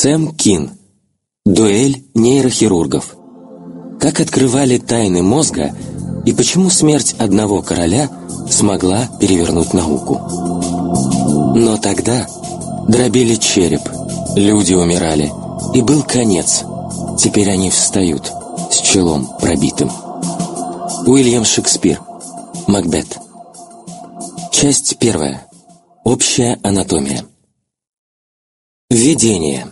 Сэм Кин. Дуэль нейрохирургов. Как открывали тайны мозга и почему смерть одного короля смогла перевернуть науку. Но тогда дробили череп, люди умирали, и был конец. Теперь они встают с челом пробитым. Уильям Шекспир. Макбет. Часть первая. Общая анатомия. Введение.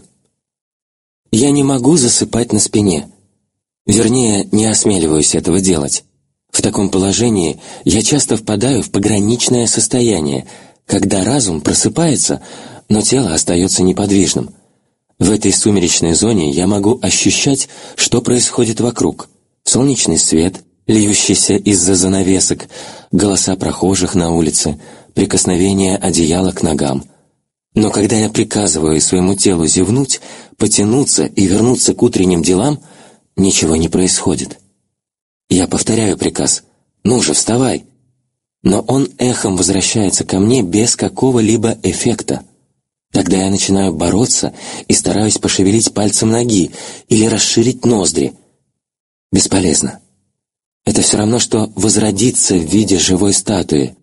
Я не могу засыпать на спине. Вернее, не осмеливаюсь этого делать. В таком положении я часто впадаю в пограничное состояние, когда разум просыпается, но тело остается неподвижным. В этой сумеречной зоне я могу ощущать, что происходит вокруг. Солнечный свет, льющийся из-за занавесок, голоса прохожих на улице, прикосновение одеяла к ногам — но когда я приказываю своему телу зевнуть, потянуться и вернуться к утренним делам, ничего не происходит. Я повторяю приказ «Ну же, вставай!» Но он эхом возвращается ко мне без какого-либо эффекта. Тогда я начинаю бороться и стараюсь пошевелить пальцем ноги или расширить ноздри. Бесполезно. Это все равно, что возродиться в виде живой статуи,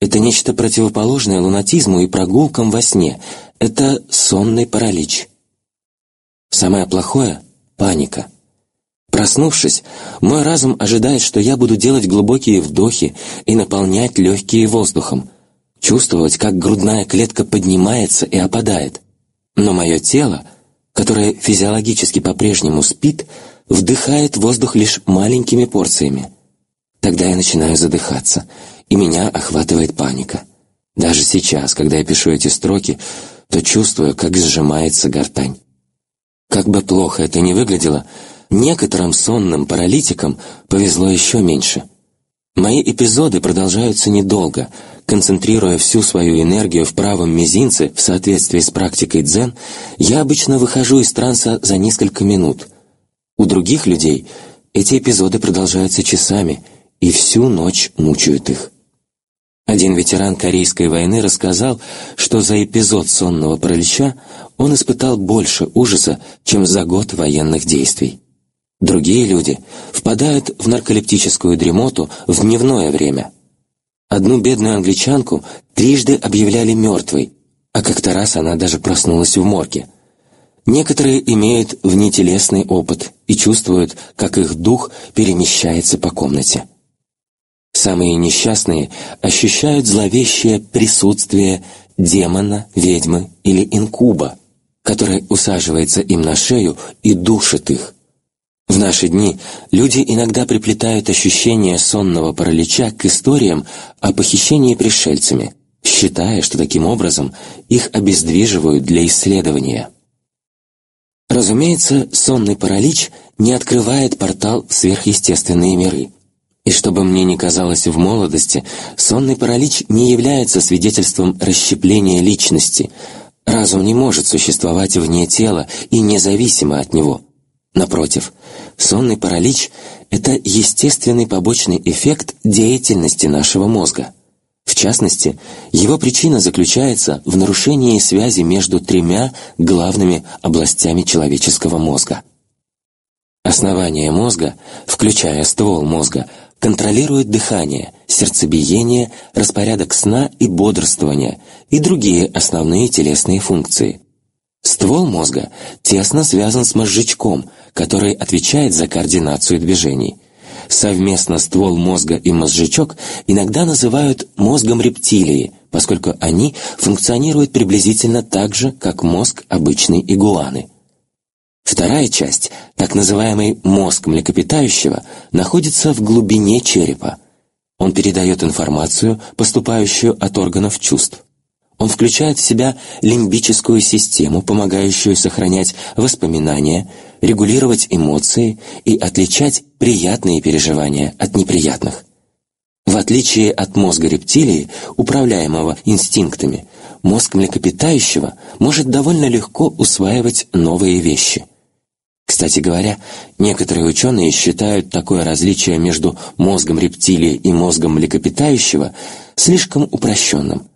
это нечто противоположное лунатизму и прогулкам во сне. Это сонный паралич. Самое плохое — паника. Проснувшись, мой разум ожидает, что я буду делать глубокие вдохи и наполнять легкие воздухом, чувствовать, как грудная клетка поднимается и опадает. Но мое тело, которое физиологически по-прежнему спит, вдыхает воздух лишь маленькими порциями. Тогда я начинаю задыхаться — и меня охватывает паника. Даже сейчас, когда я пишу эти строки, то чувствую, как сжимается гортань. Как бы плохо это ни выглядело, некоторым сонным паралитикам повезло еще меньше. Мои эпизоды продолжаются недолго. Концентрируя всю свою энергию в правом мизинце в соответствии с практикой дзен, я обычно выхожу из транса за несколько минут. У других людей эти эпизоды продолжаются часами и всю ночь мучают их. Один ветеран Корейской войны рассказал, что за эпизод сонного паралича он испытал больше ужаса, чем за год военных действий. Другие люди впадают в нарколептическую дремоту в дневное время. Одну бедную англичанку трижды объявляли мертвой, а как-то раз она даже проснулась в морге. Некоторые имеют внетелесный опыт и чувствуют, как их дух перемещается по комнате. Самые несчастные ощущают зловещее присутствие демона, ведьмы или инкуба, который усаживается им на шею и душит их. В наши дни люди иногда приплетают ощущение сонного паралича к историям о похищении пришельцами, считая, что таким образом их обездвиживают для исследования. Разумеется, сонный паралич не открывает портал в сверхъестественные миры – и чтобы мне не казалось в молодости, сонный паралич не является свидетельством расщепления личности. Разум не может существовать вне тела и независимо от него. Напротив, сонный паралич – это естественный побочный эффект деятельности нашего мозга. В частности, его причина заключается в нарушении связи между тремя главными областями человеческого мозга. Основание мозга, включая ствол мозга – контролирует дыхание, сердцебиение, распорядок сна и бодрствования и другие основные телесные функции. Ствол мозга тесно связан с мозжечком, который отвечает за координацию движений. Совместно ствол мозга и мозжечок иногда называют мозгом рептилии, поскольку они функционируют приблизительно так же, как мозг обычной игуаны – Вторая часть, так называемый мозг млекопитающего, находится в глубине черепа. Он передает информацию, поступающую от органов чувств. Он включает в себя лимбическую систему, помогающую сохранять воспоминания, регулировать эмоции и отличать приятные переживания от неприятных. В отличие от мозга рептилии, управляемого инстинктами, мозг млекопитающего может довольно легко усваивать новые вещи – кстати говоря, некоторые ученые считают такое различие между мозгом рептилии и мозгом млекопитающего слишком упрощенным.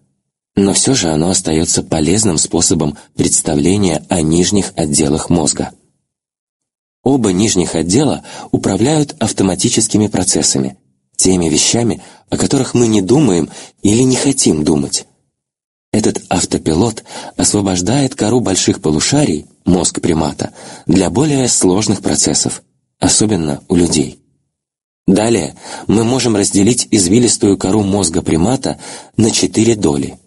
но все же оно остается полезным способом представления о нижних отделах мозга. Оба нижних отдела управляют автоматическими процессами, теми вещами, о которых мы не думаем или не хотим думать. Этот автопилот освобождает кору больших полушарий, мозг примата, для более сложных процессов, особенно у людей. Далее мы можем разделить извилистую кору мозга примата на четыре доли.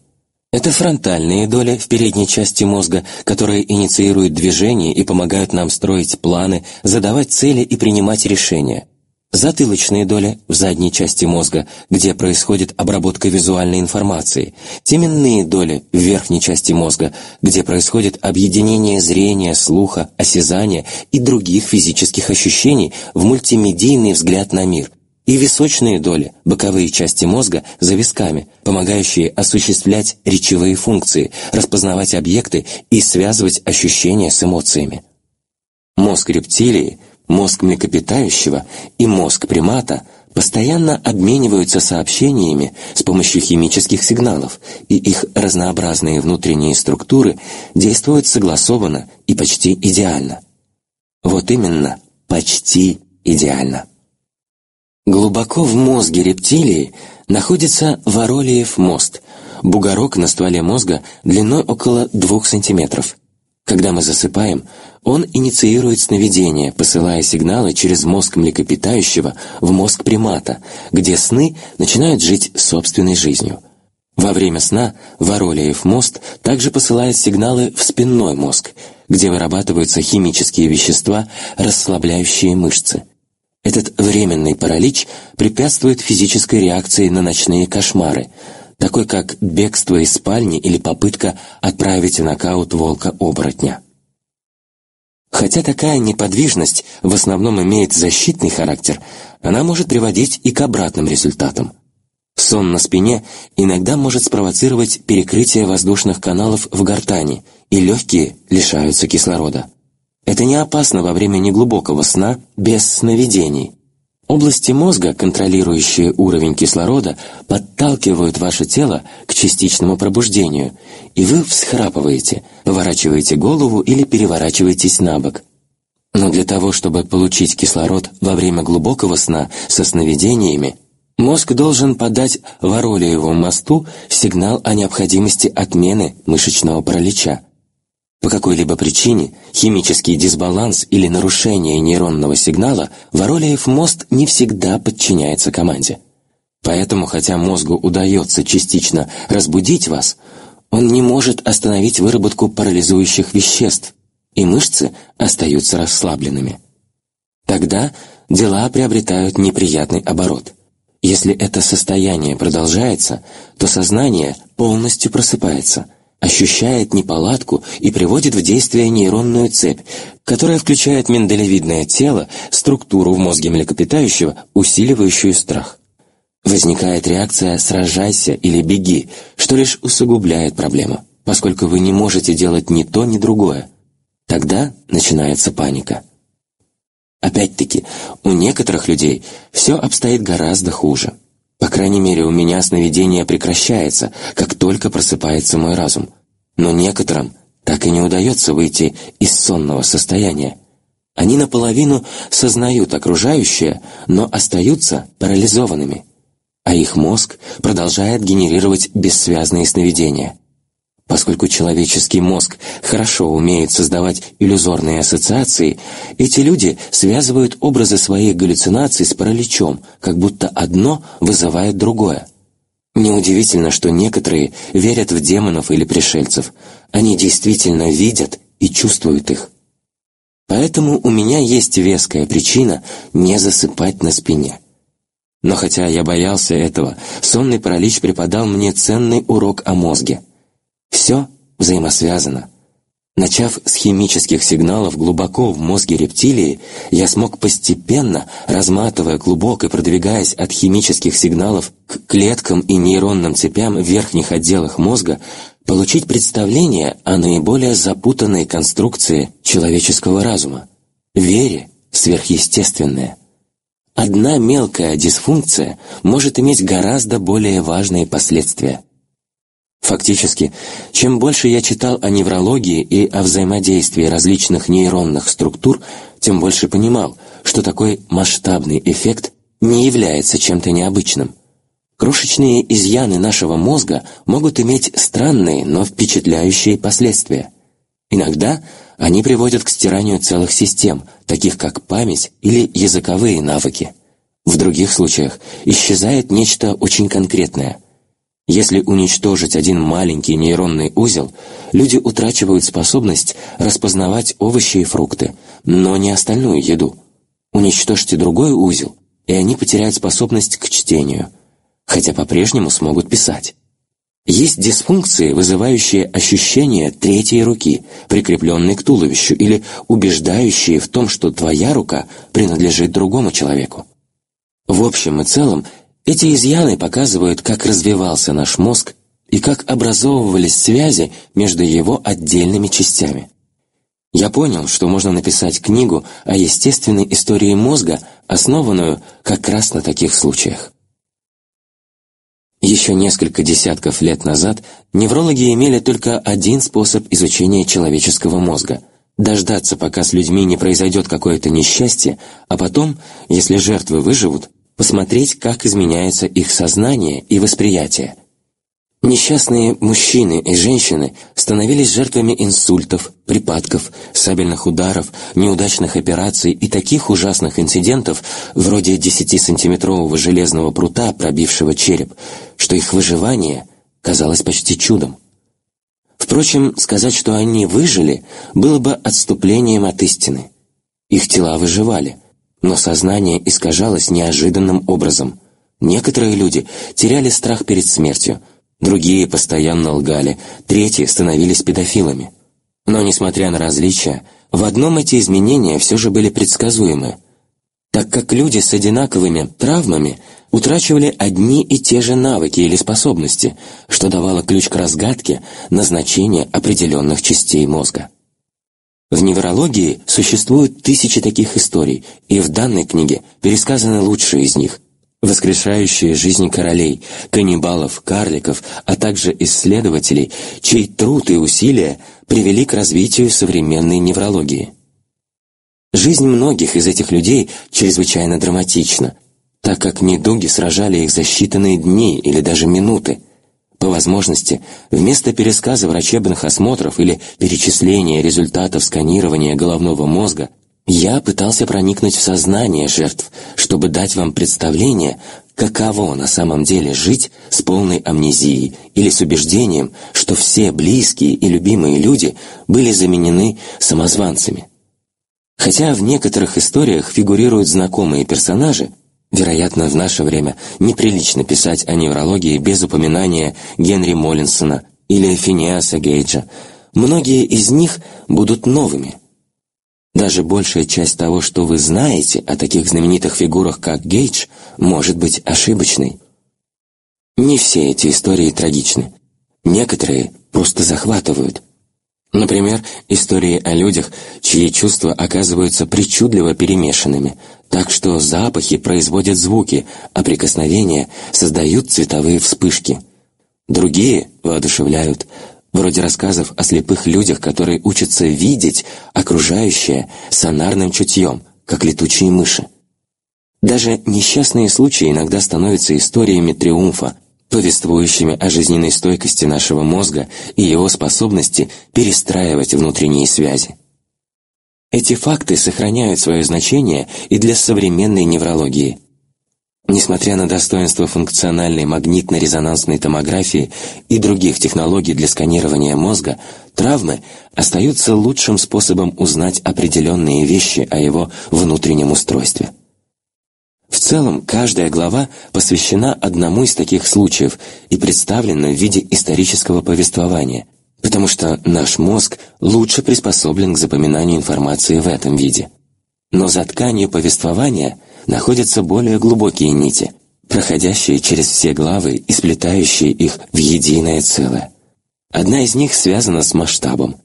Это фронтальные доли в передней части мозга, которые инициируют движение и помогают нам строить планы, задавать цели и принимать решения. Затылочные доли в задней части мозга, где происходит обработка визуальной информации. Теменные доли в верхней части мозга, где происходит объединение зрения, слуха, осязания и других физических ощущений в мультимедийный взгляд на мир. И височные доли, боковые части мозга за висками, помогающие осуществлять речевые функции, распознавать объекты и связывать ощущения с эмоциями. Мозг рептилии – Мозг млекопитающего и мозг примата постоянно обмениваются сообщениями с помощью химических сигналов, и их разнообразные внутренние структуры действуют согласованно и почти идеально. Вот именно, почти идеально. Глубоко в мозге рептилии находится Воролиев мост, бугорок на стволе мозга длиной около 2 сантиметров. Когда мы засыпаем, он инициирует сновидение, посылая сигналы через мозг млекопитающего в мозг примата, где сны начинают жить собственной жизнью. Во время сна Воролиев мост также посылает сигналы в спинной мозг, где вырабатываются химические вещества, расслабляющие мышцы. Этот временный паралич препятствует физической реакции на ночные кошмары, такой как бегство из спальни или попытка отправить нокаут волка-оборотня. Хотя такая неподвижность в основном имеет защитный характер, она может приводить и к обратным результатам. Сон на спине иногда может спровоцировать перекрытие воздушных каналов в гортани, и легкие лишаются кислорода. Это не опасно во время неглубокого сна без сновидений, Области мозга, контролирующие уровень кислорода, подталкивают ваше тело к частичному пробуждению, и вы всхрапываете, поворачиваете голову или переворачиваетесь на бок. Но для того, чтобы получить кислород во время глубокого сна со сновидениями, мозг должен подать Воролиеву мосту сигнал о необходимости отмены мышечного паралича. По какой-либо причине химический дисбаланс или нарушение нейронного сигнала Воролиев мост не всегда подчиняется команде. Поэтому, хотя мозгу удается частично разбудить вас, он не может остановить выработку парализующих веществ, и мышцы остаются расслабленными. Тогда дела приобретают неприятный оборот. Если это состояние продолжается, то сознание полностью просыпается – ощущает неполадку и приводит в действие нейронную цепь, которая включает миндалевидное тело, структуру в мозге млекопитающего, усиливающую страх. Возникает реакция «сражайся» или «беги», что лишь усугубляет проблему, поскольку вы не можете делать ни то, ни другое. Тогда начинается паника. Опять-таки, у некоторых людей все обстоит гораздо хуже. По крайней мере, у меня сновидение прекращается, как только просыпается мой разум. Но некоторым так и не удается выйти из сонного состояния. Они наполовину сознают окружающее, но остаются парализованными, а их мозг продолжает генерировать бессвязные сновидения. Поскольку человеческий мозг хорошо умеет создавать иллюзорные ассоциации, эти люди связывают образы своих галлюцинаций с параличом, как будто одно вызывает другое. Неудивительно, что некоторые верят в демонов или пришельцев. Они действительно видят и чувствуют их. Поэтому у меня есть веская причина не засыпать на спине. Но хотя я боялся этого, сонный паралич преподал мне ценный урок о мозге – все взаимосвязано. Начав с химических сигналов глубоко в мозге рептилии, я смог постепенно, разматывая клубок и продвигаясь от химических сигналов к клеткам и нейронным цепям в верхних отделах мозга, получить представление о наиболее запутанной конструкции человеческого разума – вере сверхъестественное. Одна мелкая дисфункция может иметь гораздо более важные последствия – Фактически, чем больше я читал о неврологии и о взаимодействии различных нейронных структур, тем больше понимал, что такой масштабный эффект не является чем-то необычным. Крошечные изъяны нашего мозга могут иметь странные, но впечатляющие последствия. Иногда они приводят к стиранию целых систем, таких как память или языковые навыки. В других случаях исчезает нечто очень конкретное – если уничтожить один маленький нейронный узел, люди утрачивают способность распознавать овощи и фрукты, но не остальную еду. Уничтожьте другой узел, и они потеряют способность к чтению, хотя по-прежнему смогут писать. Есть дисфункции, вызывающие ощущение третьей руки, прикрепленной к туловищу, или убеждающие в том, что твоя рука принадлежит другому человеку. В общем и целом, эти изъяны показывают, как развивался наш мозг и как образовывались связи между его отдельными частями. Я понял, что можно написать книгу о естественной истории мозга, основанную как раз на таких случаях. Еще несколько десятков лет назад неврологи имели только один способ изучения человеческого мозга – дождаться, пока с людьми не произойдет какое-то несчастье, а потом, если жертвы выживут, посмотреть, как изменяется их сознание и восприятие. Несчастные мужчины и женщины становились жертвами инсультов, припадков, сабельных ударов, неудачных операций и таких ужасных инцидентов, вроде 10-сантиметрового железного прута, пробившего череп, что их выживание казалось почти чудом. Впрочем, сказать, что они выжили, было бы отступлением от истины. Их тела выживали, но сознание искажалось неожиданным образом. Некоторые люди теряли страх перед смертью, другие постоянно лгали, третьи становились педофилами. Но, несмотря на различия, в одном эти изменения все же были предсказуемы, так как люди с одинаковыми травмами утрачивали одни и те же навыки или способности, что давало ключ к разгадке назначения определенных частей мозга. В неврологии существуют тысячи таких историй, и в данной книге пересказаны лучшие из них, воскрешающие жизни королей, каннибалов, карликов, а также исследователей, чей труд и усилия привели к развитию современной неврологии. Жизнь многих из этих людей чрезвычайно драматична, так как недуги сражали их за считанные дни или даже минуты – по возможности, вместо пересказа врачебных осмотров или перечисления результатов сканирования головного мозга, я пытался проникнуть в сознание жертв, чтобы дать вам представление, каково на самом деле жить с полной амнезией или с убеждением, что все близкие и любимые люди были заменены самозванцами. Хотя в некоторых историях фигурируют знакомые персонажи, Вероятно, в наше время неприлично писать о неврологии без упоминания Генри Моллинсона или Финиаса Гейджа. Многие из них будут новыми. Даже большая часть того, что вы знаете о таких знаменитых фигурах, как Гейдж, может быть ошибочной. Не все эти истории трагичны. Некоторые просто захватывают – Например, истории о людях, чьи чувства оказываются причудливо перемешанными, так что запахи производят звуки, а прикосновения создают цветовые вспышки. Другие воодушевляют, вроде рассказов о слепых людях, которые учатся видеть окружающее сонарным чутьем, как летучие мыши. Даже несчастные случаи иногда становятся историями триумфа, повествующими о жизненной стойкости нашего мозга и его способности перестраивать внутренние связи. Эти факты сохраняют свое значение и для современной неврологии. Несмотря на достоинство функциональной магнитно-резонансной томографии и других технологий для сканирования мозга, травмы остаются лучшим способом узнать определенные вещи о его внутреннем устройстве. В целом, каждая глава посвящена одному из таких случаев и представлена в виде исторического повествования, потому что наш мозг лучше приспособлен к запоминанию информации в этом виде. Но за тканью повествования находятся более глубокие нити, проходящие через все главы и сплетающие их в единое целое. Одна из них связана с масштабом.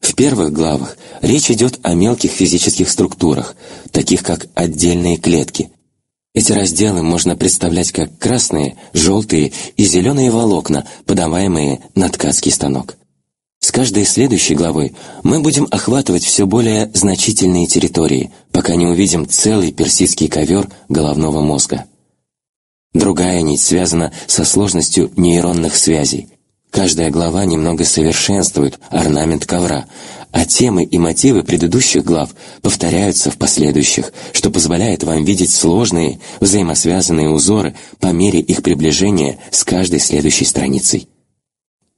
В первых главах речь идет о мелких физических структурах, таких как отдельные клетки – Эти разделы можно представлять как красные, желтые и зеленые волокна, подаваемые на ткацкий станок. С каждой следующей главой мы будем охватывать все более значительные территории, пока не увидим целый персидский ковер головного мозга. Другая нить связана со сложностью нейронных связей. Каждая глава немного совершенствует орнамент ковра, а темы и мотивы предыдущих глав повторяются в последующих, что позволяет вам видеть сложные, взаимосвязанные узоры по мере их приближения с каждой следующей страницей.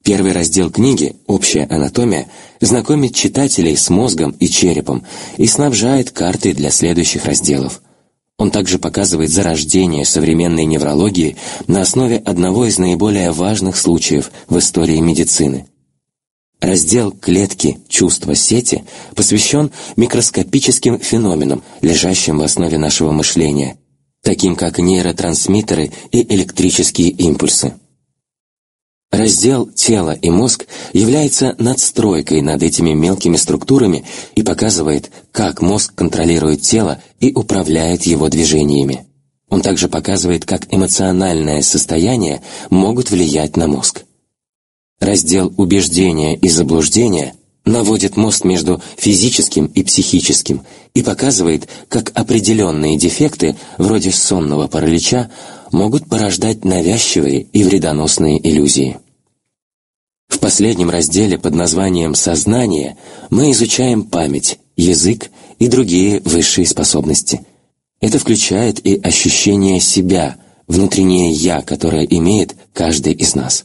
Первый раздел книги «Общая анатомия» знакомит читателей с мозгом и черепом и снабжает картой для следующих разделов. Он также показывает зарождение современной неврологии на основе одного из наиболее важных случаев в истории медицины. Раздел «Клетки. Чувства. Сети» посвящен микроскопическим феноменам, лежащим в основе нашего мышления, таким как нейротрансмиттеры и электрические импульсы. Раздел «Тело и мозг» является надстройкой над этими мелкими структурами и показывает, как мозг контролирует тело и управляет его движениями. Он также показывает, как эмоциональное состояние могут влиять на мозг. Раздел «Убеждения и заблуждения» наводит мост между физическим и психическим и показывает, как определенные дефекты, вроде сонного паралича, могут порождать навязчивые и вредоносные иллюзии. В последнем разделе под названием «Сознание» мы изучаем память, язык и другие высшие способности. Это включает и ощущение себя, внутреннее «я», которое имеет каждый из нас.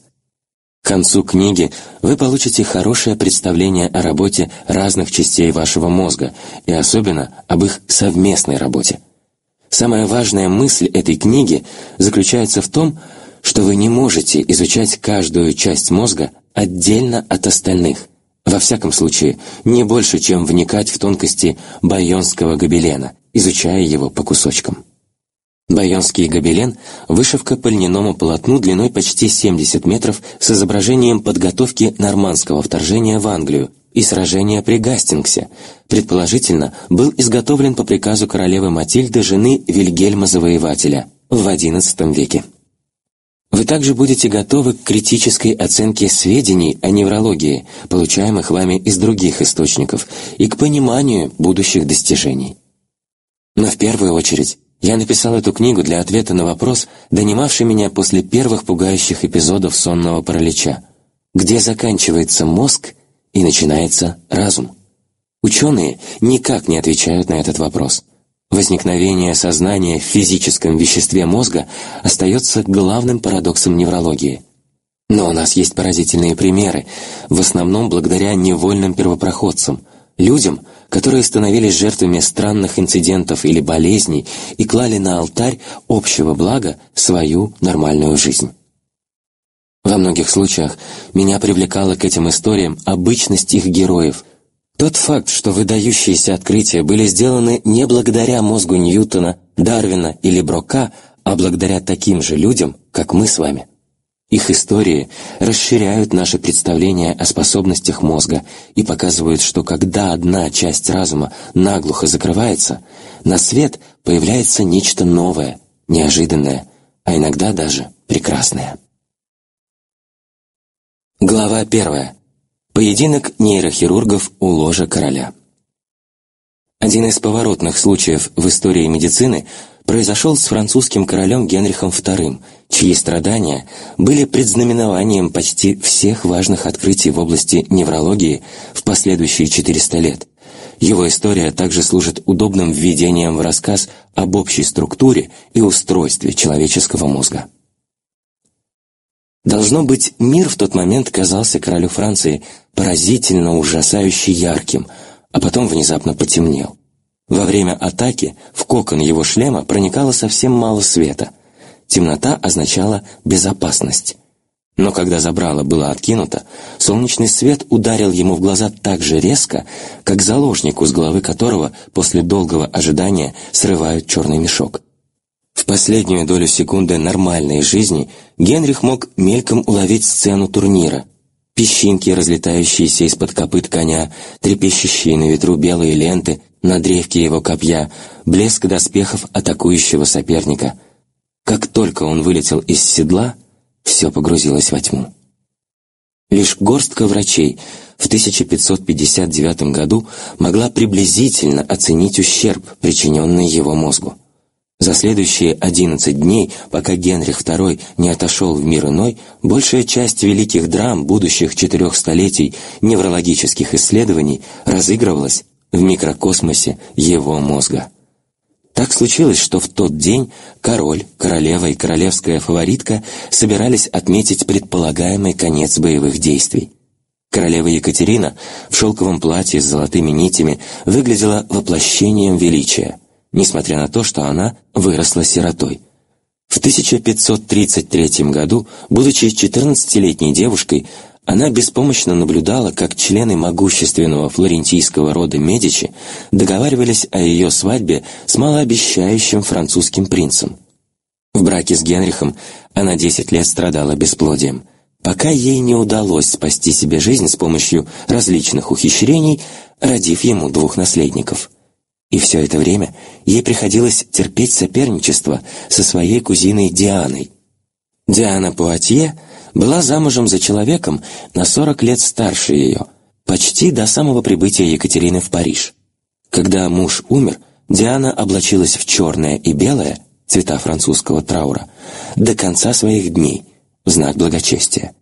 К концу книги вы получите хорошее представление о работе разных частей вашего мозга и особенно об их совместной работе. Самая важная мысль этой книги заключается в том, что вы не можете изучать каждую часть мозга отдельно от остальных, во всяком случае, не больше, чем вникать в тонкости байонского гобелена, изучая его по кусочкам. Байонский гобелен – вышивка по льняному полотну длиной почти 70 метров с изображением подготовки нормандского вторжения в Англию и сражения при Гастингсе, предположительно, был изготовлен по приказу королевы Матильды, жены Вильгельма Завоевателя, в XI веке. Вы также будете готовы к критической оценке сведений о неврологии, получаемых вами из других источников, и к пониманию будущих достижений. Но в первую очередь я написал эту книгу для ответа на вопрос, донимавший меня после первых пугающих эпизодов сонного паралича. Где заканчивается мозг и начинается разум? Ученые никак не отвечают на этот вопрос. Возникновение сознания в физическом веществе мозга остается главным парадоксом неврологии. Но у нас есть поразительные примеры, в основном благодаря невольным первопроходцам, людям, которые становились жертвами странных инцидентов или болезней и клали на алтарь общего блага свою нормальную жизнь. Во многих случаях меня привлекала к этим историям обычность их героев, тот факт, что выдающиеся открытия были сделаны не благодаря мозгу Ньютона, Дарвина или Брока, а благодаря таким же людям, как мы с вами. Их истории расширяют наше представление о способностях мозга и показывают, что когда одна часть разума наглухо закрывается, на свет появляется нечто новое, неожиданное, а иногда даже прекрасное. Глава первая. Поединок нейрохирургов у ложа короля. Один из поворотных случаев в истории медицины произошел с французским королем Генрихом II, чьи страдания были предзнаменованием почти всех важных открытий в области неврологии в последующие 400 лет. Его история также служит удобным введением в рассказ об общей структуре и устройстве человеческого мозга. Должно быть, мир в тот момент казался королю Франции поразительно ужасающе ярким, а потом внезапно потемнел. Во время атаки в кокон его шлема проникало совсем мало света. Темнота означала безопасность. Но когда забрало было откинуто, солнечный свет ударил ему в глаза так же резко, как заложнику, с головы которого после долгого ожидания срывают черный мешок. В последнюю долю секунды нормальной жизни Генрих мог мельком уловить сцену турнира. Песчинки, разлетающиеся из-под копыт коня, трепещущие на ветру белые ленты, на древке его копья, блеск доспехов атакующего соперника. Как только он вылетел из седла, все погрузилось во тьму. Лишь горстка врачей в 1559 году могла приблизительно оценить ущерб, причиненный его мозгу. За следующие 11 дней, пока Генрих II не отошел в мир иной, большая часть великих драм будущих четырех столетий неврологических исследований разыгрывалась в микрокосмосе его мозга. Так случилось, что в тот день король, королева и королевская фаворитка собирались отметить предполагаемый конец боевых действий. Королева Екатерина в шелковом платье с золотыми нитями выглядела воплощением величия – несмотря на то, что она выросла сиротой. В 1533 году, будучи 14-летней девушкой, она беспомощно наблюдала, как члены могущественного флорентийского рода Медичи договаривались о ее свадьбе с малообещающим французским принцем. В браке с Генрихом она 10 лет страдала бесплодием, пока ей не удалось спасти себе жизнь с помощью различных ухищрений, родив ему двух наследников – и все это время ей приходилось терпеть соперничество со своей кузиной Дианой. Диана Пуатье была замужем за человеком на 40 лет старше ее, почти до самого прибытия Екатерины в Париж. Когда муж умер, Диана облачилась в черное и белое, цвета французского траура, до конца своих дней, в знак благочестия.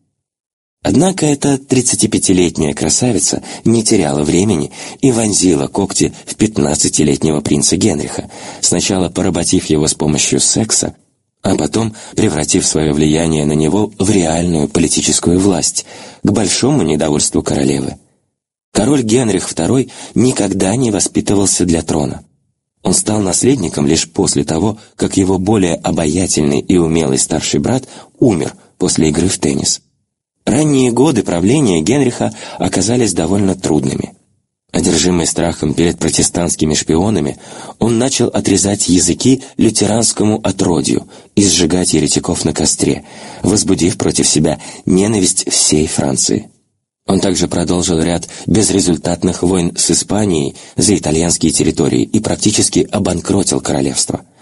Однако эта 35-летняя красавица не теряла времени и вонзила когти в 15-летнего принца Генриха, сначала поработив его с помощью секса, а потом превратив свое влияние на него в реальную политическую власть, к большому недовольству королевы. Король Генрих II никогда не воспитывался для трона. Он стал наследником лишь после того, как его более обаятельный и умелый старший брат умер после игры в теннис. Ранние годы правления Генриха оказались довольно трудными. Одержимый страхом перед протестантскими шпионами, он начал отрезать языки лютеранскому отродью и сжигать еретиков на костре, возбудив против себя ненависть всей Франции. Он также продолжил ряд безрезультатных войн с Испанией за итальянские территории и практически обанкротил королевство –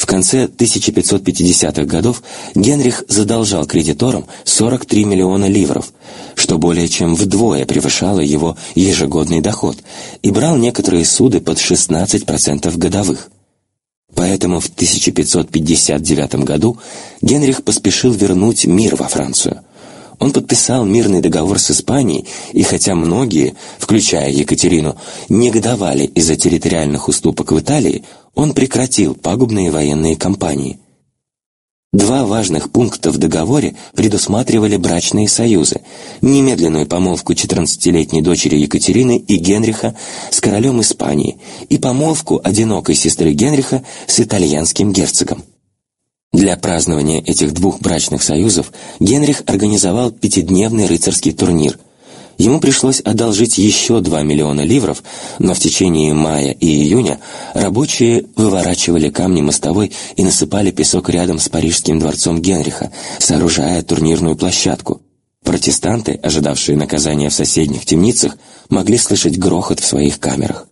в конце 1550-х годов Генрих задолжал кредиторам 43 миллиона ливров, что более чем вдвое превышало его ежегодный доход, и брал некоторые суды под 16% годовых. Поэтому в 1559 году Генрих поспешил вернуть мир во Францию – он подписал мирный договор с Испанией, и хотя многие, включая Екатерину, негодовали из-за территориальных уступок в Италии, он прекратил пагубные военные кампании. Два важных пункта в договоре предусматривали брачные союзы, немедленную помолвку 14-летней дочери Екатерины и Генриха с королем Испании и помолвку одинокой сестры Генриха с итальянским герцогом. Для празднования этих двух брачных союзов Генрих организовал пятидневный рыцарский турнир. Ему пришлось одолжить еще 2 миллиона ливров, но в течение мая и июня рабочие выворачивали камни мостовой и насыпали песок рядом с парижским дворцом Генриха, сооружая турнирную площадку. Протестанты, ожидавшие наказания в соседних темницах, могли слышать грохот в своих камерах.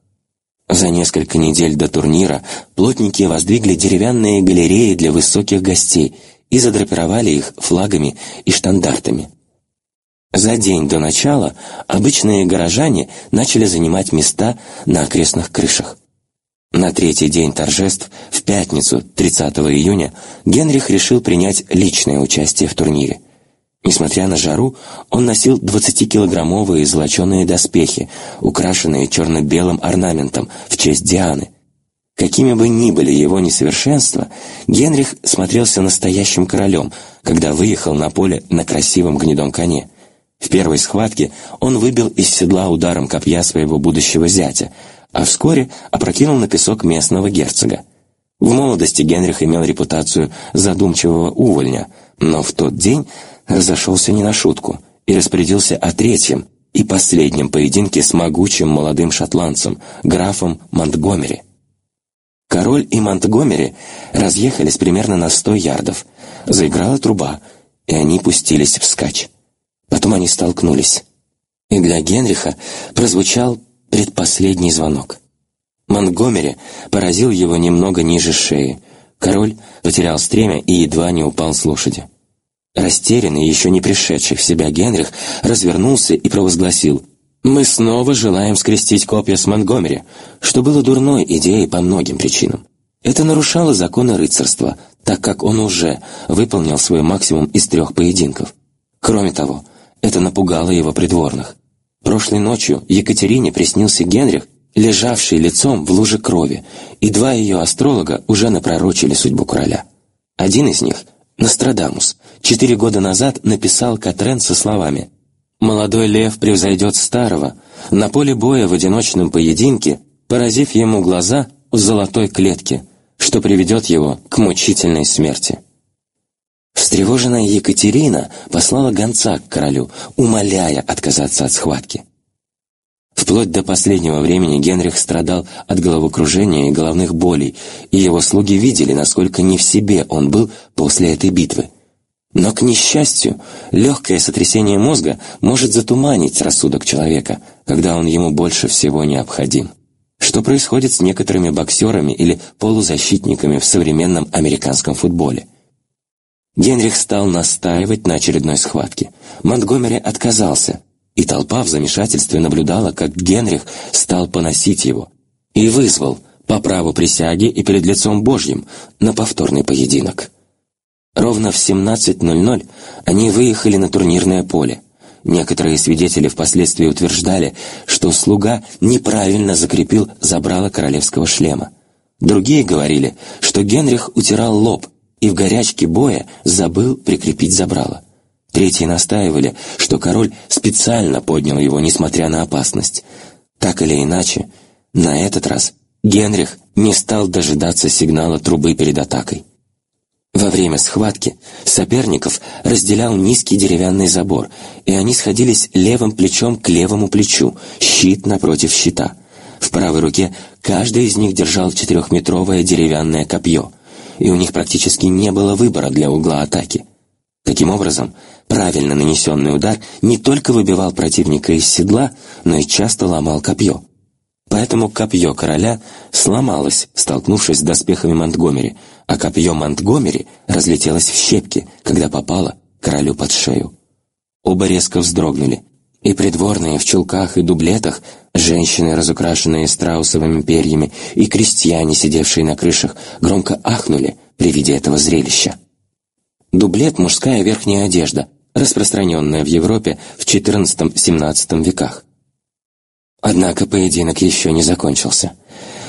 За несколько недель до турнира плотники воздвигли деревянные галереи для высоких гостей и задрапировали их флагами и штандартами. За день до начала обычные горожане начали занимать места на окрестных крышах. На третий день торжеств, в пятницу, 30 июня, Генрих решил принять личное участие в турнире – Несмотря на жару, он носил 20-килограммовые золоченые доспехи, украшенные черно-белым орнаментом в честь Дианы. Какими бы ни были его несовершенства, Генрих смотрелся настоящим королем, когда выехал на поле на красивом гнедом коне. В первой схватке он выбил из седла ударом копья своего будущего зятя, а вскоре опрокинул на песок местного герцога. В молодости Генрих имел репутацию задумчивого увольня, но в тот день разошелся не на шутку и распорядился о третьем и последнем поединке с могучим молодым шотландцем, графом Монтгомери. Король и Монтгомери разъехались примерно на сто ярдов. Заиграла труба, и они пустились вскачь. Потом они столкнулись. И для Генриха прозвучал предпоследний звонок. Монтгомери поразил его немного ниже шеи. Король потерял стремя и едва не упал с лошади. Растерянный, еще не пришедший в себя Генрих, развернулся и провозгласил «Мы снова желаем скрестить копья с Монтгомери», что было дурной идеей по многим причинам. Это нарушало законы рыцарства, так как он уже выполнил свой максимум из трех поединков. Кроме того, это напугало его придворных. Прошлой ночью Екатерине приснился Генрих, лежавший лицом в луже крови, и два ее астролога уже напророчили судьбу короля. Один из них, Нострадамус, четыре года назад написал Катрен со словами «Молодой лев превзойдет старого, на поле боя в одиночном поединке, поразив ему глаза в золотой клетке, что приведет его к мучительной смерти». Встревоженная Екатерина послала гонца к королю, умоляя отказаться от схватки. Вплоть до последнего времени Генрих страдал от головокружения и головных болей, и его слуги видели, насколько не в себе он был после этой битвы. Но, к несчастью, легкое сотрясение мозга может затуманить рассудок человека, когда он ему больше всего необходим. Что происходит с некоторыми боксерами или полузащитниками в современном американском футболе – Генрих стал настаивать на очередной схватке. Монтгомери отказался, и толпа в замешательстве наблюдала, как Генрих стал поносить его, и вызвал, по праву присяги и перед лицом Божьим, на повторный поединок. Ровно в 17.00 они выехали на турнирное поле. Некоторые свидетели впоследствии утверждали, что слуга неправильно закрепил забрало королевского шлема. Другие говорили, что Генрих утирал лоб – и в горячке боя забыл прикрепить забрало. Третьи настаивали, что король специально поднял его, несмотря на опасность. Так или иначе, на этот раз Генрих не стал дожидаться сигнала трубы перед атакой. Во время схватки соперников разделял низкий деревянный забор, и они сходились левым плечом к левому плечу, щит напротив щита. В правой руке каждый из них держал четырехметровое деревянное копье – и у них практически не было выбора для угла атаки. Таким образом, правильно нанесенный удар не только выбивал противника из седла, но и часто ломал копье. Поэтому копье короля сломалось, столкнувшись с доспехами Монтгомери, а копье Монтгомери разлетелось в щепки, когда попало королю под шею. Оба резко вздрогнули, и придворные в чулках и дублетах, женщины, разукрашенные страусовыми перьями, и крестьяне, сидевшие на крышах, громко ахнули при виде этого зрелища. Дублет – мужская верхняя одежда, распространенная в Европе в XIV-XVII веках. Однако поединок еще не закончился.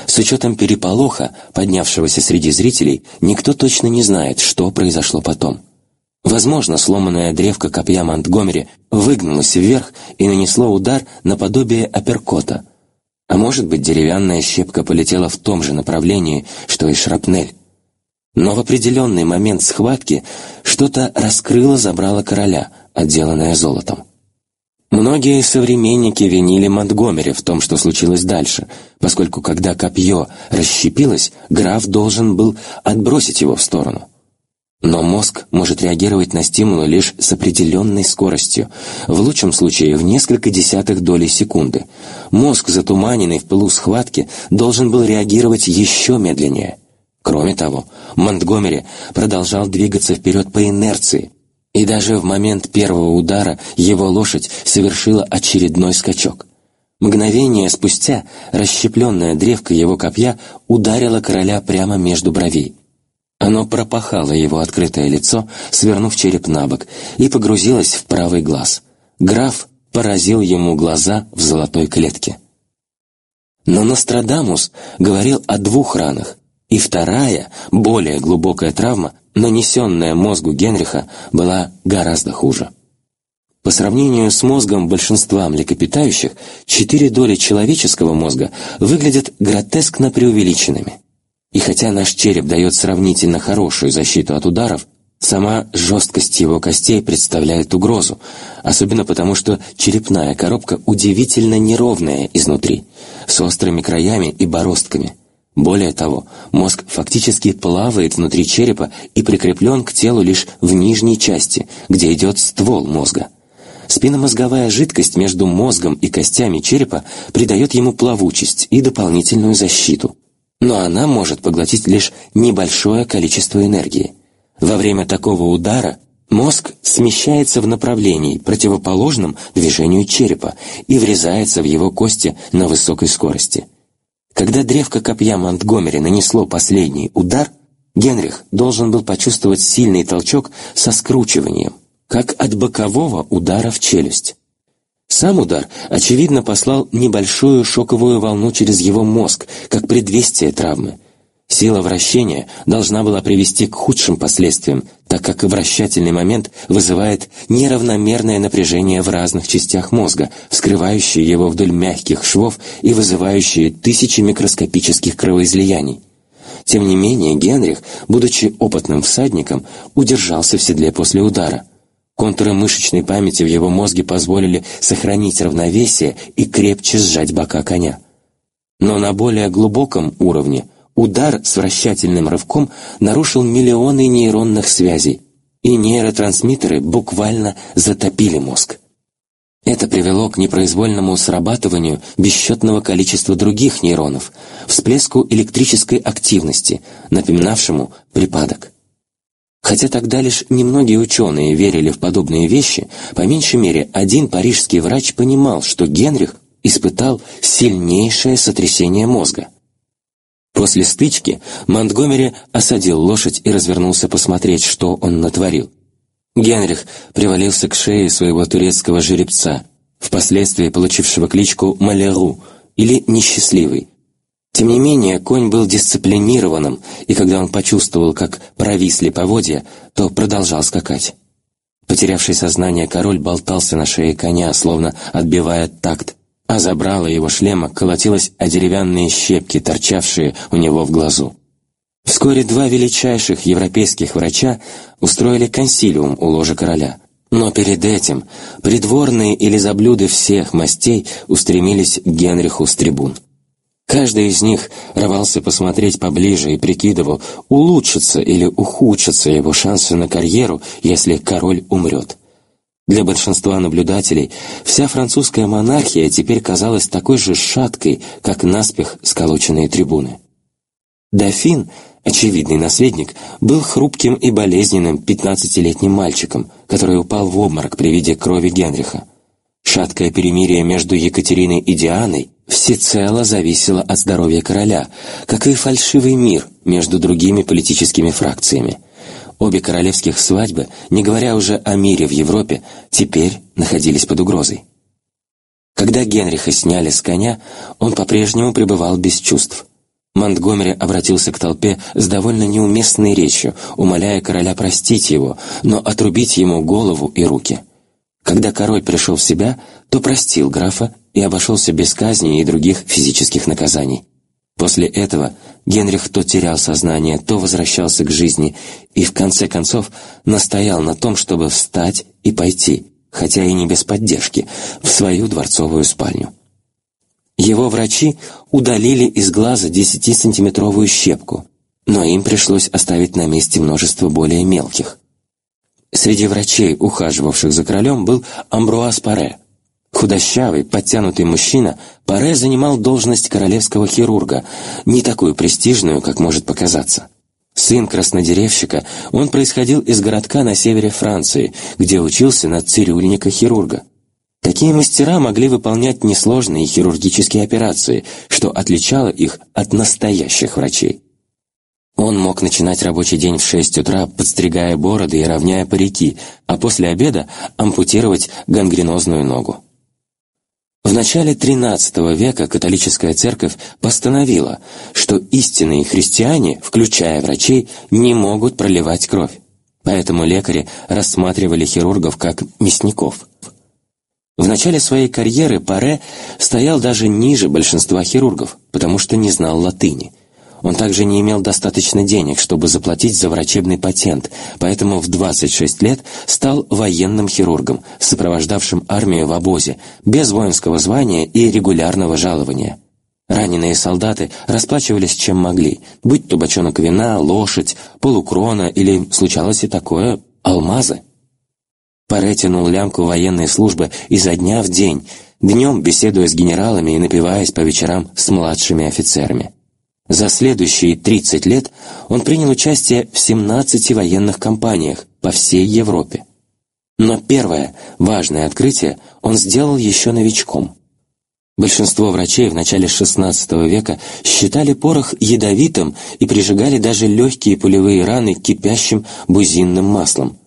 С учетом переполоха, поднявшегося среди зрителей, никто точно не знает, что произошло потом – Возможно, сломанная древко копья Монтгомери выгнулась вверх и нанесло удар наподобие апперкота. А может быть, деревянная щепка полетела в том же направлении, что и шрапнель. Но в определенный момент схватки что-то раскрыло забрало короля, отделанное золотом. Многие современники винили Монтгомери в том, что случилось дальше, поскольку когда копье расщепилось, граф должен был отбросить его в сторону. Но мозг может реагировать на стимулы лишь с определенной скоростью, в лучшем случае в несколько десятых доли секунды. Мозг, затуманенный в пылу схватки, должен был реагировать еще медленнее. Кроме того, Монтгомери продолжал двигаться вперед по инерции, и даже в момент первого удара его лошадь совершила очередной скачок. Мгновение спустя расщепленная древко его копья ударила короля прямо между бровей. Оно пропахало его открытое лицо, свернув череп на бок, и погрузилось в правый глаз. Граф поразил ему глаза в золотой клетке. Но Нострадамус говорил о двух ранах, и вторая, более глубокая травма, нанесенная мозгу Генриха, была гораздо хуже. По сравнению с мозгом большинства млекопитающих, четыре доли человеческого мозга выглядят гротескно преувеличенными – и хотя наш череп дает сравнительно хорошую защиту от ударов, сама жесткость его костей представляет угрозу, особенно потому, что черепная коробка удивительно неровная изнутри, с острыми краями и бороздками. Более того, мозг фактически плавает внутри черепа и прикреплен к телу лишь в нижней части, где идет ствол мозга. Спинномозговая жидкость между мозгом и костями черепа придает ему плавучесть и дополнительную защиту. Но она может поглотить лишь небольшое количество энергии. Во время такого удара мозг смещается в направлении, противоположном движению черепа, и врезается в его кости на высокой скорости. Когда древко копья Монтгомери нанесло последний удар, Генрих должен был почувствовать сильный толчок со скручиванием, как от бокового удара в челюсть. Сам удар, очевидно, послал небольшую шоковую волну через его мозг, как предвестие травмы. Сила вращения должна была привести к худшим последствиям, так как вращательный момент вызывает неравномерное напряжение в разных частях мозга, вскрывающее его вдоль мягких швов и вызывающее тысячи микроскопических кровоизлияний. Тем не менее, Генрих, будучи опытным всадником, удержался в седле после удара. Контуры мышечной памяти в его мозге позволили сохранить равновесие и крепче сжать бока коня. Но на более глубоком уровне удар с вращательным рывком нарушил миллионы нейронных связей, и нейротрансмиттеры буквально затопили мозг. Это привело к непроизвольному срабатыванию бесчетного количества других нейронов, всплеску электрической активности, напоминавшему припадок. Хотя тогда лишь немногие ученые верили в подобные вещи, по меньшей мере один парижский врач понимал, что Генрих испытал сильнейшее сотрясение мозга. После стычки Монтгомери осадил лошадь и развернулся посмотреть, что он натворил. Генрих привалился к шее своего турецкого жеребца, впоследствии получившего кличку Малеру или «Несчастливый», тем не менее, конь был дисциплинированным, и когда он почувствовал, как провисли поводья, то продолжал скакать. Потерявший сознание король болтался на шее коня, словно отбивая такт, а забрало его шлема колотилось о деревянные щепки, торчавшие у него в глазу. Вскоре два величайших европейских врача устроили консилиум у ложа короля. Но перед этим придворные или заблюды всех мастей устремились к Генриху с трибун. Каждый из них рвался посмотреть поближе и прикидывал, улучшатся или ухудшатся его шансы на карьеру, если король умрет. Для большинства наблюдателей вся французская монархия теперь казалась такой же шаткой, как наспех сколоченные трибуны. Дофин, очевидный наследник, был хрупким и болезненным пятнадцатилетним мальчиком, который упал в обморок при виде крови Генриха. Шаткое перемирие между Екатериной и Дианой всецело зависело от здоровья короля, как и фальшивый мир между другими политическими фракциями. Обе королевских свадьбы, не говоря уже о мире в Европе, теперь находились под угрозой. Когда Генриха сняли с коня, он по-прежнему пребывал без чувств. Монтгомери обратился к толпе с довольно неуместной речью, умоляя короля простить его, но отрубить ему голову и руки. Когда король пришел в себя, то простил графа и обошелся без казни и других физических наказаний. После этого Генрих то терял сознание, то возвращался к жизни и в конце концов настоял на том, чтобы встать и пойти, хотя и не без поддержки, в свою дворцовую спальню. Его врачи удалили из глаза 10-сантиметровую щепку, но им пришлось оставить на месте множество более мелких. Среди врачей, ухаживавших за королем, был Амбруаз Паре, Худощавый, подтянутый мужчина, Паре занимал должность королевского хирурга, не такую престижную, как может показаться. Сын краснодеревщика, он происходил из городка на севере Франции, где учился на цирюльника-хирурга. Такие мастера могли выполнять несложные хирургические операции, что отличало их от настоящих врачей. Он мог начинать рабочий день в 6 утра, подстригая бороды и равняя парики, а после обеда ампутировать гангренозную ногу. В начале XIII века католическая церковь постановила, что истинные христиане, включая врачей, не могут проливать кровь. Поэтому лекари рассматривали хирургов как мясников. В начале своей карьеры Паре стоял даже ниже большинства хирургов, потому что не знал латыни – он также не имел достаточно денег, чтобы заплатить за врачебный патент, поэтому в 26 лет стал военным хирургом, сопровождавшим армию в обозе, без воинского звания и регулярного жалования. Раненые солдаты расплачивались чем могли, будь то бочонок вина, лошадь, полукрона или, случалось и такое, алмазы. Паре тянул лямку военной службы изо дня в день, днем беседуя с генералами и напиваясь по вечерам с младшими офицерами. За следующие 30 лет он принял участие в 17 военных кампаниях по всей Европе. Но первое, важное открытие он сделал еще новичком. Большинство врачей в начале XVI века считали порох ядовитым и прижигали даже легкие пулевые раны кипящим бузинным маслом.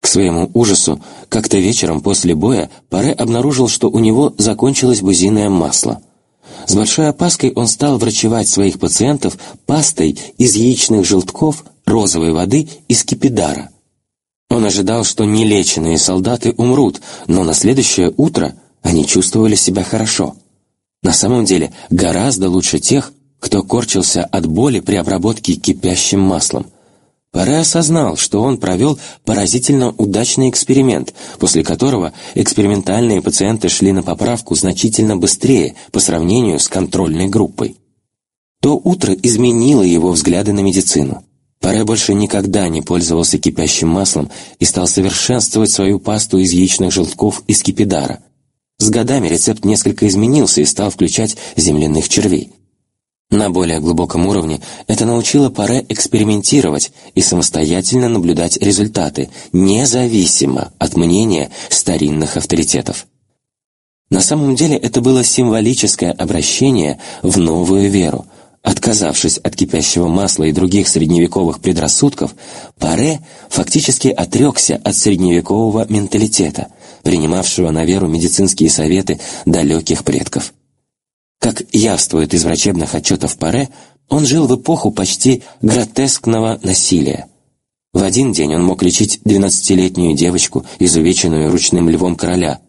К своему ужасу, как-то вечером после боя Паре обнаружил, что у него закончилось бузиное масло. С большой опаской он стал врачевать своих пациентов пастой из яичных желтков, розовой воды и скипидара. Он ожидал, что нелеченные солдаты умрут, но на следующее утро они чувствовали себя хорошо. На самом деле гораздо лучше тех, кто корчился от боли при обработке кипящим маслом – Паре осознал, что он провел поразительно удачный эксперимент, после которого экспериментальные пациенты шли на поправку значительно быстрее по сравнению с контрольной группой. То утро изменило его взгляды на медицину. Паре больше никогда не пользовался кипящим маслом и стал совершенствовать свою пасту из яичных желтков и скипидара. С годами рецепт несколько изменился и стал включать земляных червей. На более глубоком уровне это научило Паре экспериментировать и самостоятельно наблюдать результаты, независимо от мнения старинных авторитетов. На самом деле это было символическое обращение в новую веру. Отказавшись от кипящего масла и других средневековых предрассудков, Паре фактически отрекся от средневекового менталитета, принимавшего на веру медицинские советы далеких предков. Как явствует из врачебных отчетов Паре, он жил в эпоху почти гротескного насилия. В один день он мог лечить 12-летнюю девочку, изувеченную ручным львом короля,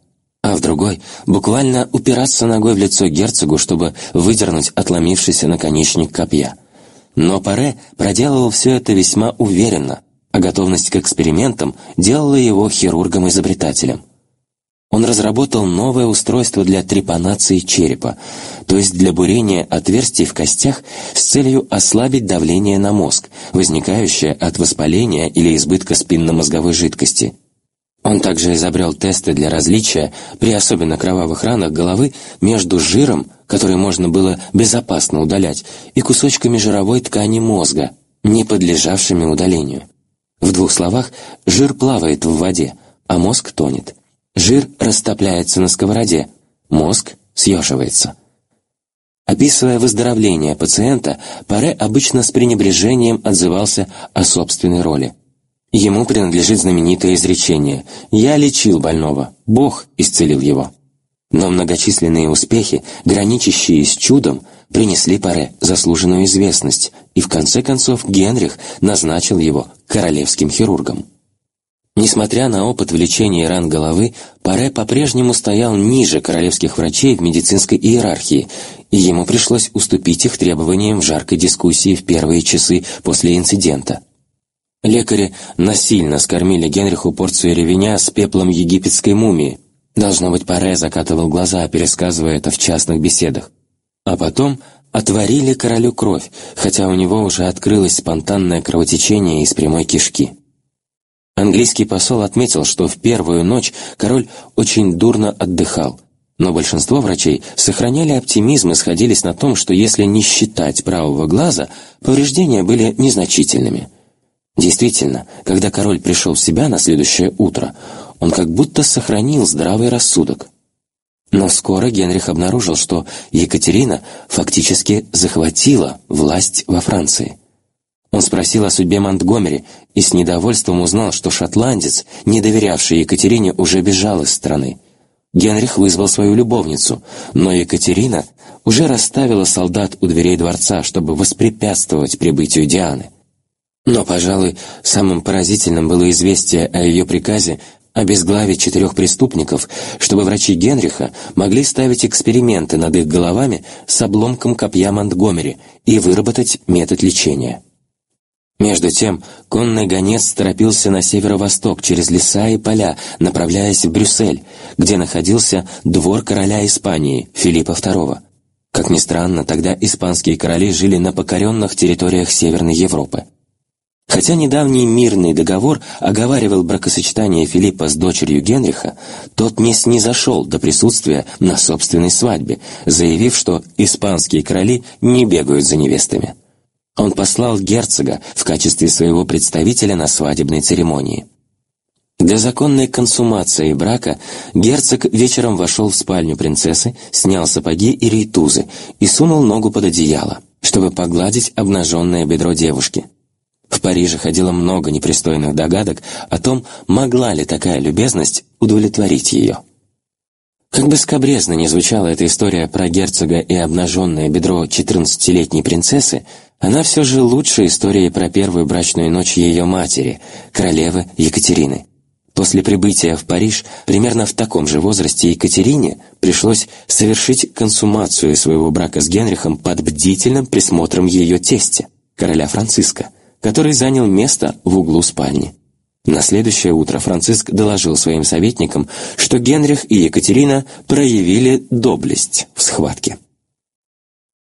а в другой — буквально упираться ногой в лицо герцогу, чтобы выдернуть отломившийся наконечник копья. Но Паре проделывал все это весьма уверенно, а готовность к экспериментам делала его хирургом-изобретателем он разработал новое устройство для трепанации черепа, то есть для бурения отверстий в костях с целью ослабить давление на мозг, возникающее от воспаления или избытка спинномозговой жидкости. Он также изобрел тесты для различия при особенно кровавых ранах головы между жиром, который можно было безопасно удалять, и кусочками жировой ткани мозга, не подлежавшими удалению. В двух словах, жир плавает в воде, а мозг тонет. Жир растопляется на сковороде, мозг съеживается. Описывая выздоровление пациента, Паре обычно с пренебрежением отзывался о собственной роли. Ему принадлежит знаменитое изречение «Я лечил больного, Бог исцелил его». Но многочисленные успехи, граничащие с чудом, принесли Паре заслуженную известность, и в конце концов Генрих назначил его королевским хирургом. Несмотря на опыт в лечении ран головы, Паре по-прежнему стоял ниже королевских врачей в медицинской иерархии, и ему пришлось уступить их требованиям в жаркой дискуссии в первые часы после инцидента. Лекари насильно скормили Генриху порцию ревеня с пеплом египетской мумии. Должно быть, Паре закатывал глаза, пересказывая это в частных беседах. А потом отварили королю кровь, хотя у него уже открылось спонтанное кровотечение из прямой кишки. Английский посол отметил, что в первую ночь король очень дурно отдыхал, но большинство врачей сохраняли оптимизм и сходились на том, что если не считать правого глаза, повреждения были незначительными. Действительно, когда король пришел в себя на следующее утро, он как будто сохранил здравый рассудок. Но скоро Генрих обнаружил, что Екатерина фактически захватила власть во Франции. Он спросил о судьбе Монтгомери и с недовольством узнал, что шотландец, не доверявший Екатерине, уже бежал из страны. Генрих вызвал свою любовницу, но Екатерина уже расставила солдат у дверей дворца, чтобы воспрепятствовать прибытию Дианы. Но, пожалуй, самым поразительным было известие о ее приказе обезглавить четырех преступников, чтобы врачи Генриха могли ставить эксперименты над их головами с обломком копья Монтгомери и выработать метод лечения. Между тем, конный гонец торопился на северо-восток через леса и поля, направляясь в Брюссель, где находился двор короля Испании, Филиппа II. Как ни странно, тогда испанские короли жили на покоренных территориях Северной Европы. Хотя недавний мирный договор оговаривал бракосочетание Филиппа с дочерью Генриха, тот не снизошел до присутствия на собственной свадьбе, заявив, что испанские короли не бегают за невестами. Он послал герцога в качестве своего представителя на свадебной церемонии. Для законной консумации брака герцог вечером вошел в спальню принцессы, снял сапоги и рейтузы и сунул ногу под одеяло, чтобы погладить обнаженное бедро девушки. В Париже ходило много непристойных догадок о том, могла ли такая любезность удовлетворить ее. Как бы скобрезно ни звучала эта история про герцога и обнаженное бедро 14-летней принцессы, она все же лучше истории про первую брачную ночь ее матери, королевы Екатерины. После прибытия в Париж, примерно в таком же возрасте Екатерине пришлось совершить консумацию своего брака с Генрихом под бдительным присмотром ее тестя, короля Франциска – который занял место в углу спальни. На следующее утро Франциск доложил своим советникам, что Генрих и Екатерина проявили доблесть в схватке.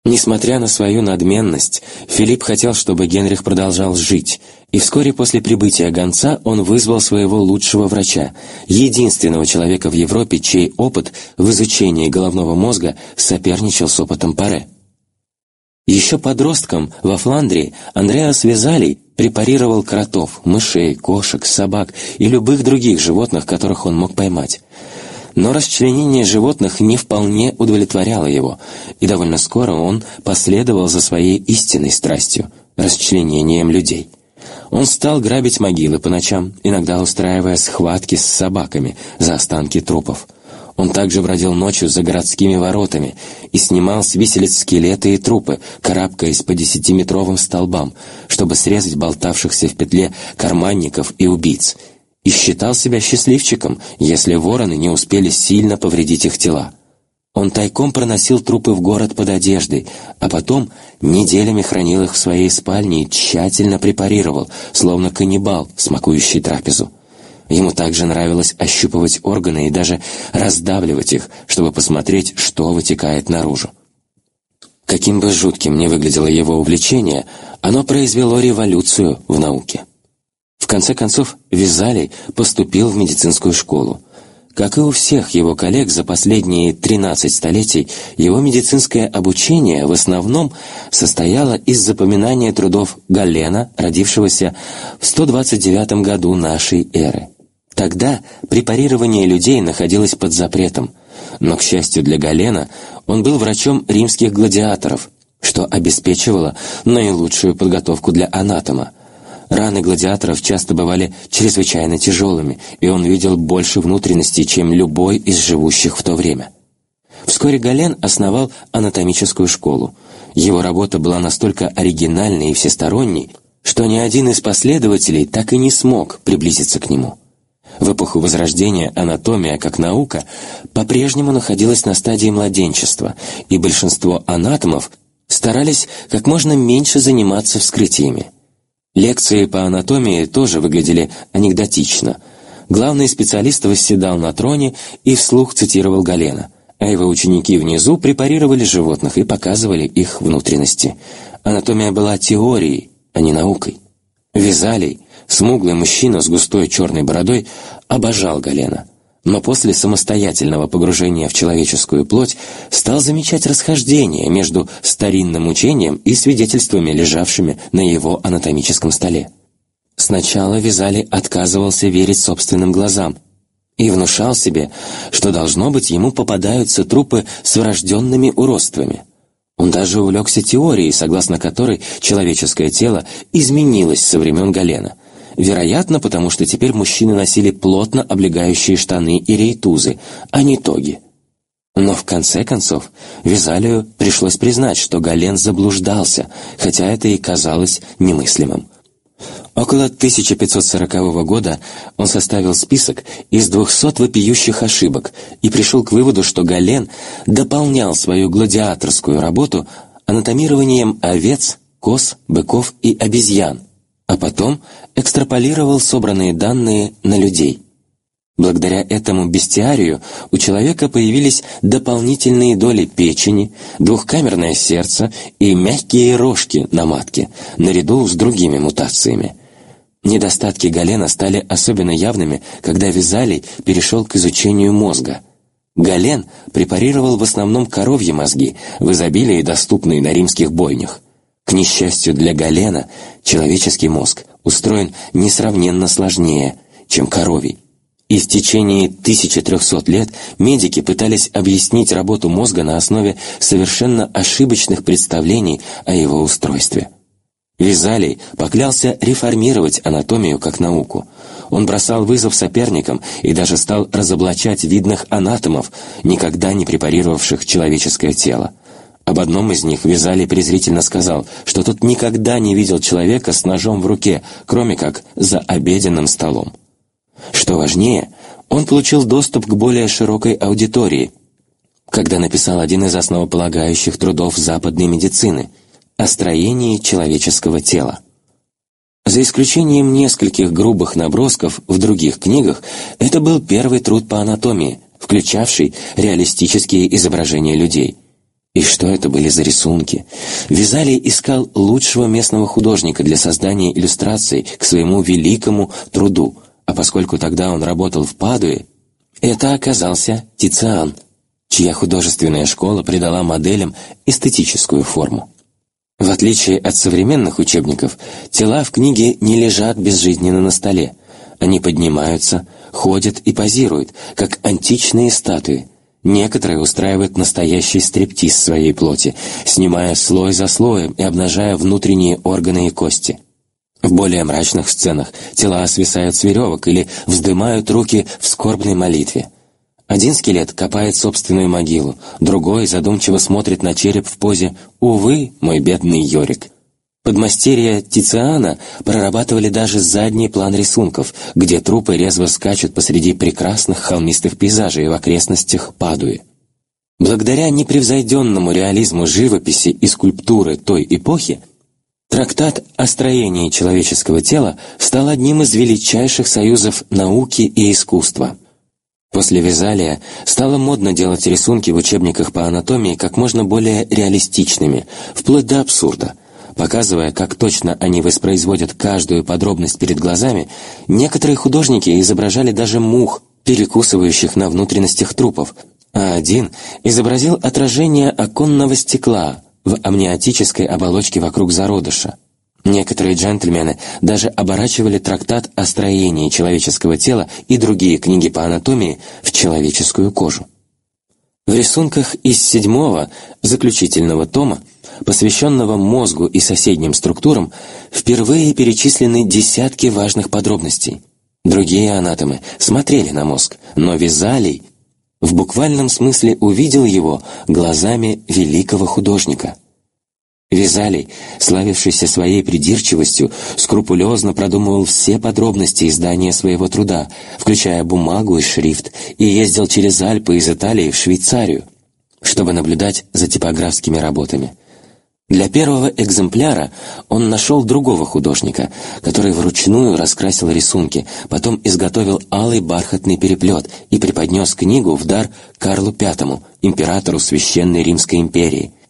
Несмотря на свою надменность, Филипп хотел, чтобы Генрих продолжал жить, и вскоре после прибытия гонца он вызвал своего лучшего врача, единственного человека в Европе, чей опыт в изучении головного мозга соперничал с опытом Паре. Еще подростком во Фландрии Андреас Визалий препарировал кротов, мышей, кошек, собак и любых других животных, которых он мог поймать. Но расчленение животных не вполне удовлетворяло его, и довольно скоро он последовал за своей истинной страстью – расчленением людей. Он стал грабить могилы по ночам, иногда устраивая схватки с собаками за останки трупов – он также бродил ночью за городскими воротами и снимал с виселиц скелеты и трупы, карабкаясь по десятиметровым столбам, чтобы срезать болтавшихся в петле карманников и убийц, и считал себя счастливчиком, если вороны не успели сильно повредить их тела. Он тайком проносил трупы в город под одеждой, а потом неделями хранил их в своей спальне и тщательно препарировал, словно каннибал, смакующий трапезу. Ему также нравилось ощупывать органы и даже раздавливать их, чтобы посмотреть, что вытекает наружу. Каким бы жутким ни выглядело его увлечение, оно произвело революцию в науке. В конце концов, Визалий поступил в медицинскую школу. Как и у всех его коллег за последние 13 столетий, его медицинское обучение в основном состояло из запоминания трудов Галена, родившегося в 129 году нашей эры. Тогда препарирование людей находилось под запретом, но, к счастью для Галена, он был врачом римских гладиаторов, что обеспечивало наилучшую подготовку для анатома. Раны гладиаторов часто бывали чрезвычайно тяжелыми, и он видел больше внутренностей, чем любой из живущих в то время. Вскоре Гален основал анатомическую школу. Его работа была настолько оригинальной и всесторонней, что ни один из последователей так и не смог приблизиться к нему. В эпоху Возрождения анатомия, как наука, по-прежнему находилась на стадии младенчества, и большинство анатомов старались как можно меньше заниматься вскрытиями. Лекции по анатомии тоже выглядели анекдотично. Главный специалист восседал на троне и вслух цитировал Галена, а его ученики внизу препарировали животных и показывали их внутренности. Анатомия была теорией, а не наукой. Вязалий – Смуглый мужчина с густой черной бородой обожал Галена, но после самостоятельного погружения в человеческую плоть стал замечать расхождение между старинным учением и свидетельствами, лежавшими на его анатомическом столе. Сначала Визали отказывался верить собственным глазам и внушал себе, что, должно быть, ему попадаются трупы с врожденными уродствами. Он даже увлекся теорией, согласно которой человеческое тело изменилось со времен Галена, Вероятно, потому что теперь мужчины носили плотно облегающие штаны и рейтузы, а не тоги. Но в конце концов Визалию пришлось признать, что Гален заблуждался, хотя это и казалось немыслимым. Около 1540 года он составил список из 200 вопиющих ошибок и пришел к выводу, что Гален дополнял свою гладиаторскую работу анатомированием овец, коз, быков и обезьян – а потом экстраполировал собранные данные на людей. Благодаря этому бестиарию у человека появились дополнительные доли печени, двухкамерное сердце и мягкие рожки на матке, наряду с другими мутациями. Недостатки Галена стали особенно явными, когда Визалий перешел к изучению мозга. Гален препарировал в основном коровьи мозги, в изобилии доступные на римских бойнях. К несчастью для Галена, человеческий мозг устроен несравненно сложнее, чем коровий. И в течение 1300 лет медики пытались объяснить работу мозга на основе совершенно ошибочных представлений о его устройстве. Визалий поклялся реформировать анатомию как науку. Он бросал вызов соперникам и даже стал разоблачать видных анатомов, никогда не препарировавших человеческое тело. Об одном из них Визалий презрительно сказал, что тот никогда не видел человека с ножом в руке, кроме как за обеденным столом. Что важнее, он получил доступ к более широкой аудитории, когда написал один из основополагающих трудов западной медицины – о строении человеческого тела. За исключением нескольких грубых набросков в других книгах, это был первый труд по анатомии, включавший реалистические изображения людей. И что это были за рисунки? Визалий искал лучшего местного художника для создания иллюстраций к своему великому труду, а поскольку тогда он работал в Падуе, это оказался Тициан, чья художественная школа придала моделям эстетическую форму. В отличие от современных учебников, тела в книге не лежат безжизненно на столе. Они поднимаются, ходят и позируют, как античные статуи. Некоторые устраивают настоящий стриптиз своей плоти, снимая слой за слоем и обнажая внутренние органы и кости. В более мрачных сценах тела свисают с веревок или вздымают руки в скорбной молитве – один скелет копает собственную могилу, другой задумчиво смотрит на череп в позе «Увы, мой бедный Йорик». Подмастерья Тициана прорабатывали даже задний план рисунков, где трупы резво скачут посреди прекрасных холмистых пейзажей в окрестностях Падуи. Благодаря непревзойденному реализму живописи и скульптуры той эпохи, трактат о строении человеческого тела стал одним из величайших союзов науки и искусства – После Визалия стало модно делать рисунки в учебниках по анатомии как можно более реалистичными, вплоть до абсурда. Показывая, как точно они воспроизводят каждую подробность перед глазами, некоторые художники изображали даже мух, перекусывающих на внутренностях трупов, а один изобразил отражение оконного стекла в амниотической оболочке вокруг зародыша. Некоторые джентльмены даже оборачивали трактат о строении человеческого тела и другие книги по анатомии в человеческую кожу. В рисунках из седьмого, заключительного тома, посвященного мозгу и соседним структурам, впервые перечислены десятки важных подробностей. Другие анатомы смотрели на мозг, но Визалий в буквальном смысле увидел его глазами великого художника – Визалий, славившийся своей придирчивостью, скрупулезно продумывал все подробности издания своего труда, включая бумагу и шрифт, и ездил через Альпы из Италии в Швейцарию, чтобы наблюдать за типографскими работами. Для первого экземпляра он нашел другого художника, который вручную раскрасил рисунки, потом изготовил алый бархатный переплет и преподнес книгу в дар Карлу V, императору Священной Римской империи –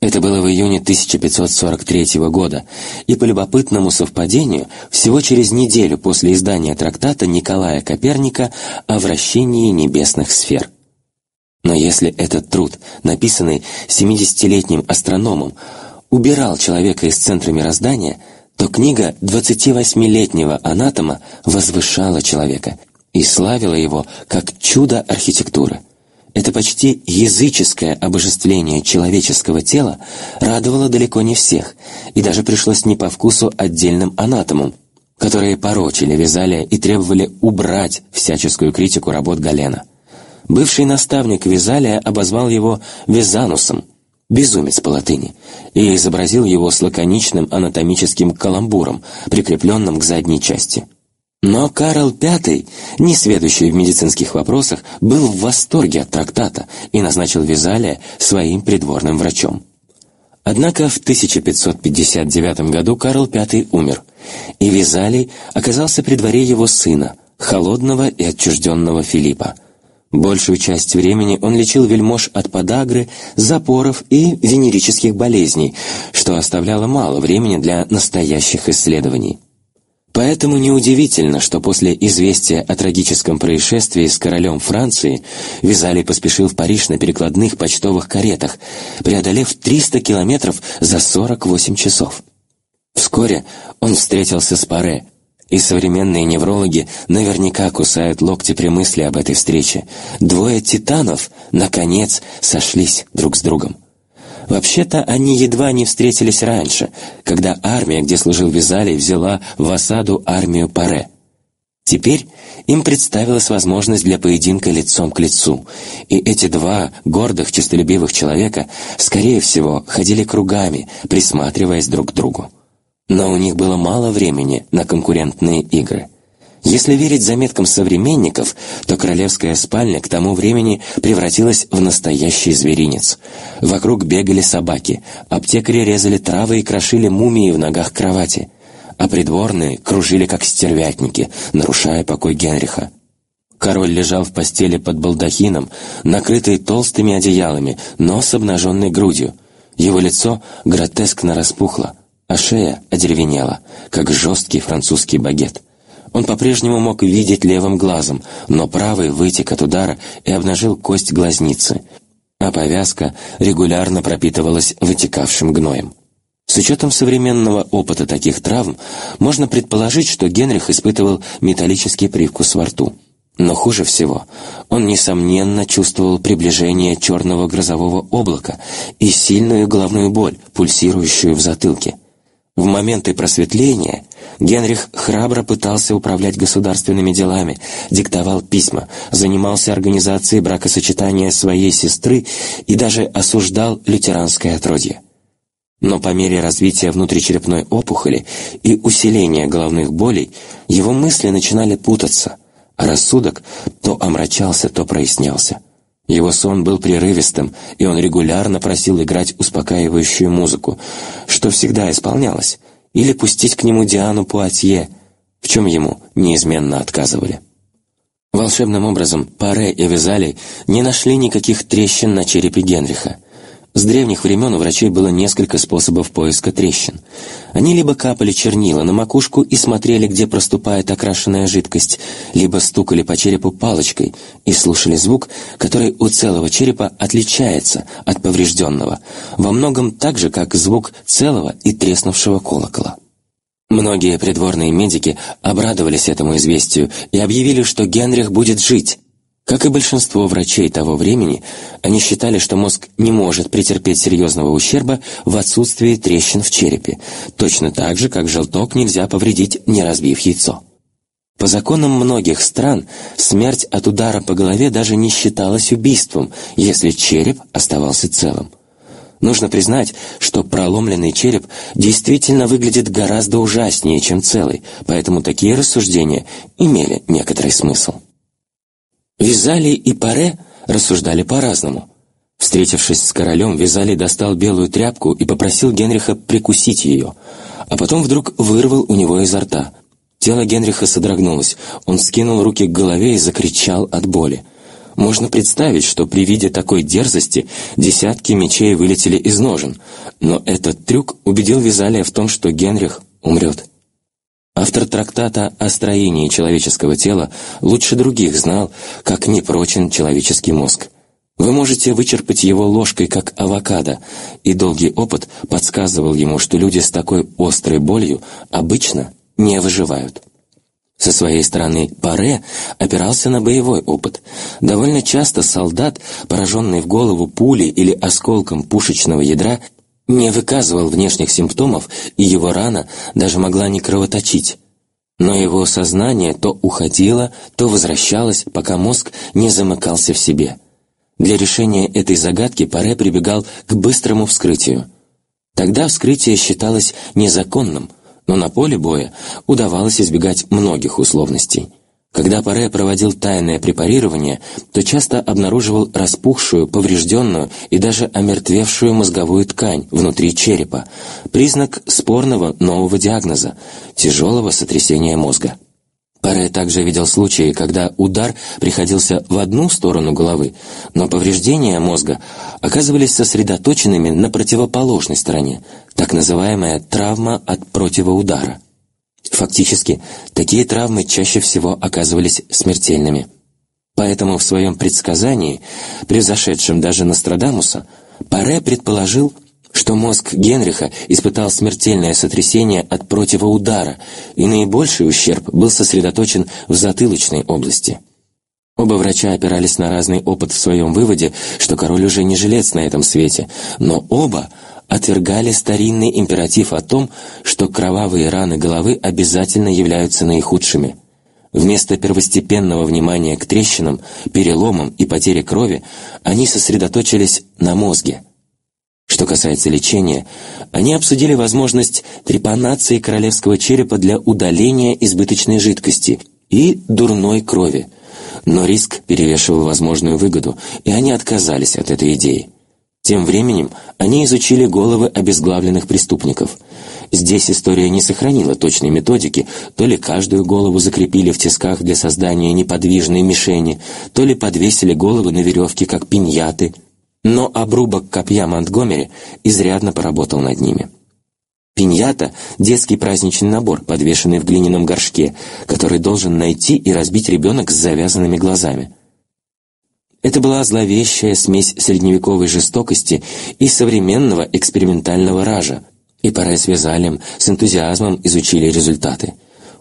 это было в июне 1543 года, и по любопытному совпадению, всего через неделю после издания трактата Николая Коперника о вращении небесных сфер. Но если этот труд, написанный 70-летним астрономом, убирал человека из центра мироздания, то книга 28-летнего анатома возвышала человека и славила его как чудо архитектуры. Это почти языческое обожествление человеческого тела радовало далеко не всех, и даже пришлось не по вкусу отдельным анатомам, которые порочили Визалия и требовали убрать всяческую критику работ Галена. Бывший наставник Визалия обозвал его «визанусом», безумец по латыни, и изобразил его с лаконичным анатомическим каламбуром, прикрепленным к задней части – но Карл V, не сведущий в медицинских вопросах, был в восторге от трактата и назначил Визалия своим придворным врачом. Однако в 1559 году Карл V умер, и Визалий оказался при дворе его сына, холодного и отчужденного Филиппа. Большую часть времени он лечил вельмож от подагры, запоров и венерических болезней, что оставляло мало времени для настоящих исследований. Поэтому неудивительно, что после известия о трагическом происшествии с королем Франции Визалий поспешил в Париж на перекладных почтовых каретах, преодолев 300 километров за 48 часов. Вскоре он встретился с Паре, и современные неврологи наверняка кусают локти при мысли об этой встрече. Двое титанов, наконец, сошлись друг с другом. Вообще-то они едва не встретились раньше, когда армия, где служил Визалий, взяла в осаду армию Паре. Теперь им представилась возможность для поединка лицом к лицу, и эти два гордых, честолюбивых человека, скорее всего, ходили кругами, присматриваясь друг к другу. Но у них было мало времени на конкурентные игры – если верить заметкам современников, то королевская спальня к тому времени превратилась в настоящий зверинец. Вокруг бегали собаки, аптекари резали травы и крошили мумии в ногах кровати, а придворные кружили как стервятники, нарушая покой Генриха. Король лежал в постели под балдахином, накрытый толстыми одеялами, но с обнаженной грудью. Его лицо гротескно распухло, а шея одеревенела, как жесткий французский багет. Он по-прежнему мог видеть левым глазом, но правый вытек от удара и обнажил кость глазницы, а повязка регулярно пропитывалась вытекавшим гноем. С учетом современного опыта таких травм, можно предположить, что Генрих испытывал металлический привкус во рту. Но хуже всего, он, несомненно, чувствовал приближение черного грозового облака и сильную головную боль, пульсирующую в затылке. В моменты просветления Генрих храбро пытался управлять государственными делами, диктовал письма, занимался организацией бракосочетания своей сестры и даже осуждал лютеранское отродье. Но по мере развития внутричерепной опухоли и усиления головных болей его мысли начинали путаться, а рассудок то омрачался, то прояснялся. Его сон был прерывистым, и он регулярно просил играть успокаивающую музыку, что всегда исполнялось, или пустить к нему Диану Пуатье, в чем ему неизменно отказывали. Волшебным образом Паре и Визали не нашли никаких трещин на черепе Генриха. С древних времен у врачей было несколько способов поиска трещин. Они либо капали чернила на макушку и смотрели, где проступает окрашенная жидкость, либо стукали по черепу палочкой и слушали звук, который у целого черепа отличается от поврежденного, во многом так же, как звук целого и треснувшего колокола. Многие придворные медики обрадовались этому известию и объявили, что Генрих будет жить, как и большинство врачей того времени, они считали, что мозг не может претерпеть серьезного ущерба в отсутствии трещин в черепе, точно так же, как желток нельзя повредить, не разбив яйцо. По законам многих стран смерть от удара по голове даже не считалась убийством, если череп оставался целым. Нужно признать, что проломленный череп действительно выглядит гораздо ужаснее, чем целый, поэтому такие рассуждения имели некоторый смысл. Визали и Паре рассуждали по-разному. Встретившись с королем, Визали достал белую тряпку и попросил Генриха прикусить ее, а потом вдруг вырвал у него изо рта. Тело Генриха содрогнулось, он скинул руки к голове и закричал от боли. Можно представить, что при виде такой дерзости десятки мечей вылетели из ножен, но этот трюк убедил Визалия в том, что Генрих умрет. Автор трактата о строении человеческого тела лучше других знал, как непрочен человеческий мозг. Вы можете вычерпать его ложкой, как авокадо, и долгий опыт подсказывал ему, что люди с такой острой болью обычно не выживают. Со своей стороны Паре опирался на боевой опыт. Довольно часто солдат, пораженный в голову пулей или осколком пушечного ядра, не выказывал внешних симптомов, и его рана даже могла не кровоточить. Но его сознание то уходило, то возвращалось, пока мозг не замыкался в себе. Для решения этой загадки Паре прибегал к быстрому вскрытию. Тогда вскрытие считалось незаконным, но на поле боя удавалось избегать многих условностей. Когда Паре проводил тайное препарирование, то часто обнаруживал распухшую, поврежденную и даже омертвевшую мозговую ткань внутри черепа, признак спорного нового диагноза – тяжелого сотрясения мозга. Паре также видел случаи, когда удар приходился в одну сторону головы, но повреждения мозга оказывались сосредоточенными на противоположной стороне, так называемая травма от противоудара – Фактически, такие травмы чаще всего оказывались смертельными. Поэтому в своем предсказании, превзошедшем даже Нострадамуса, Паре предположил, что мозг Генриха испытал смертельное сотрясение от противоудара, и наибольший ущерб был сосредоточен в затылочной области. Оба врача опирались на разный опыт в своем выводе, что король уже не жилец на этом свете, но оба отвергали старинный императив о том, что кровавые раны головы обязательно являются наихудшими. Вместо первостепенного внимания к трещинам, переломам и потере крови, они сосредоточились на мозге. Что касается лечения, они обсудили возможность трепанации королевского черепа для удаления избыточной жидкости и дурной крови, но риск перевешивал возможную выгоду, и они отказались от этой идеи. Тем временем они изучили головы обезглавленных преступников. Здесь история не сохранила точной методики, то ли каждую голову закрепили в тисках для создания неподвижной мишени, то ли подвесили головы на веревке, как пиньяты, но обрубок копья Монтгомери изрядно поработал над ними. Пиньята – детский праздничный набор, подвешенный в глиняном горшке, который должен найти и разбить ребенок с завязанными глазами – это была зловещая смесь средневековой жестокости и современного экспериментального ража, и Паре с Вязалем с энтузиазмом изучили результаты.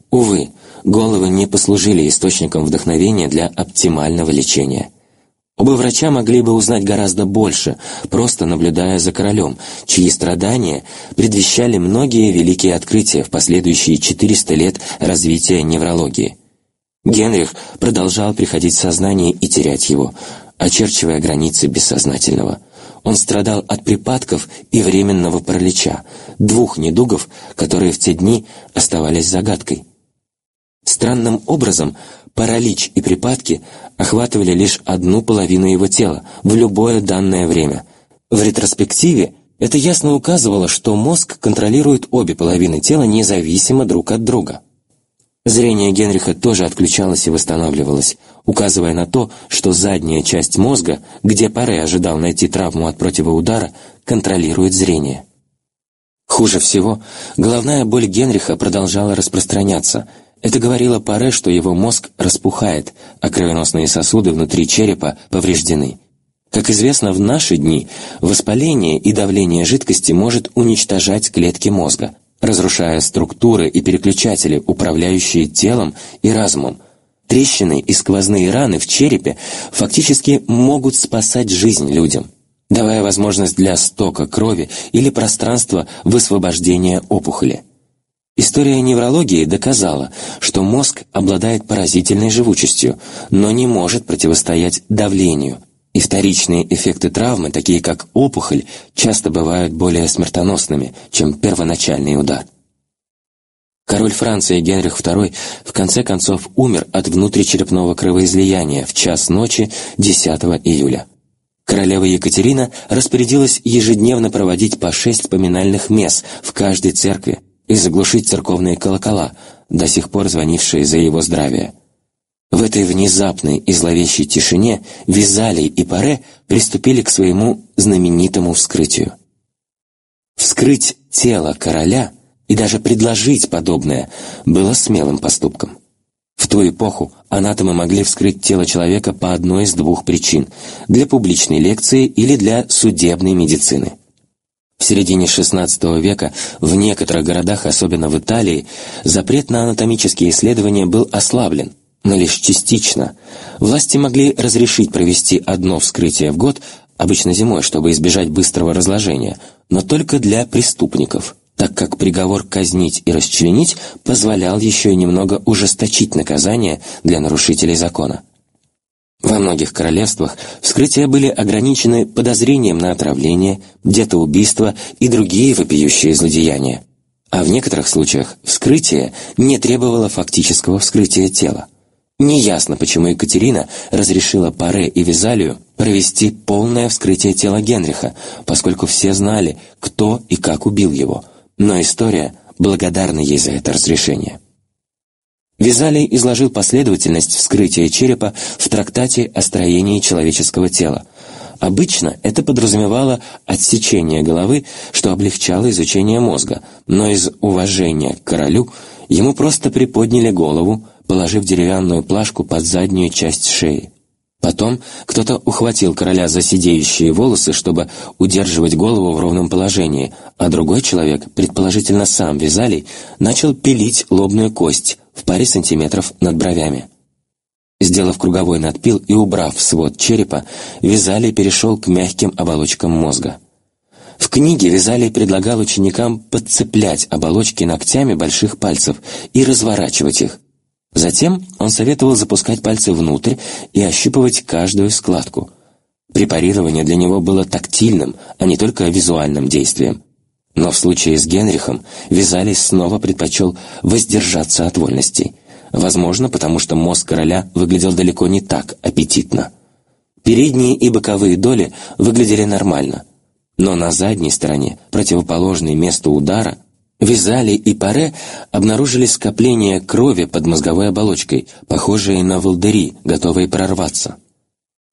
Увы, головы не послужили источником вдохновения для оптимального лечения. Оба врача могли бы узнать гораздо больше, просто наблюдая за королем, чьи страдания предвещали многие великие открытия в последующие 400 лет развития неврологии – Генрих продолжал приходить в сознание и терять его, очерчивая границы бессознательного. Он страдал от припадков и временного паралича, двух недугов, которые в те дни оставались загадкой. Странным образом паралич и припадки охватывали лишь одну половину его тела в любое данное время. В ретроспективе это ясно указывало, что мозг контролирует обе половины тела независимо друг от друга. Зрение Генриха тоже отключалось и восстанавливалось, указывая на то, что задняя часть мозга, где Паре ожидал найти травму от противоудара, контролирует зрение. Хуже всего, головная боль Генриха продолжала распространяться. Это говорило Паре, что его мозг распухает, а кровеносные сосуды внутри черепа повреждены. Как известно, в наши дни воспаление и давление жидкости может уничтожать клетки мозга – разрушая структуры и переключатели, управляющие телом и разумом. Трещины и сквозные раны в черепе фактически могут спасать жизнь людям, давая возможность для стока крови или пространства высвобождения опухоли. История неврологии доказала, что мозг обладает поразительной живучестью, но не может противостоять давлению, и вторичные эффекты травмы, такие как опухоль, часто бывают более смертоносными, чем первоначальный удар. Король Франции Генрих II в конце концов умер от внутричерепного кровоизлияния в час ночи 10 июля. Королева Екатерина распорядилась ежедневно проводить по шесть поминальных мес в каждой церкви и заглушить церковные колокола, до сих пор звонившие за его здравие. В этой внезапной и зловещей тишине Визалий и Паре приступили к своему знаменитому вскрытию. Вскрыть тело короля и даже предложить подобное было смелым поступком. В ту эпоху анатомы могли вскрыть тело человека по одной из двух причин – для публичной лекции или для судебной медицины. В середине XVI века в некоторых городах, особенно в Италии, запрет на анатомические исследования был ослаблен – но лишь частично. Власти могли разрешить провести одно вскрытие в год, обычно зимой, чтобы избежать быстрого разложения, но только для преступников, так как приговор казнить и расчленить позволял еще немного ужесточить наказание для нарушителей закона. Во многих королевствах вскрытия были ограничены подозрением на отравление, детоубийство и другие вопиющие злодеяния. А в некоторых случаях вскрытие не требовало фактического вскрытия тела. Неясно, почему Екатерина разрешила Паре и Визалию провести полное вскрытие тела Генриха, поскольку все знали, кто и как убил его, но история благодарна ей за это разрешение. Визалий изложил последовательность вскрытия черепа в трактате о строении человеческого тела. Обычно это подразумевало отсечение головы, что облегчало изучение мозга, но из уважения к королю ему просто приподняли голову, положив деревянную плашку под заднюю часть шеи. Потом кто-то ухватил короля за сидеющие волосы, чтобы удерживать голову в ровном положении, а другой человек, предположительно сам Визалий, начал пилить лобную кость в паре сантиметров над бровями. Сделав круговой надпил и убрав свод черепа, Визалий перешел к мягким оболочкам мозга. В книге Визалий предлагал ученикам подцеплять оболочки ногтями больших пальцев и разворачивать их, Затем он советовал запускать пальцы внутрь и ощупывать каждую складку. Препарирование для него было тактильным, а не только визуальным действием. Но в случае с Генрихом Визалис снова предпочел воздержаться от вольностей. Возможно, потому что мозг короля выглядел далеко не так аппетитно. Передние и боковые доли выглядели нормально, но на задней стороне, противоположной месту удара, Визали и Паре обнаружили скопление крови под мозговой оболочкой, похожие на волдыри, готовые прорваться.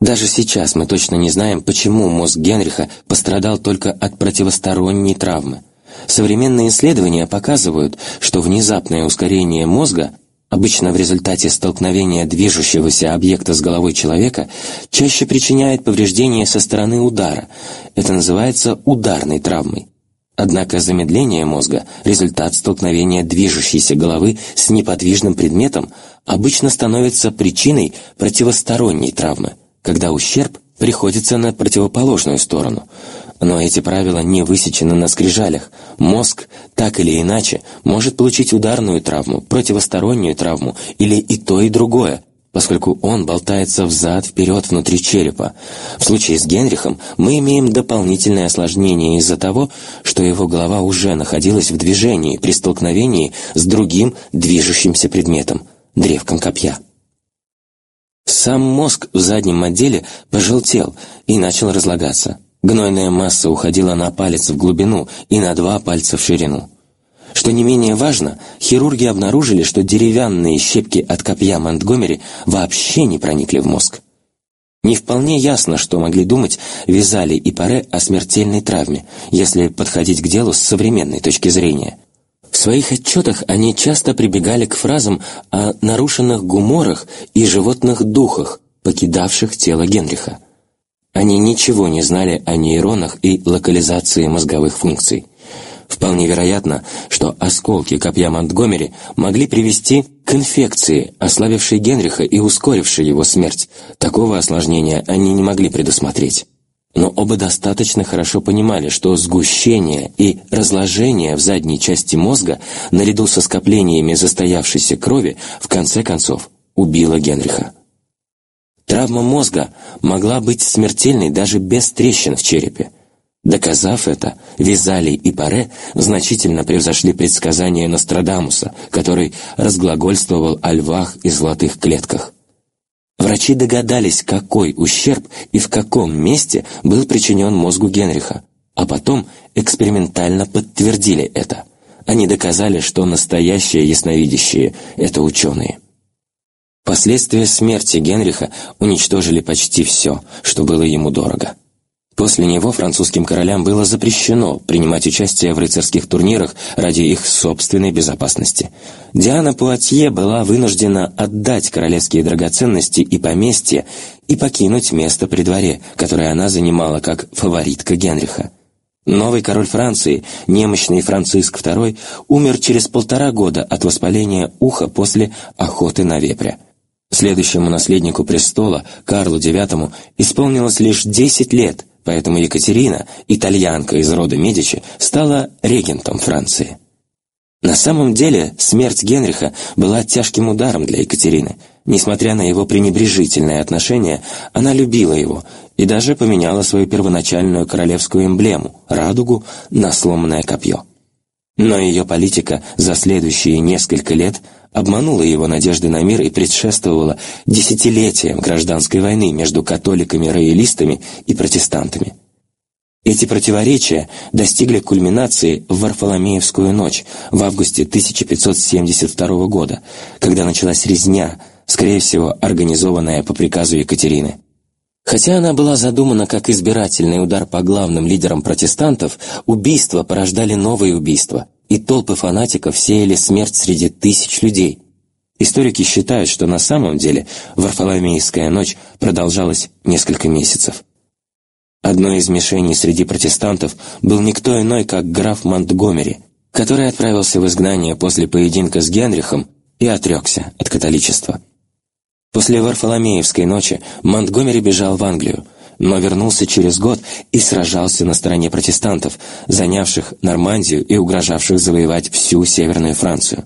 Даже сейчас мы точно не знаем, почему мозг Генриха пострадал только от противосторонней травмы. Современные исследования показывают, что внезапное ускорение мозга, обычно в результате столкновения движущегося объекта с головой человека, чаще причиняет повреждения со стороны удара. Это называется ударной травмой. Однако замедление мозга, результат столкновения движущейся головы с неподвижным предметом, обычно становится причиной противосторонней травмы, когда ущерб приходится на противоположную сторону. Но эти правила не высечены на скрижалях. Мозг, так или иначе, может получить ударную травму, противостороннюю травму или и то, и другое, поскольку он болтается взад-вперед внутри черепа. В случае с Генрихом мы имеем дополнительное осложнение из-за того, что его голова уже находилась в движении при столкновении с другим движущимся предметом – древком копья. Сам мозг в заднем отделе пожелтел и начал разлагаться. Гнойная масса уходила на палец в глубину и на два пальца в ширину. Что не менее важно, хирурги обнаружили, что деревянные щепки от копья Монтгомери вообще не проникли в мозг. Не вполне ясно, что могли думать Визали и Паре о смертельной травме, если подходить к делу с современной точки зрения. В своих отчетах они часто прибегали к фразам о нарушенных гуморах и животных духах, покидавших тело Генриха. Они ничего не знали о нейронах и локализации мозговых функций. Вполне вероятно, что осколки копья Монтгомери могли привести к инфекции, ослабившей Генриха и ускорившей его смерть. Такого осложнения они не могли предусмотреть. Но оба достаточно хорошо понимали, что сгущение и разложение в задней части мозга, наряду со скоплениями застоявшейся крови, в конце концов убило Генриха. Травма мозга могла быть смертельной даже без трещин в черепе. Доказав это, Визалий и Паре значительно превзошли предсказания Нострадамуса, который разглагольствовал о львах и золотых клетках. Врачи догадались, какой ущерб и в каком месте был причинен мозгу Генриха, а потом экспериментально подтвердили это. Они доказали, что настоящие ясновидящие – это ученые. Последствия смерти Генриха уничтожили почти все, что было ему дорого. После него французским королям было запрещено принимать участие в рыцарских турнирах ради их собственной безопасности. Диана Пуатье была вынуждена отдать королевские драгоценности и поместья и покинуть место при дворе, которое она занимала как фаворитка Генриха. Новый король Франции, немощный Франциск II, умер через полтора года от воспаления уха после охоты на вепря. Следующему наследнику престола, Карлу IX, исполнилось лишь 10 лет – Поэтому Екатерина, итальянка из рода Медичи, стала регентом Франции. На самом деле смерть Генриха была тяжким ударом для Екатерины. Несмотря на его пренебрежительное отношение, она любила его и даже поменяла свою первоначальную королевскую эмблему – радугу – на сломанное копье. Но ее политика за следующие несколько лет обманула его надежды на мир и предшествовала десятилетиям гражданской войны между католиками-роялистами и протестантами. Эти противоречия достигли кульминации в Варфоломеевскую ночь в августе 1572 года, когда началась резня, скорее всего, организованная по приказу Екатерины. Хотя она была задумана как избирательный удар по главным лидерам протестантов, убийства порождали новые убийства, и толпы фанатиков сеяли смерть среди тысяч людей. Историки считают, что на самом деле Варфоломеевская ночь продолжалась несколько месяцев. Одной из мишеней среди протестантов был никто иной, как граф Монтгомери, который отправился в изгнание после поединка с Генрихом и отрекся от католичества. После Варфоломеевской ночи Монтгомери бежал в Англию, но вернулся через год и сражался на стороне протестантов, занявших Нормандию и угрожавших завоевать всю Северную Францию.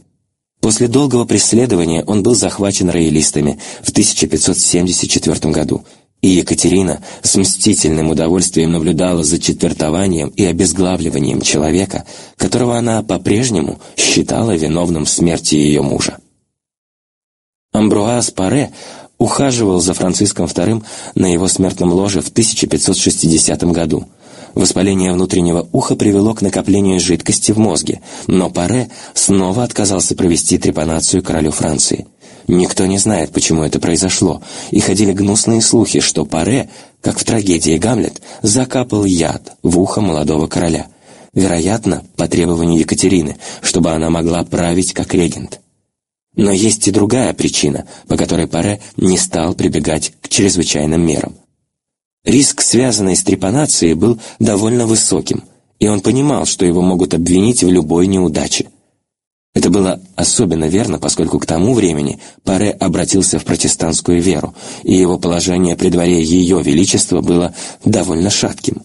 После долгого преследования он был захвачен роялистами в 1574 году, и Екатерина с мстительным удовольствием наблюдала за четвертованием и обезглавливанием человека, которого она по-прежнему считала виновным в смерти ее мужа. Амбруаз Паре ухаживал за Франциском II на его смертном ложе в 1560 году. Воспаление внутреннего уха привело к накоплению жидкости в мозге, но Паре снова отказался провести трепанацию королю Франции. Никто не знает, почему это произошло, и ходили гнусные слухи, что Паре, как в трагедии «Гамлет», закапал яд в ухо молодого короля. Вероятно, по требованию Екатерины, чтобы она могла править как регент. Но есть и другая причина, по которой Паре не стал прибегать к чрезвычайным мерам. Риск, связанный с трепанацией, был довольно высоким, и он понимал, что его могут обвинить в любой неудаче. Это было особенно верно, поскольку к тому времени Паре обратился в протестантскую веру, и его положение при дворе Ее Величества было довольно шатким.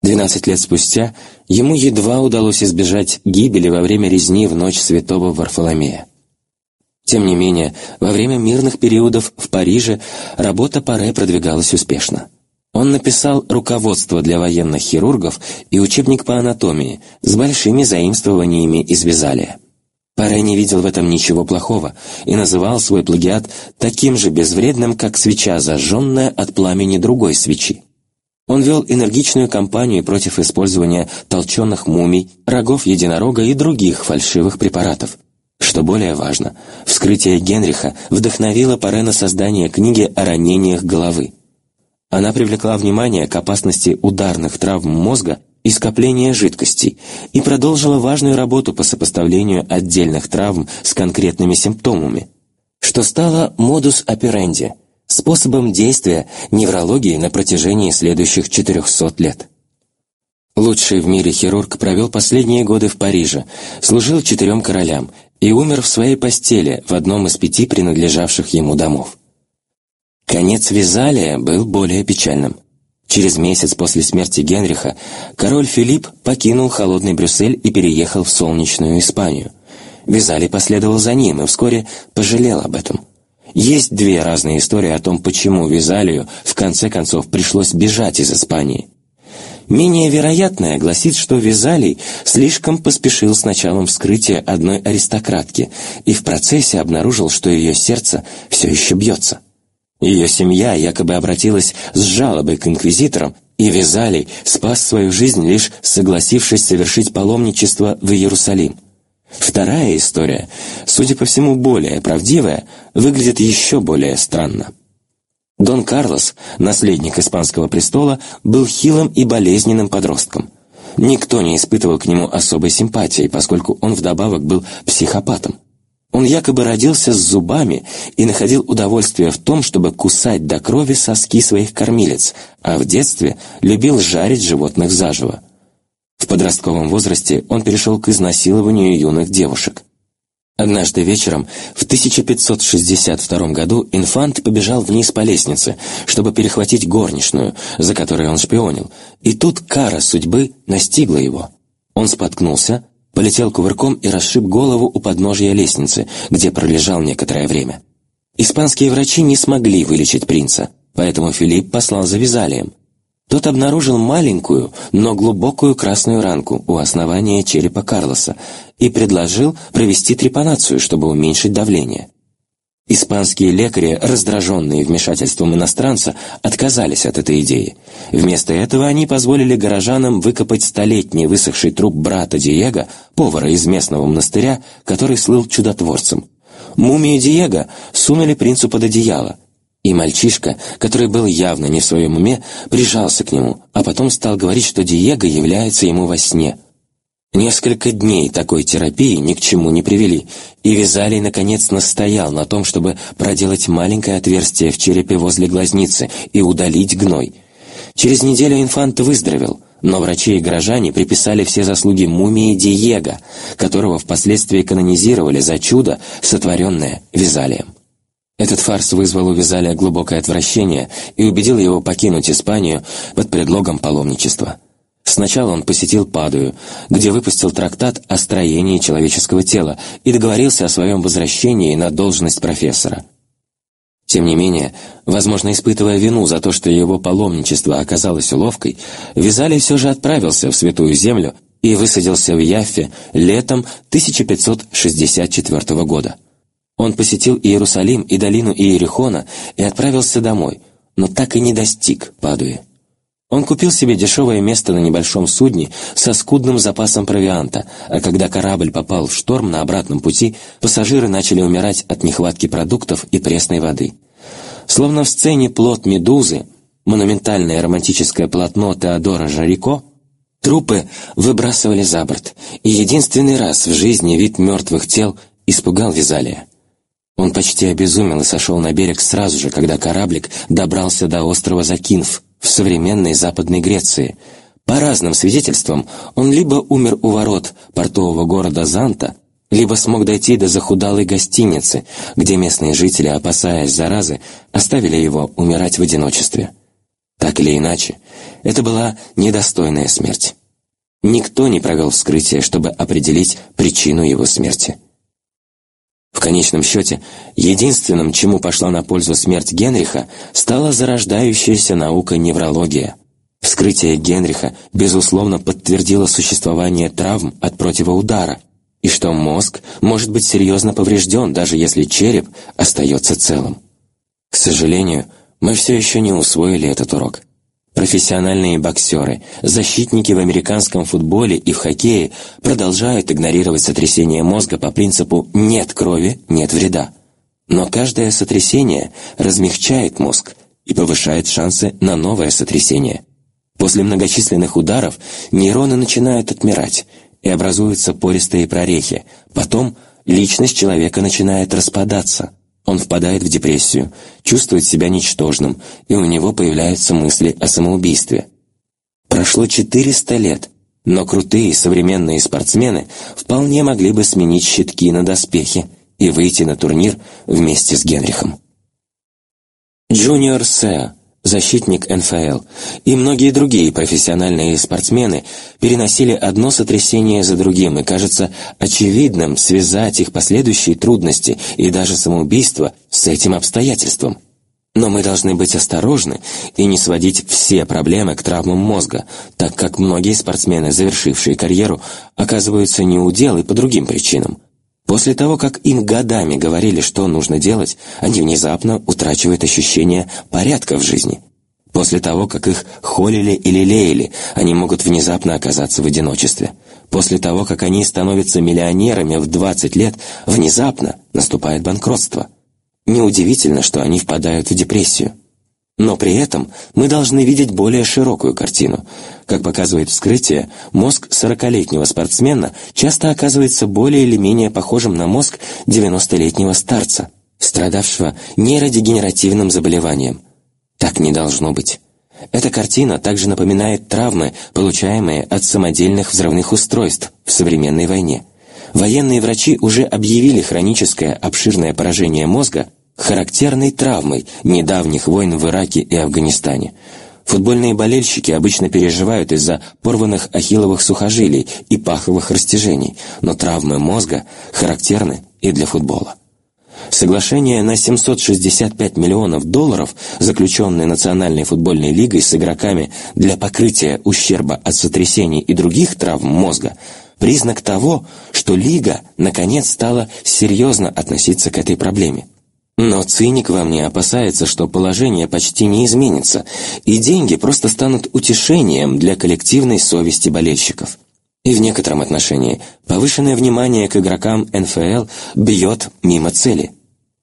Двенадцать лет спустя ему едва удалось избежать гибели во время резни в ночь святого Варфоломея. Тем не менее, во время мирных периодов в Париже работа Паре продвигалась успешно. Он написал руководство для военных хирургов и учебник по анатомии с большими заимствованиями из Визалия. Паре не видел в этом ничего плохого и называл свой плагиат таким же безвредным, как свеча, зажженная от пламени другой свечи. Он вел энергичную кампанию против использования толченых мумий, рогов единорога и других фальшивых препаратов, что более важно, вскрытие Генриха вдохновило Паре на создание книги о ранениях головы. Она привлекла внимание к опасности ударных травм мозга и скопления жидкостей и продолжила важную работу по сопоставлению отдельных травм с конкретными симптомами, что стало модус оперенди, способом действия неврологии на протяжении следующих 400 лет. Лучший в мире хирург провел последние годы в Париже, служил четырем королям и умер в своей постели в одном из пяти принадлежавших ему домов. Конец Визалия был более печальным. Через месяц после смерти Генриха король Филипп покинул холодный Брюссель и переехал в солнечную Испанию. Визалий последовал за ним и вскоре пожалел об этом. Есть две разные истории о том, почему Визалию в конце концов пришлось бежать из Испании. Менее вероятное гласит, что Визалий слишком поспешил с началом вскрытия одной аристократки и в процессе обнаружил, что ее сердце все еще бьется. Ее семья якобы обратилась с жалобой к инквизиторам, и Визалий спас свою жизнь, лишь согласившись совершить паломничество в Иерусалим. Вторая история, судя по всему более правдивая, выглядит еще более странно. Дон Карлос, наследник испанского престола, был хилым и болезненным подростком. Никто не испытывал к нему особой симпатии, поскольку он вдобавок был психопатом. Он якобы родился с зубами и находил удовольствие в том, чтобы кусать до крови соски своих кормилец, а в детстве любил жарить животных заживо. В подростковом возрасте он перешел к изнасилованию юных девушек. Однажды вечером в 1562 году инфант побежал вниз по лестнице, чтобы перехватить горничную, за которой он шпионил, и тут кара судьбы настигла его. Он споткнулся, полетел кувырком и расшиб голову у подножия лестницы, где пролежал некоторое время. Испанские врачи не смогли вылечить принца, поэтому Филипп послал за Визалием. Тот обнаружил маленькую, но глубокую красную ранку у основания черепа Карлоса и предложил провести трепанацию, чтобы уменьшить давление. Испанские лекари, раздраженные вмешательством иностранца, отказались от этой идеи. Вместо этого они позволили горожанам выкопать столетний высохший труп брата Диего, повара из местного монастыря, который слыл чудотворцем. Мумию Диего сунули принцу под одеяло, И мальчишка, который был явно не в своем уме, прижался к нему, а потом стал говорить, что Диего является ему во сне. Несколько дней такой терапии ни к чему не привели, и Визалий наконец настоял на том, чтобы проделать маленькое отверстие в черепе возле глазницы и удалить гной. Через неделю инфант выздоровел, но врачи и горожане приписали все заслуги мумии Диего, которого впоследствии канонизировали за чудо, сотворенное Визалием. Этот фарс вызвал у Визалия глубокое отвращение и убедил его покинуть Испанию под предлогом паломничества. Сначала он посетил Падую, где выпустил трактат о строении человеческого тела и договорился о своем возвращении на должность профессора. Тем не менее, возможно, испытывая вину за то, что его паломничество оказалось уловкой, Визалий все же отправился в Святую Землю и высадился в Яффе летом 1564 года. Он посетил Иерусалим и долину Иерихона и отправился домой, но так и не достиг Падуи. Он купил себе дешевое место на небольшом судне со скудным запасом провианта, а когда корабль попал в шторм на обратном пути, пассажиры начали умирать от нехватки продуктов и пресной воды. Словно в сцене «Плод Медузы», монументальное романтическое полотно Теодора Жарико, трупы выбрасывали за борт, и единственный раз в жизни вид мертвых тел испугал Визалия. Он почти обезумел и сошел на берег сразу же, когда кораблик добрался до острова Закинф в современной Западной Греции. По разным свидетельствам, он либо умер у ворот портового города Занта, либо смог дойти до захудалой гостиницы, где местные жители, опасаясь заразы, оставили его умирать в одиночестве. Так или иначе, это была недостойная смерть. Никто не провел вскрытие, чтобы определить причину его смерти. В конечном счете, единственным, чему пошла на пользу смерть Генриха, стала зарождающаяся наука неврология. Вскрытие Генриха, безусловно, подтвердило существование травм от противоудара, и что мозг может быть серьезно поврежден, даже если череп остается целым. К сожалению, мы все еще не усвоили этот урок. Профессиональные боксеры, защитники в американском футболе и в хоккее продолжают игнорировать сотрясение мозга по принципу «нет крови, нет вреда». Но каждое сотрясение размягчает мозг и повышает шансы на новое сотрясение. После многочисленных ударов нейроны начинают отмирать, и образуются пористые прорехи. Потом личность человека начинает распадаться. Он впадает в депрессию, чувствует себя ничтожным, и у него появляются мысли о самоубийстве. Прошло 400 лет, но крутые современные спортсмены вполне могли бы сменить щитки на доспехи и выйти на турнир вместе с Генрихом. Джуниор Сеа защитник НФЛ, и многие другие профессиональные спортсмены переносили одно сотрясение за другим, и кажется очевидным связать их последующие трудности и даже самоубийство с этим обстоятельством. Но мы должны быть осторожны и не сводить все проблемы к травмам мозга, так как многие спортсмены, завершившие карьеру, оказываются неудел и по другим причинам. После того, как им годами говорили, что нужно делать, они внезапно утрачивают ощущение порядка в жизни. После того, как их холили или леяли, они могут внезапно оказаться в одиночестве. После того, как они становятся миллионерами в 20 лет, внезапно наступает банкротство. Неудивительно, что они впадают в депрессию. Но при этом мы должны видеть более широкую картину. Как показывает вскрытие, мозг 40-летнего спортсмена часто оказывается более или менее похожим на мозг 90-летнего старца, страдавшего нейродегенеративным заболеванием. Так не должно быть. Эта картина также напоминает травмы, получаемые от самодельных взрывных устройств в современной войне. Военные врачи уже объявили хроническое обширное поражение мозга характерной травмой недавних войн в Ираке и Афганистане. Футбольные болельщики обычно переживают из-за порванных ахилловых сухожилий и паховых растяжений, но травмы мозга характерны и для футбола. Соглашение на 765 миллионов долларов, заключенное Национальной футбольной лигой с игроками для покрытия ущерба от сотрясений и других травм мозга, признак того, что лига наконец стала серьезно относиться к этой проблеме. Но циник во мне опасается, что положение почти не изменится, и деньги просто станут утешением для коллективной совести болельщиков. И в некотором отношении повышенное внимание к игрокам НФЛ бьет мимо цели.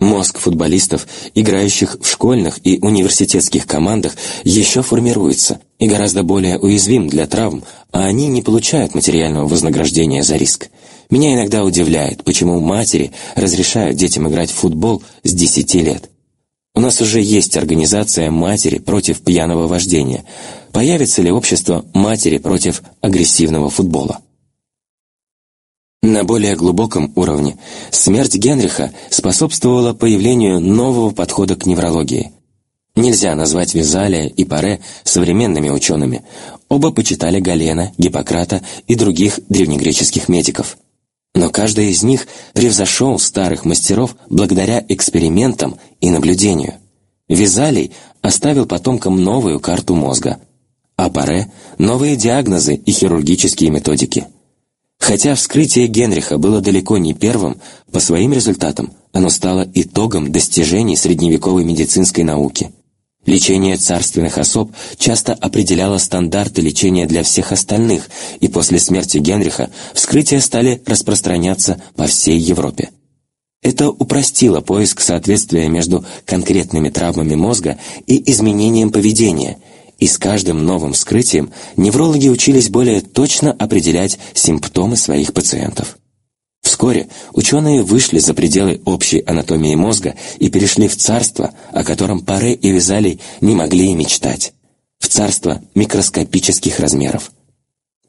Мозг футболистов, играющих в школьных и университетских командах, еще формируется и гораздо более уязвим для травм, а они не получают материального вознаграждения за риск. Меня иногда удивляет, почему матери разрешают детям играть в футбол с 10 лет. У нас уже есть организация «Матери против пьяного вождения». Появится ли общество «Матери против агрессивного футбола»? На более глубоком уровне смерть Генриха способствовала появлению нового подхода к неврологии. Нельзя назвать Визалия и Паре современными учеными. Оба почитали Галена, Гиппократа и других древнегреческих медиков. Но каждый из них превзошел старых мастеров благодаря экспериментам и наблюдению. Визалий оставил потомкам новую карту мозга, а Паре – новые диагнозы и хирургические методики – Хотя вскрытие Генриха было далеко не первым, по своим результатам оно стало итогом достижений средневековой медицинской науки. Лечение царственных особ часто определяло стандарты лечения для всех остальных, и после смерти Генриха вскрытия стали распространяться по всей Европе. Это упростило поиск соответствия между конкретными травмами мозга и изменением поведения – и с каждым новым вскрытием неврологи учились более точно определять симптомы своих пациентов. Вскоре ученые вышли за пределы общей анатомии мозга и перешли в царство, о котором Паре и Визалий не могли и мечтать. В царство микроскопических размеров.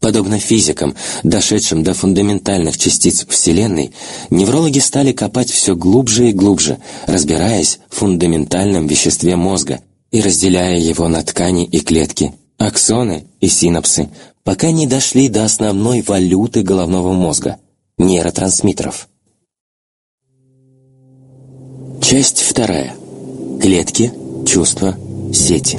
Подобно физикам, дошедшим до фундаментальных частиц Вселенной, неврологи стали копать все глубже и глубже, разбираясь в фундаментальном веществе мозга, и разделяя его на ткани и клетки, аксоны и синапсы, пока не дошли до основной валюты головного мозга – нейротрансмиттеров. Часть вторая. Клетки, чувства, сети.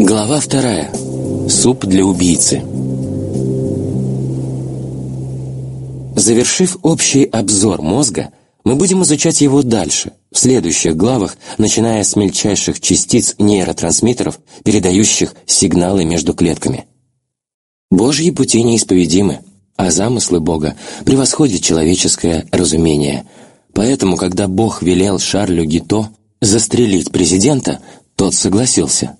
Глава вторая. Суп для убийцы. Завершив общий обзор мозга, мы будем изучать его дальше, в следующих главах, начиная с мельчайших частиц нейротрансмиттеров, передающих сигналы между клетками. Божьи пути неисповедимы, а замыслы Бога превосходят человеческое разумение. Поэтому, когда Бог велел Шарлю Гито застрелить президента, тот согласился.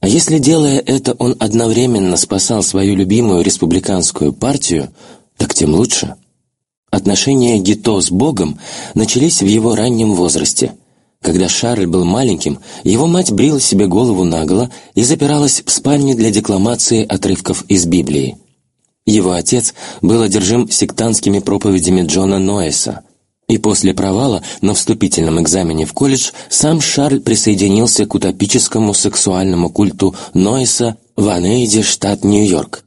А если, делая это, он одновременно спасал свою любимую республиканскую партию, так тем лучше. Отношения Гито с Богом начались в его раннем возрасте. Когда Шарль был маленьким, его мать брила себе голову наголо и запиралась в спальне для декламации отрывков из Библии. Его отец был одержим сектантскими проповедями Джона Ноэса, и после провала на вступительном экзамене в колледж сам Шарль присоединился к утопическому сексуальному культу Ноэса в Анейде, штат Нью-Йорк.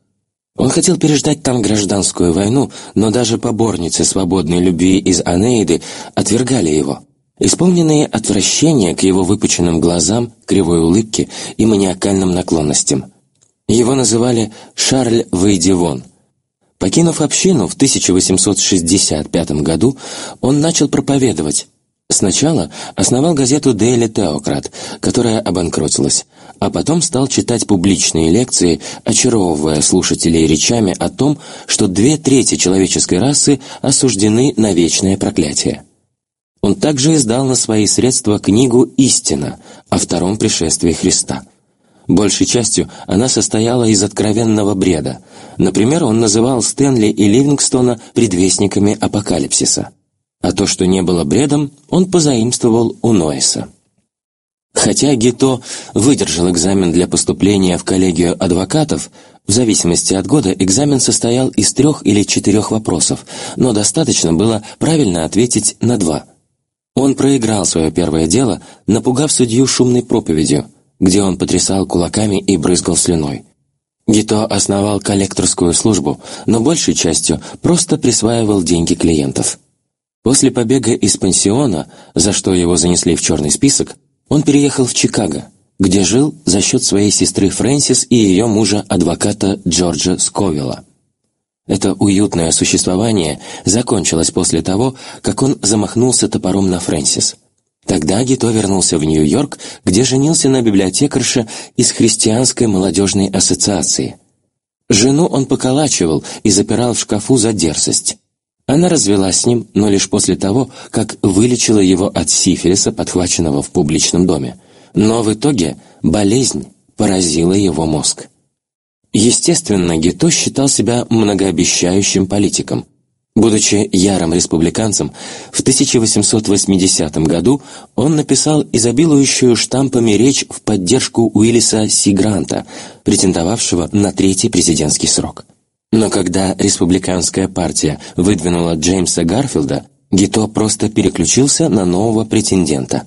Он хотел переждать там гражданскую войну, но даже поборницы свободной любви из Анеиды отвергали его. Исполненные отвращения к его выпученным глазам, кривой улыбке и маниакальным наклонностям. Его называли «Шарль, выйди вон». Покинув общину в 1865 году, он начал проповедовать, Сначала основал газету «Дейли Теократ», которая обанкротилась, а потом стал читать публичные лекции, очаровывая слушателей речами о том, что две трети человеческой расы осуждены на вечное проклятие. Он также издал на свои средства книгу «Истина» о втором пришествии Христа. Большей частью она состояла из откровенного бреда. Например, он называл Стэнли и Ливингстона предвестниками апокалипсиса – а то, что не было бредом, он позаимствовал у Нойса. Хотя Гито выдержал экзамен для поступления в коллегию адвокатов, в зависимости от года экзамен состоял из трех или четырех вопросов, но достаточно было правильно ответить на два. Он проиграл свое первое дело, напугав судью шумной проповедью, где он потрясал кулаками и брызгал слюной. Гито основал коллекторскую службу, но большей частью просто присваивал деньги клиентов. После побега из пансиона, за что его занесли в черный список, он переехал в Чикаго, где жил за счет своей сестры Фрэнсис и ее мужа-адвоката Джорджа Сковилла. Это уютное существование закончилось после того, как он замахнулся топором на Фрэнсис. Тогда Гито вернулся в Нью-Йорк, где женился на библиотекарше из Христианской молодежной ассоциации. Жену он поколачивал и запирал в шкафу за дерзость. Она развелась с ним, но лишь после того, как вылечила его от сифилиса, подхваченного в публичном доме. Но в итоге болезнь поразила его мозг. Естественно, Гито считал себя многообещающим политиком – Будучи ярым республиканцем, в 1880 году он написал изобилующую штампами речь в поддержку Уиллиса Си Гранта, претендовавшего на третий президентский срок. Но когда республиканская партия выдвинула Джеймса Гарфилда, Гито просто переключился на нового претендента.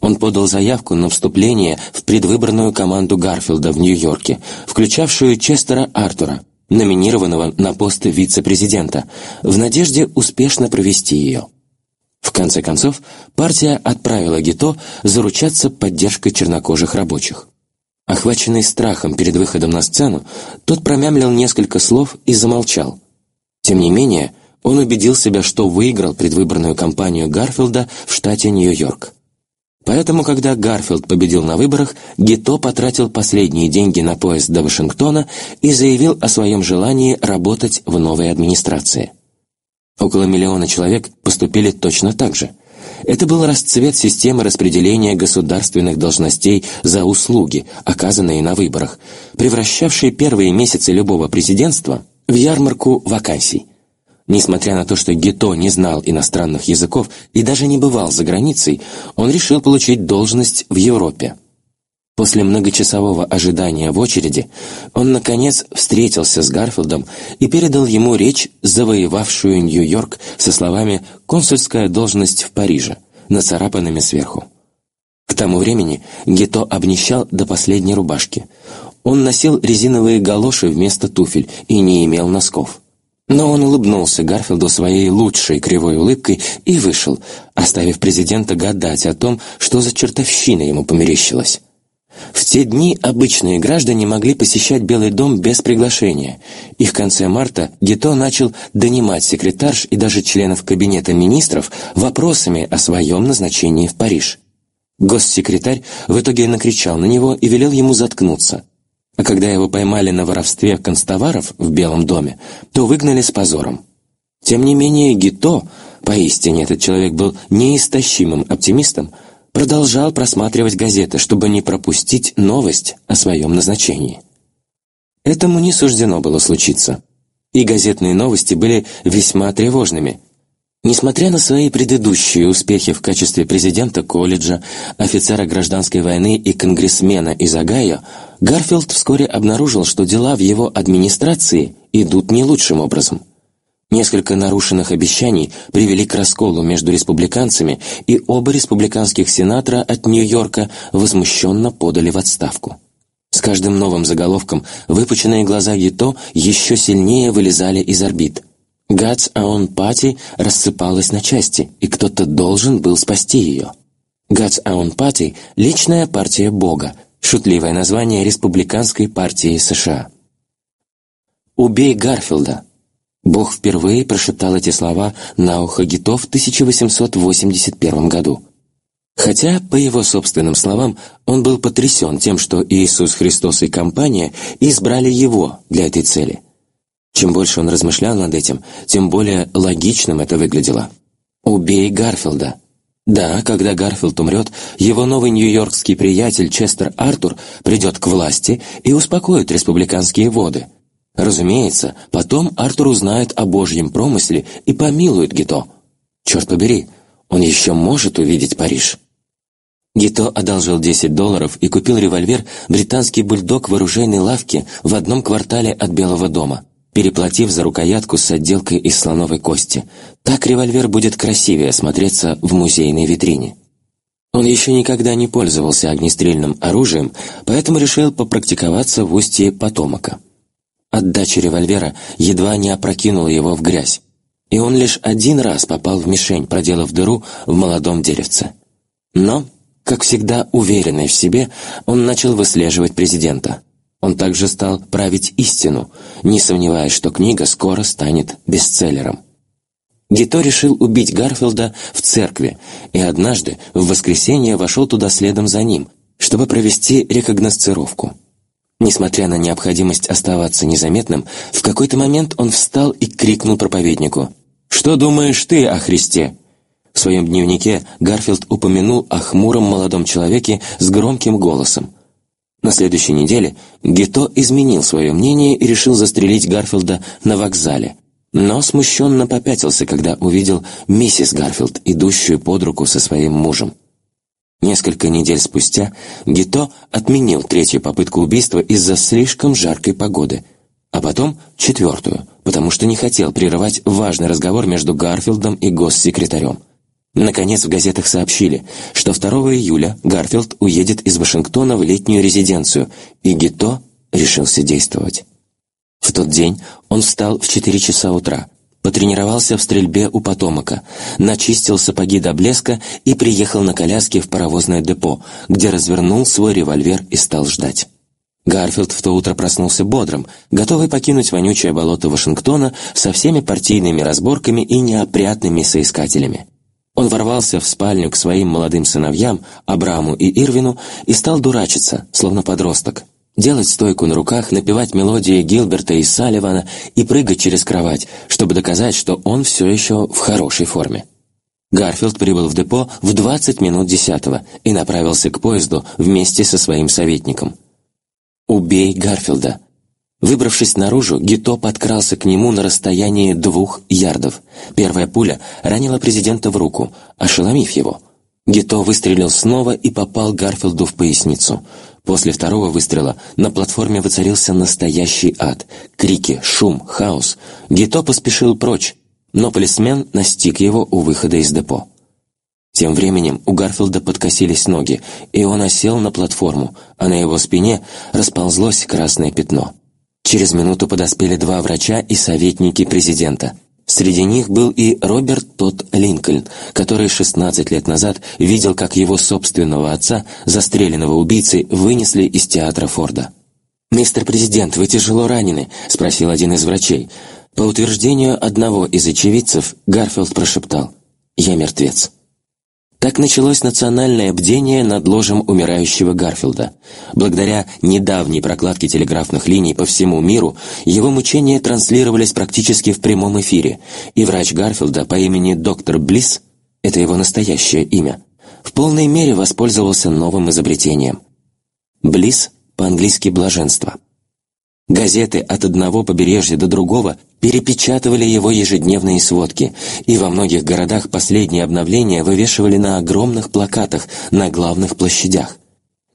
Он подал заявку на вступление в предвыборную команду Гарфилда в Нью-Йорке, включавшую Честера Артура – номинированного на пост вице-президента, в надежде успешно провести ее. В конце концов, партия отправила Гито заручаться поддержкой чернокожих рабочих. Охваченный страхом перед выходом на сцену, тот промямлил несколько слов и замолчал. Тем не менее, он убедил себя, что выиграл предвыборную кампанию Гарфилда в штате Нью-Йорк. Поэтому, когда Гарфилд победил на выборах, Гито потратил последние деньги на поезд до Вашингтона и заявил о своем желании работать в новой администрации. Около миллиона человек поступили точно так же. Это был расцвет системы распределения государственных должностей за услуги, оказанные на выборах, превращавший первые месяцы любого президентства в ярмарку вакансий. Несмотря на то, что Гито не знал иностранных языков и даже не бывал за границей, он решил получить должность в Европе. После многочасового ожидания в очереди он, наконец, встретился с Гарфилдом и передал ему речь, завоевавшую Нью-Йорк со словами «консульская должность в Париже», нацарапанными сверху. К тому времени Гито обнищал до последней рубашки. Он носил резиновые галоши вместо туфель и не имел носков. Но он улыбнулся Гарфилду своей лучшей кривой улыбкой и вышел, оставив президента гадать о том, что за чертовщина ему померещилась. В те дни обычные граждане могли посещать Белый дом без приглашения, и в конце марта Гито начал донимать секретарш и даже членов кабинета министров вопросами о своем назначении в Париж. Госсекретарь в итоге накричал на него и велел ему заткнуться – а когда его поймали на воровстве констоваров в Белом доме, то выгнали с позором. Тем не менее Гито, поистине этот человек был неистощимым оптимистом, продолжал просматривать газеты, чтобы не пропустить новость о своем назначении. Этому не суждено было случиться. И газетные новости были весьма тревожными – Несмотря на свои предыдущие успехи в качестве президента колледжа, офицера гражданской войны и конгрессмена из Огайо, Гарфилд вскоре обнаружил, что дела в его администрации идут не лучшим образом. Несколько нарушенных обещаний привели к расколу между республиканцами, и оба республиканских сенатора от Нью-Йорка возмущенно подали в отставку. С каждым новым заголовком выпученные глаза Гито еще сильнее вылезали из орбит – Гатс Аон Пати рассыпалась на части, и кто-то должен был спасти ее. Гатс Аон Пати – личная партия Бога, шутливое название республиканской партии США. «Убей Гарфилда!» Бог впервые прошептал эти слова на ухо Гито в 1881 году. Хотя, по его собственным словам, он был потрясен тем, что Иисус Христос и компания избрали его для этой цели – чем больше он размышлял над этим, тем более логичным это выглядело. «Убей Гарфилда». Да, когда Гарфилд умрет, его новый нью-йоркский приятель Честер Артур придет к власти и успокоит республиканские воды. Разумеется, потом Артур узнает о божьем промысле и помилует Гито. Черт побери, он еще может увидеть Париж. Гито одолжил 10 долларов и купил револьвер «Британский бульдог» в оружейной лавке в одном квартале от Белого дома переплатив за рукоятку с отделкой из слоновой кости. Так револьвер будет красивее смотреться в музейной витрине. Он еще никогда не пользовался огнестрельным оружием, поэтому решил попрактиковаться в устье Потомака. Отдача револьвера едва не опрокинула его в грязь, и он лишь один раз попал в мишень, проделав дыру в молодом деревце. Но, как всегда уверенный в себе, он начал выслеживать президента – он также стал править истину, не сомневаясь, что книга скоро станет бестселлером. Гито решил убить Гарфилда в церкви, и однажды, в воскресенье, вошел туда следом за ним, чтобы провести рекогносцировку. Несмотря на необходимость оставаться незаметным, в какой-то момент он встал и крикнул проповеднику. «Что думаешь ты о Христе?» В своем дневнике Гарфилд упомянул о хмуром молодом человеке с громким голосом. На следующей неделе Гито изменил свое мнение и решил застрелить Гарфилда на вокзале, но смущенно попятился, когда увидел миссис Гарфилд, идущую под руку со своим мужем. Несколько недель спустя Гито отменил третью попытку убийства из-за слишком жаркой погоды, а потом четвертую, потому что не хотел прерывать важный разговор между Гарфилдом и госсекретарем. Наконец в газетах сообщили, что 2 июля Гарфилд уедет из Вашингтона в летнюю резиденцию, и Гито решился действовать. В тот день он встал в 4 часа утра, потренировался в стрельбе у Потомака, начистил сапоги до блеска и приехал на коляске в паровозное депо, где развернул свой револьвер и стал ждать. Гарфилд в то утро проснулся бодрым, готовый покинуть вонючее болото Вашингтона со всеми партийными разборками и неопрятными соискателями. Он ворвался в спальню к своим молодым сыновьям, Абраму и Ирвину, и стал дурачиться, словно подросток, делать стойку на руках, напевать мелодии Гилберта и Салливана и прыгать через кровать, чтобы доказать, что он все еще в хорошей форме. Гарфилд прибыл в депо в 20 минут десятого и направился к поезду вместе со своим советником. «Убей Гарфилда!» Выбравшись наружу, Гито подкрался к нему на расстоянии двух ярдов. Первая пуля ранила президента в руку, ошеломив его. Гито выстрелил снова и попал Гарфилду в поясницу – После второго выстрела на платформе воцарился настоящий ад. Крики, шум, хаос. Гито поспешил прочь, но полисмен настиг его у выхода из депо. Тем временем у Гарфилда подкосились ноги, и он осел на платформу, а на его спине расползлось красное пятно. Через минуту подоспели два врача и советники президента – Среди них был и Роберт Тодд Линкольн, который 16 лет назад видел, как его собственного отца, застреленного убийцей, вынесли из театра Форда. «Мистер Президент, вы тяжело ранены?» – спросил один из врачей. По утверждению одного из очевидцев, Гарфилд прошептал «Я мертвец». Так началось национальное бдение над ложем умирающего Гарфилда. Благодаря недавней прокладке телеграфных линий по всему миру, его мучения транслировались практически в прямом эфире, и врач Гарфилда по имени доктор Блисс, это его настоящее имя, в полной мере воспользовался новым изобретением. Блисс по-английски «блаженство». Газеты от одного побережья до другого перепечатывали его ежедневные сводки, и во многих городах последние обновления вывешивали на огромных плакатах на главных площадях.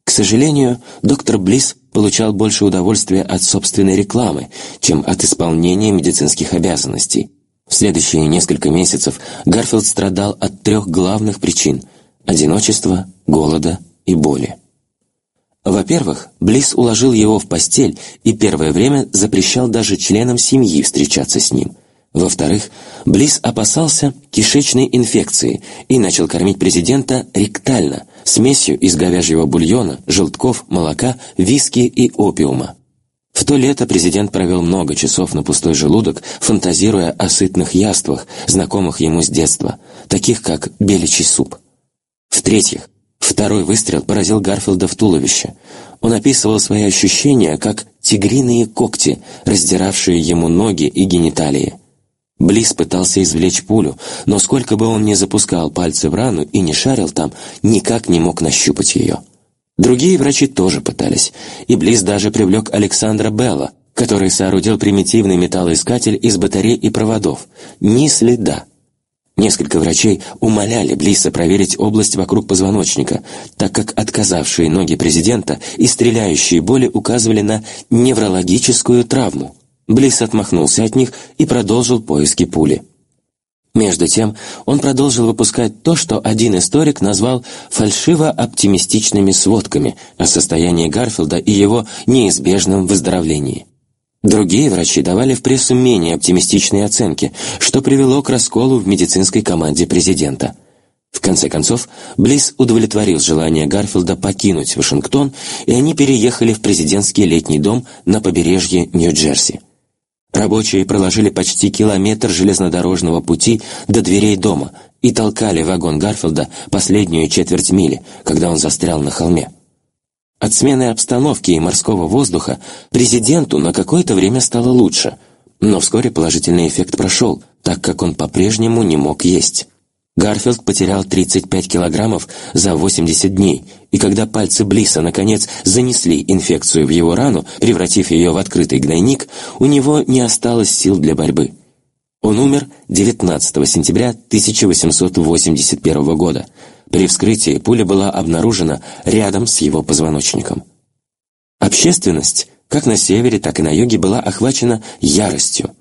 К сожалению, доктор Близ получал больше удовольствия от собственной рекламы, чем от исполнения медицинских обязанностей. В следующие несколько месяцев Гарфилд страдал от трех главных причин – одиночества, голода и боли. Во-первых, Близ уложил его в постель и первое время запрещал даже членам семьи встречаться с ним. Во-вторых, Близ опасался кишечной инфекции и начал кормить президента ректально, смесью из говяжьего бульона, желтков, молока, виски и опиума. В то лето президент провел много часов на пустой желудок, фантазируя о сытных яствах, знакомых ему с детства, таких как беличий суп. В-третьих, Второй выстрел поразил Гарфилда в туловище. Он описывал свои ощущения как тигриные когти, раздиравшие ему ноги и гениталии. Близ пытался извлечь пулю, но сколько бы он ни запускал пальцы в рану и не шарил там, никак не мог нащупать ее. Другие врачи тоже пытались, и Близ даже привлек Александра Белла, который соорудил примитивный металлоискатель из батарей и проводов. Ни следа. Несколько врачей умоляли Блиса проверить область вокруг позвоночника, так как отказавшие ноги президента и стреляющие боли указывали на неврологическую травму. Блис отмахнулся от них и продолжил поиски пули. Между тем, он продолжил выпускать то, что один историк назвал фальшиво-оптимистичными сводками о состоянии Гарфилда и его неизбежном выздоровлении. Другие врачи давали в прессу менее оптимистичные оценки, что привело к расколу в медицинской команде президента. В конце концов, Близ удовлетворил желание Гарфилда покинуть Вашингтон, и они переехали в президентский летний дом на побережье Нью-Джерси. Рабочие проложили почти километр железнодорожного пути до дверей дома и толкали вагон Гарфилда последнюю четверть мили, когда он застрял на холме. От смены обстановки и морского воздуха президенту на какое-то время стало лучше, но вскоре положительный эффект прошел, так как он по-прежнему не мог есть. Гарфилд потерял 35 килограммов за 80 дней, и когда пальцы Блиса наконец занесли инфекцию в его рану, превратив ее в открытый гнойник, у него не осталось сил для борьбы. Он умер 19 сентября 1881 года. При вскрытии пуля была обнаружена рядом с его позвоночником. Общественность, как на севере, так и на юге, была охвачена яростью.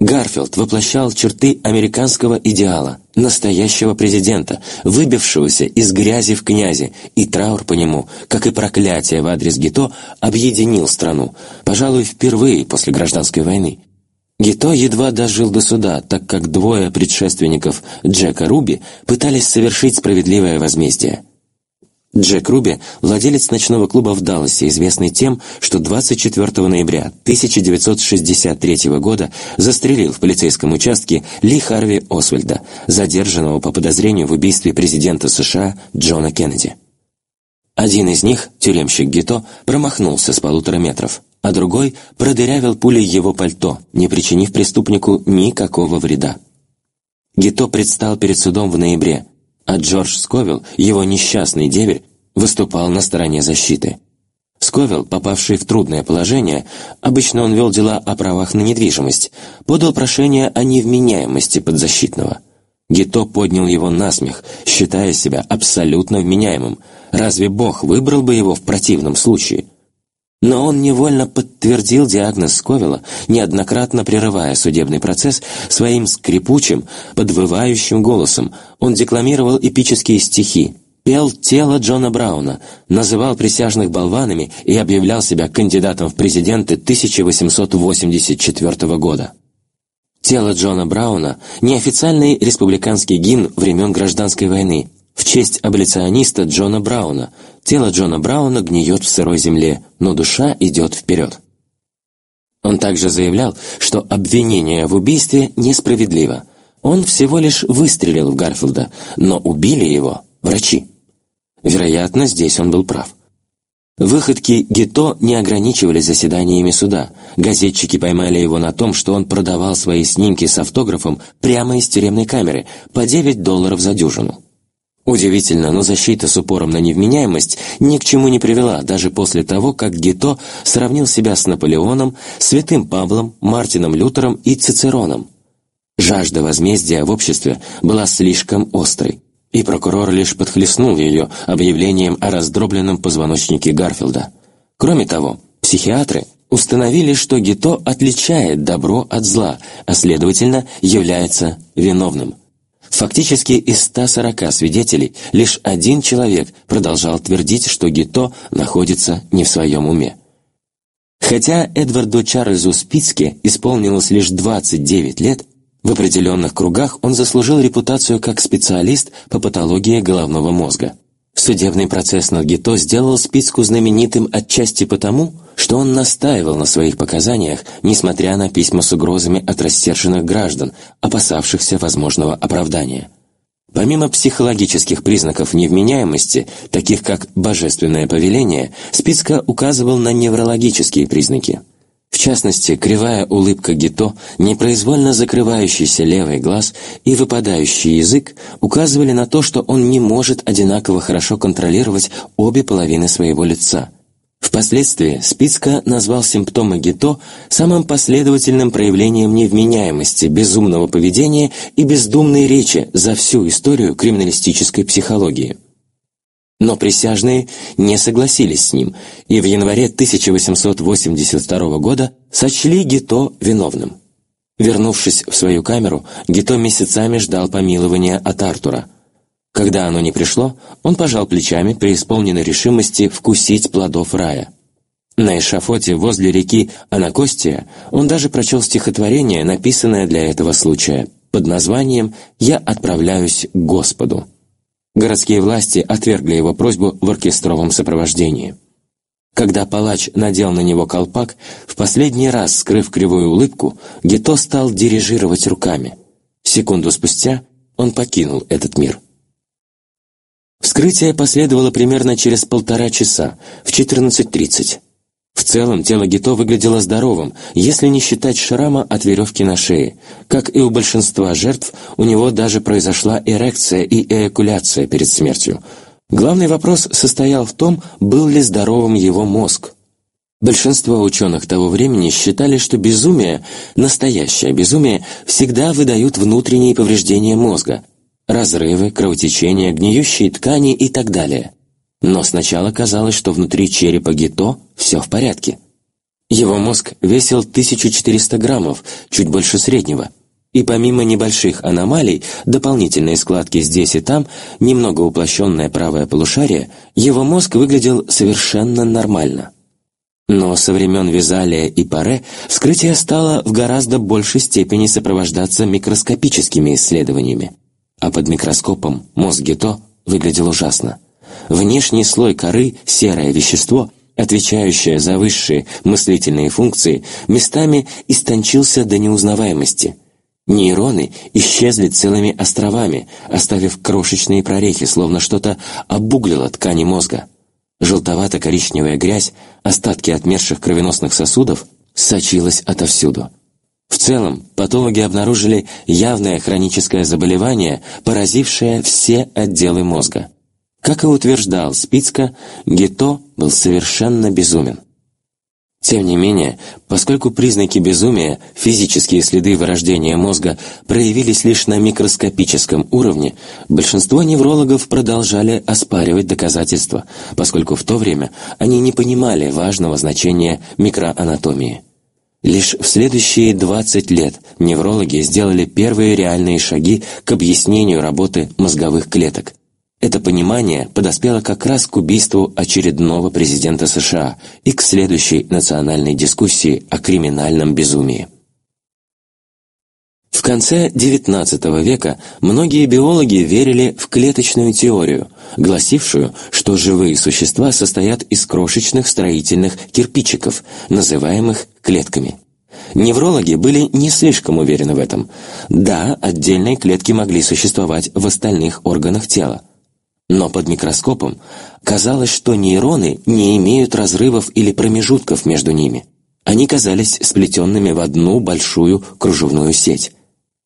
Гарфилд воплощал черты американского идеала, настоящего президента, выбившегося из грязи в князи, и траур по нему, как и проклятие в адрес Гито, объединил страну, пожалуй, впервые после гражданской войны. Гито едва дожил до суда, так как двое предшественников Джека Руби пытались совершить справедливое возмездие – Джек Руби – владелец ночного клуба в Далласе, известный тем, что 24 ноября 1963 года застрелил в полицейском участке Ли Харви Освальда, задержанного по подозрению в убийстве президента США Джона Кеннеди. Один из них, тюремщик Гито, промахнулся с полутора метров, а другой продырявил пулей его пальто, не причинив преступнику никакого вреда. Гито предстал перед судом в ноябре – а Джордж Сковилл, его несчастный деверь, выступал на стороне защиты. Сковилл, попавший в трудное положение, обычно он вел дела о правах на недвижимость, подал прошение о невменяемости подзащитного. Гито поднял его на смех, считая себя абсолютно вменяемым. Разве Бог выбрал бы его в противном случае? Но он невольно подтвердил диагноз Сковила, неоднократно прерывая судебный процесс своим скрипучим, подвывающим голосом. Он декламировал эпические стихи, пел тело Джона Брауна, называл присяжных болванами и объявлял себя кандидатом в президенты 1884 года. Тело Джона Брауна – неофициальный республиканский гимн времен Гражданской войны, в честь аболициониста Джона Брауна. Тело Джона Брауна гниет в сырой земле, но душа идет вперед. Он также заявлял, что обвинение в убийстве несправедливо. Он всего лишь выстрелил в Гарфилда, но убили его врачи. Вероятно, здесь он был прав. Выходки Гито не ограничивались заседаниями суда. Газетчики поймали его на том, что он продавал свои снимки с автографом прямо из тюремной камеры по 9 долларов за дюжину. Удивительно, но защита с упором на невменяемость ни к чему не привела, даже после того, как Гито сравнил себя с Наполеоном, Святым Павлом, Мартином Лютером и Цицероном. Жажда возмездия в обществе была слишком острой, и прокурор лишь подхлестнул ее объявлением о раздробленном позвоночнике Гарфилда. Кроме того, психиатры установили, что Гито отличает добро от зла, а следовательно является виновным – Фактически из 140 свидетелей лишь один человек продолжал твердить, что Гито находится не в своем уме. Хотя Эдварду Чарльзу Спицке исполнилось лишь 29 лет, в определенных кругах он заслужил репутацию как специалист по патологии головного мозга. Судебный процесс над Гито сделал Спицку знаменитым отчасти потому, что он настаивал на своих показаниях, несмотря на письма с угрозами от рассерженных граждан, опасавшихся возможного оправдания. Помимо психологических признаков невменяемости, таких как божественное повеление, Спицка указывал на неврологические признаки. В частности, кривая улыбка Гито, непроизвольно закрывающийся левый глаз и выпадающий язык указывали на то, что он не может одинаково хорошо контролировать обе половины своего лица – Впоследствии Спицка назвал симптомы ГИТО самым последовательным проявлением невменяемости, безумного поведения и бездумной речи за всю историю криминалистической психологии. Но присяжные не согласились с ним и в январе 1882 года сочли Гито виновным. Вернувшись в свою камеру, Гито месяцами ждал помилования от Артура – когда оно не пришло, он пожал плечами, преисполненной решимости вкусить плодов рая. На эшафоте возле реки Анакостия он даже прочел стихотворение, написанное для этого случая, под названием «Я отправляюсь к Господу». Городские власти отвергли его просьбу в оркестровом сопровождении. Когда палач надел на него колпак, в последний раз, скрыв кривую улыбку, Гето стал дирижировать руками. Секунду спустя он покинул этот мир. Вскрытие последовало примерно через полтора часа, в 14.30. В целом тело Гито выглядело здоровым, если не считать шрама от веревки на шее. Как и у большинства жертв, у него даже произошла эрекция и эякуляция перед смертью. Главный вопрос состоял в том, был ли здоровым его мозг. Большинство ученых того времени считали, что безумие, настоящее безумие, всегда выдают внутренние повреждения мозга, разрывы, кровотечения, гниющие ткани и так далее. Но сначала казалось, что внутри черепа Гито все в порядке. Его мозг весил 1400 граммов, чуть больше среднего. И помимо небольших аномалий, дополнительные складки здесь и там, немного уплощенное правое полушарие, его мозг выглядел совершенно нормально. Но со времен Визалия и Паре вскрытие стало в гораздо большей степени сопровождаться микроскопическими исследованиями. А под микроскопом мозг Гито выглядел ужасно. Внешний слой коры, серое вещество, отвечающее за высшие мыслительные функции, местами истончился до неузнаваемости. Нейроны исчезли целыми островами, оставив крошечные прорехи, словно что-то обуглило ткани мозга. Желтовато-коричневая грязь, остатки отмерших кровеносных сосудов, сочилась отовсюду. В целом, патологи обнаружили явное хроническое заболевание, поразившее все отделы мозга. Как и утверждал Спицка, Гито был совершенно безумен. Тем не менее, поскольку признаки безумия, физические следы вырождения мозга проявились лишь на микроскопическом уровне, большинство неврологов продолжали оспаривать доказательства, поскольку в то время они не понимали важного значения микроанатомии. Лишь в следующие 20 лет неврологи сделали первые реальные шаги к объяснению работы мозговых клеток – это понимание подоспело как раз к убийству очередного президента США и к следующей национальной дискуссии о криминальном безумии. В конце XIX века многие биологи верили в клеточную теорию, гласившую, что живые существа состоят из крошечных строительных кирпичиков, называемых клетками. Неврологи были не слишком уверены в этом. Да, отдельные клетки могли существовать в остальных органах тела, но под микроскопом казалось, что нейроны не имеют разрывов или промежутков между ними. Они казались сплетенными в одну большую кружевную сеть.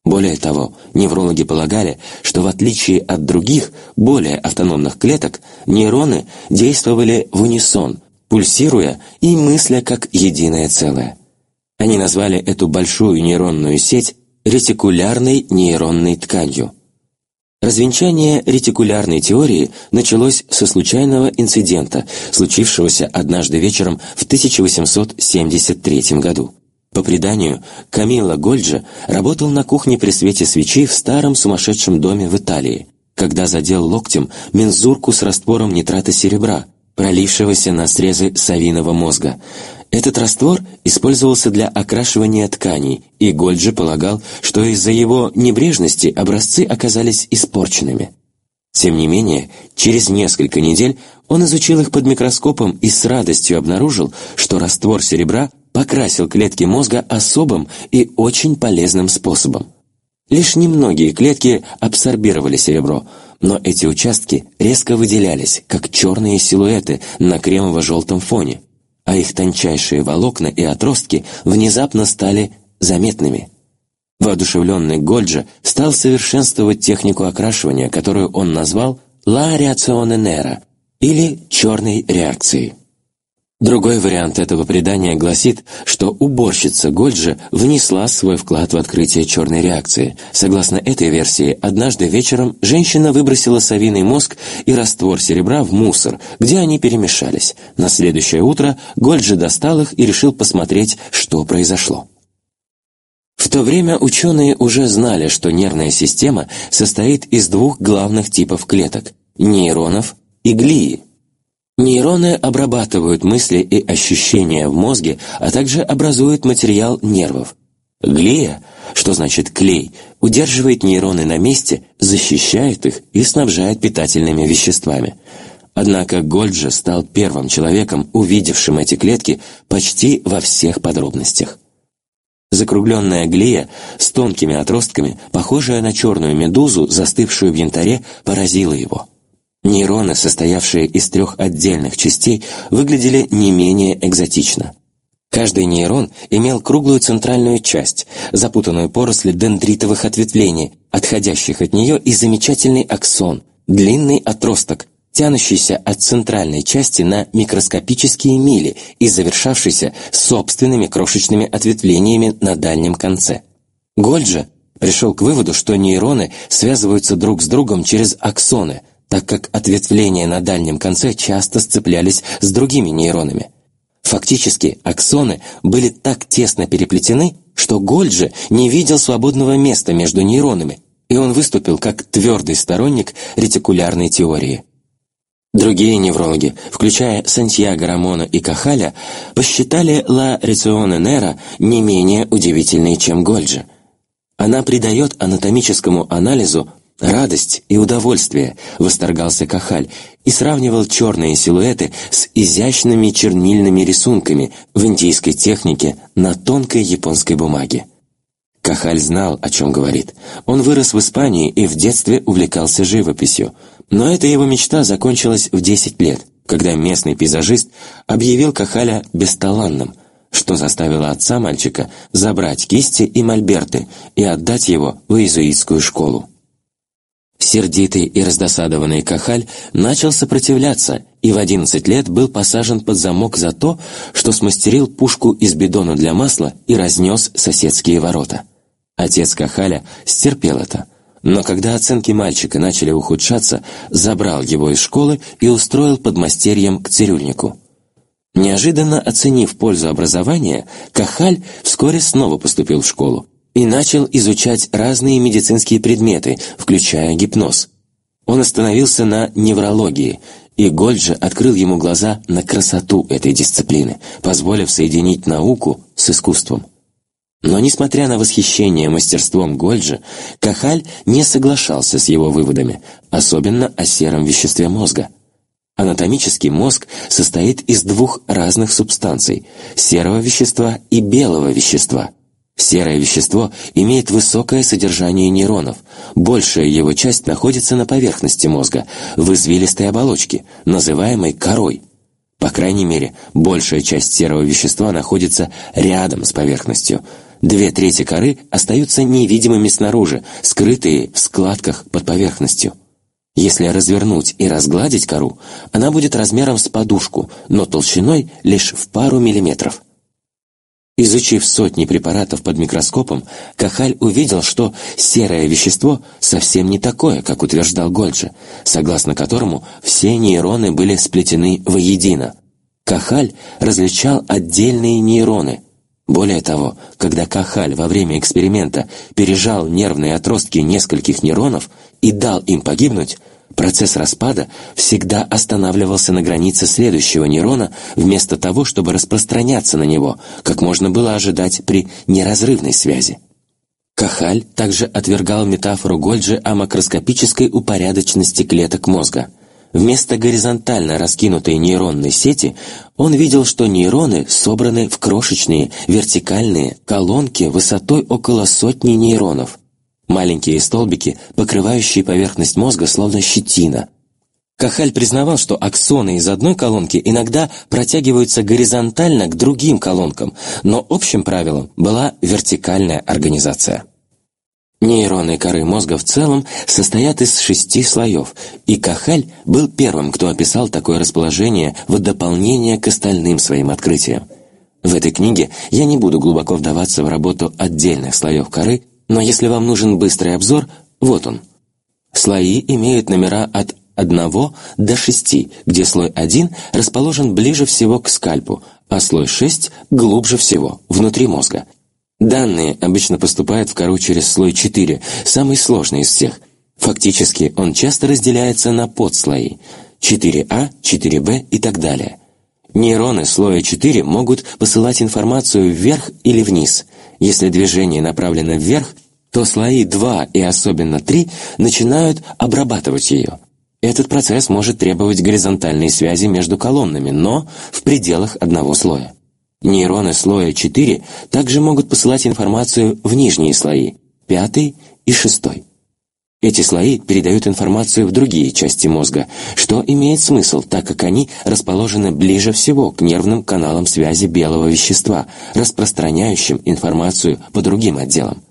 Более того, неврологи полагали, что в отличие от других, более автономных клеток, нейроны действовали в унисон, пульсируя и мысля как единое целое. Они назвали эту большую нейронную сеть ретикулярной нейронной тканью. Развенчание ретикулярной теории началось со случайного инцидента, случившегося однажды вечером в 1873 году. По преданию, Камилла Гольджа работал на кухне при свете свечи в старом сумасшедшем доме в Италии, когда задел локтем мензурку с раствором нитрата серебра, пролившегося на срезы совиного мозга. Этот раствор использовался для окрашивания тканей, и Гольджи полагал, что из-за его небрежности образцы оказались испорченными. Тем не менее, через несколько недель он изучил их под микроскопом и с радостью обнаружил, что раствор серебра покрасил клетки мозга особым и очень полезным способом. Лишь немногие клетки абсорбировали серебро, но эти участки резко выделялись, как черные силуэты на кремово-желтом фоне а их тончайшие волокна и отростки внезапно стали заметными. Воодушевленный Гольджа стал совершенствовать технику окрашивания, которую он назвал «la reazione nera» или «черной реакцией». Другой вариант этого предания гласит, что уборщица Гольджа внесла свой вклад в открытие черной реакции. Согласно этой версии, однажды вечером женщина выбросила совиный мозг и раствор серебра в мусор, где они перемешались. На следующее утро Гольджа достал их и решил посмотреть, что произошло. В то время ученые уже знали, что нервная система состоит из двух главных типов клеток – нейронов и глии – Нейроны обрабатывают мысли и ощущения в мозге, а также образуют материал нервов. Глия, что значит клей, удерживает нейроны на месте, защищает их и снабжает питательными веществами. Однако Гольджа стал первым человеком, увидевшим эти клетки почти во всех подробностях. Закругленная глия с тонкими отростками, похожая на черную медузу, застывшую в янтаре, поразила его – Нейроны, состоявшие из трех отдельных частей, выглядели не менее экзотично. Каждый нейрон имел круглую центральную часть, запутанную поросль дендритовых ответвлений, отходящих от нее и замечательный аксон, длинный отросток, тянущийся от центральной части на микроскопические мили и завершавшийся собственными крошечными ответвлениями на дальнем конце. Гольджа пришел к выводу, что нейроны связываются друг с другом через аксоны, так как ответвления на дальнем конце часто сцеплялись с другими нейронами. Фактически, аксоны были так тесно переплетены, что Гольджи не видел свободного места между нейронами, и он выступил как твердый сторонник ретикулярной теории. Другие неврологи, включая Сантьяго Рамона и Кахаля, посчитали Ла Реционе Нера не менее удивительной, чем Гольджи. Она придает анатомическому анализу радость и удовольствие, восторгался Кахаль и сравнивал черные силуэты с изящными чернильными рисунками в индийской технике на тонкой японской бумаге. Кахаль знал, о чем говорит. Он вырос в Испании и в детстве увлекался живописью. Но эта его мечта закончилась в 10 лет, когда местный пейзажист объявил Кахаля бесталанным, что заставило отца мальчика забрать кисти и мольберты и отдать его в иезуитскую школу. Сердитый и раздосадованный Кахаль начал сопротивляться и в 11 лет был посажен под замок за то, что смастерил пушку из бидона для масла и разнес соседские ворота. Отец Кахаля стерпел это, но когда оценки мальчика начали ухудшаться, забрал его из школы и устроил подмастерьем к цирюльнику. Неожиданно оценив пользу образования, Кахаль вскоре снова поступил в школу и начал изучать разные медицинские предметы, включая гипноз. Он остановился на неврологии, и Гольджи открыл ему глаза на красоту этой дисциплины, позволив соединить науку с искусством. Но, несмотря на восхищение мастерством Гольджи, Кахаль не соглашался с его выводами, особенно о сером веществе мозга. Анатомический мозг состоит из двух разных субстанций – серого вещества и белого вещества. Серое вещество имеет высокое содержание нейронов, большая его часть находится на поверхности мозга, в извилистой оболочке, называемой корой. По крайней мере, большая часть серого вещества находится рядом с поверхностью – Две трети коры остаются невидимыми снаружи, скрытые в складках под поверхностью. Если развернуть и разгладить кору, она будет размером с подушку, но толщиной лишь в пару миллиметров. Изучив сотни препаратов под микроскопом, Кахаль увидел, что серое вещество совсем не такое, как утверждал Гольджи, согласно которому все нейроны были сплетены воедино. Кахаль различал отдельные нейроны, более того, когда Кахаль во время эксперимента пережал нервные отростки нескольких нейронов и дал им погибнуть, процесс распада всегда останавливался на границе следующего нейрона вместо того, чтобы распространяться на него, как можно было ожидать при неразрывной связи. Кахаль также отвергал метафору Гольджи о макроскопической упорядоченности клеток мозга – Вместо горизонтально раскинутой нейронной сети он видел, что нейроны собраны в крошечные вертикальные колонки высотой около сотни нейронов. Маленькие столбики, покрывающие поверхность мозга словно щетина. Кахаль признавал, что аксоны из одной колонки иногда протягиваются горизонтально к другим колонкам, но общим правилом была вертикальная организация. Нейроны коры мозга в целом состоят из шести слоев, и Кахаль был первым, кто описал такое расположение в дополнение к остальным своим открытиям. В этой книге я не буду глубоко вдаваться в работу отдельных слоев коры, но если вам нужен быстрый обзор, вот он. Слои имеют номера от 1 до 6, где слой 1 расположен ближе всего к скальпу, а слой 6 глубже всего, внутри мозга – Данные обычно поступают в кору через слой 4, самый сложный из всех. Фактически он часто разделяется на подслои 4А, 4Б и так далее. Нейроны слоя 4 могут посылать информацию вверх или вниз. Если движение направлено вверх, то слои 2 и особенно 3 начинают обрабатывать ее. Этот процесс может требовать горизонтальной связи между колоннами, но в пределах одного слоя. Нейроны слоя 4 также могут посылать информацию в нижние слои, пятый и шестой. Эти слои передают информацию в другие части мозга, что имеет смысл, так как они расположены ближе всего к нервным каналам связи белого вещества, распространяющим информацию по другим отделам.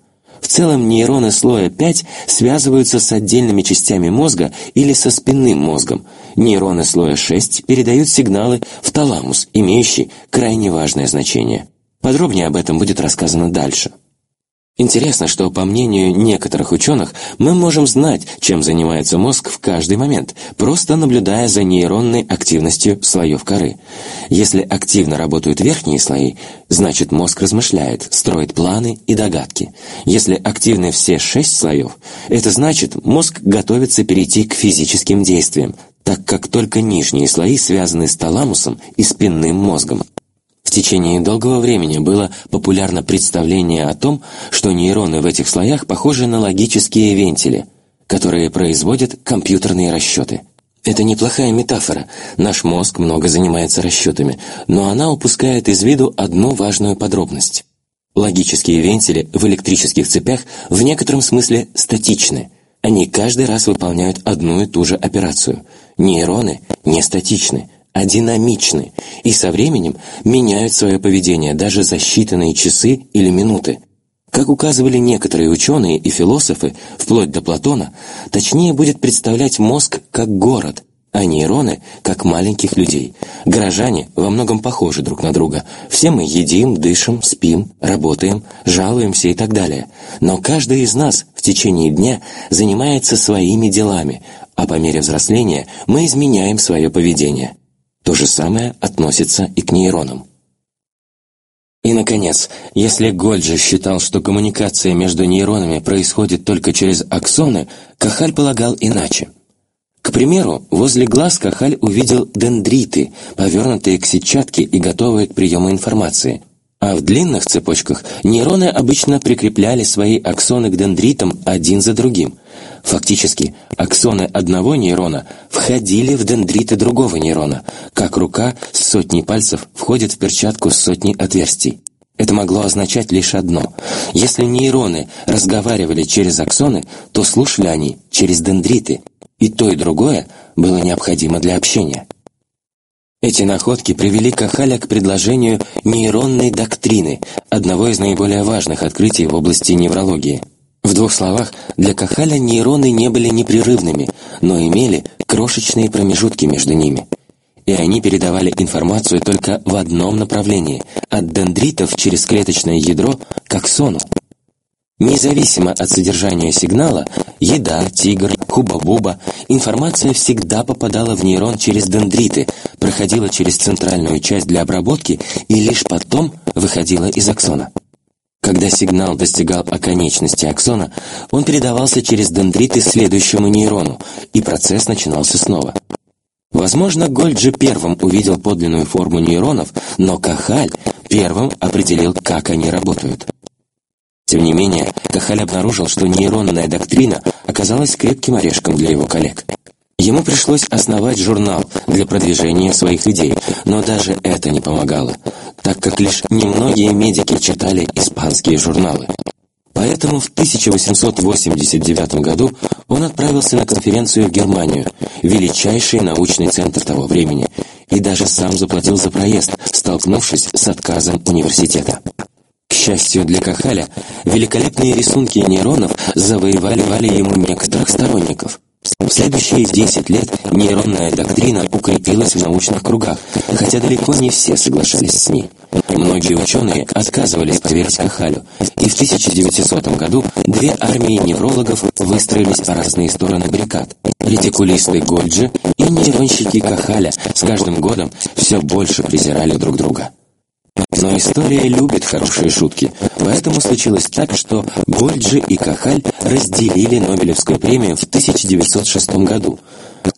В целом нейроны слоя 5 связываются с отдельными частями мозга или со спинным мозгом. Нейроны слоя 6 передают сигналы в таламус, имеющий крайне важное значение. Подробнее об этом будет рассказано дальше. Интересно, что, по мнению некоторых ученых, мы можем знать, чем занимается мозг в каждый момент, просто наблюдая за нейронной активностью слоев коры. Если активно работают верхние слои, значит мозг размышляет, строит планы и догадки. Если активны все шесть слоев, это значит мозг готовится перейти к физическим действиям, так как только нижние слои связаны с таламусом и спинным мозгом. В течение долгого времени было популярно представление о том, что нейроны в этих слоях похожи на логические вентили, которые производят компьютерные расчеты. Это неплохая метафора. Наш мозг много занимается расчетами, но она упускает из виду одну важную подробность. Логические вентили в электрических цепях в некотором смысле статичны. Они каждый раз выполняют одну и ту же операцию. Нейроны не статичны – а динамичны и со временем меняют свое поведение даже за считанные часы или минуты. Как указывали некоторые ученые и философы, вплоть до Платона, точнее будет представлять мозг как город, а нейроны как маленьких людей. Горожане во многом похожи друг на друга. Все мы едим, дышим, спим, работаем, жалуемся и так далее. Но каждый из нас в течение дня занимается своими делами, а по мере взросления мы изменяем свое поведение – то же самое относится и к нейронам. И, наконец, если Гольджи считал, что коммуникация между нейронами происходит только через аксоны, Кахаль полагал иначе. К примеру, возле глаз Кахаль увидел дендриты, повернутые к сетчатке и готовые к приему информации. А в длинных цепочках нейроны обычно прикрепляли свои аксоны к дендритам один за другим – Фактически, аксоны одного нейрона входили в дендриты другого нейрона, как рука с сотней пальцев входит в перчатку с сотней отверстий. Это могло означать лишь одно. Если нейроны разговаривали через аксоны, то слушали они через дендриты, и то и другое было необходимо для общения. Эти находки привели Кахаля к предложению нейронной доктрины, одного из наиболее важных открытий в области неврологии – в двух словах, для Кахаля нейроны не были непрерывными, но имели крошечные промежутки между ними. И они передавали информацию только в одном направлении, от дендритов через клеточное ядро к аксону. Независимо от содержания сигнала, еда, тигр, хуба-буба, информация всегда попадала в нейрон через дендриты, проходила через центральную часть для обработки и лишь потом выходила из аксона. Когда сигнал достигал оконечности аксона, он передавался через дендриты следующему нейрону, и процесс начинался снова. Возможно, Гольджи первым увидел подлинную форму нейронов, но Кахаль первым определил, как они работают. Тем не менее, Кахаль обнаружил, что нейронная доктрина оказалась крепким орешком для его коллег. Ему пришлось основать журнал для продвижения своих идей, но даже это не помогало, так как лишь немногие медики читали испанские журналы. Поэтому в 1889 году он отправился на конференцию в Германию, величайший научный центр того времени, и даже сам заплатил за проезд, столкнувшись с отказом университета. Счастью для Кахаля, великолепные рисунки нейронов завоевали ему некоторых сторонников – в следующие 10 лет нейронная доктрина укрепилась в научных кругах, хотя далеко не все соглашались с ней. Многие ученые отказывались поверить Кахалю, и в 1900 году две армии неврологов выстроились по разные стороны баррикад. Ретикулисты Гольджи и нейронщики Кахаля с каждым годом все больше презирали друг друга. Но история любит хорошие шутки, поэтому случилось так, что Гольджи и Кахаль разделили Нобелевскую премию в 1906 году.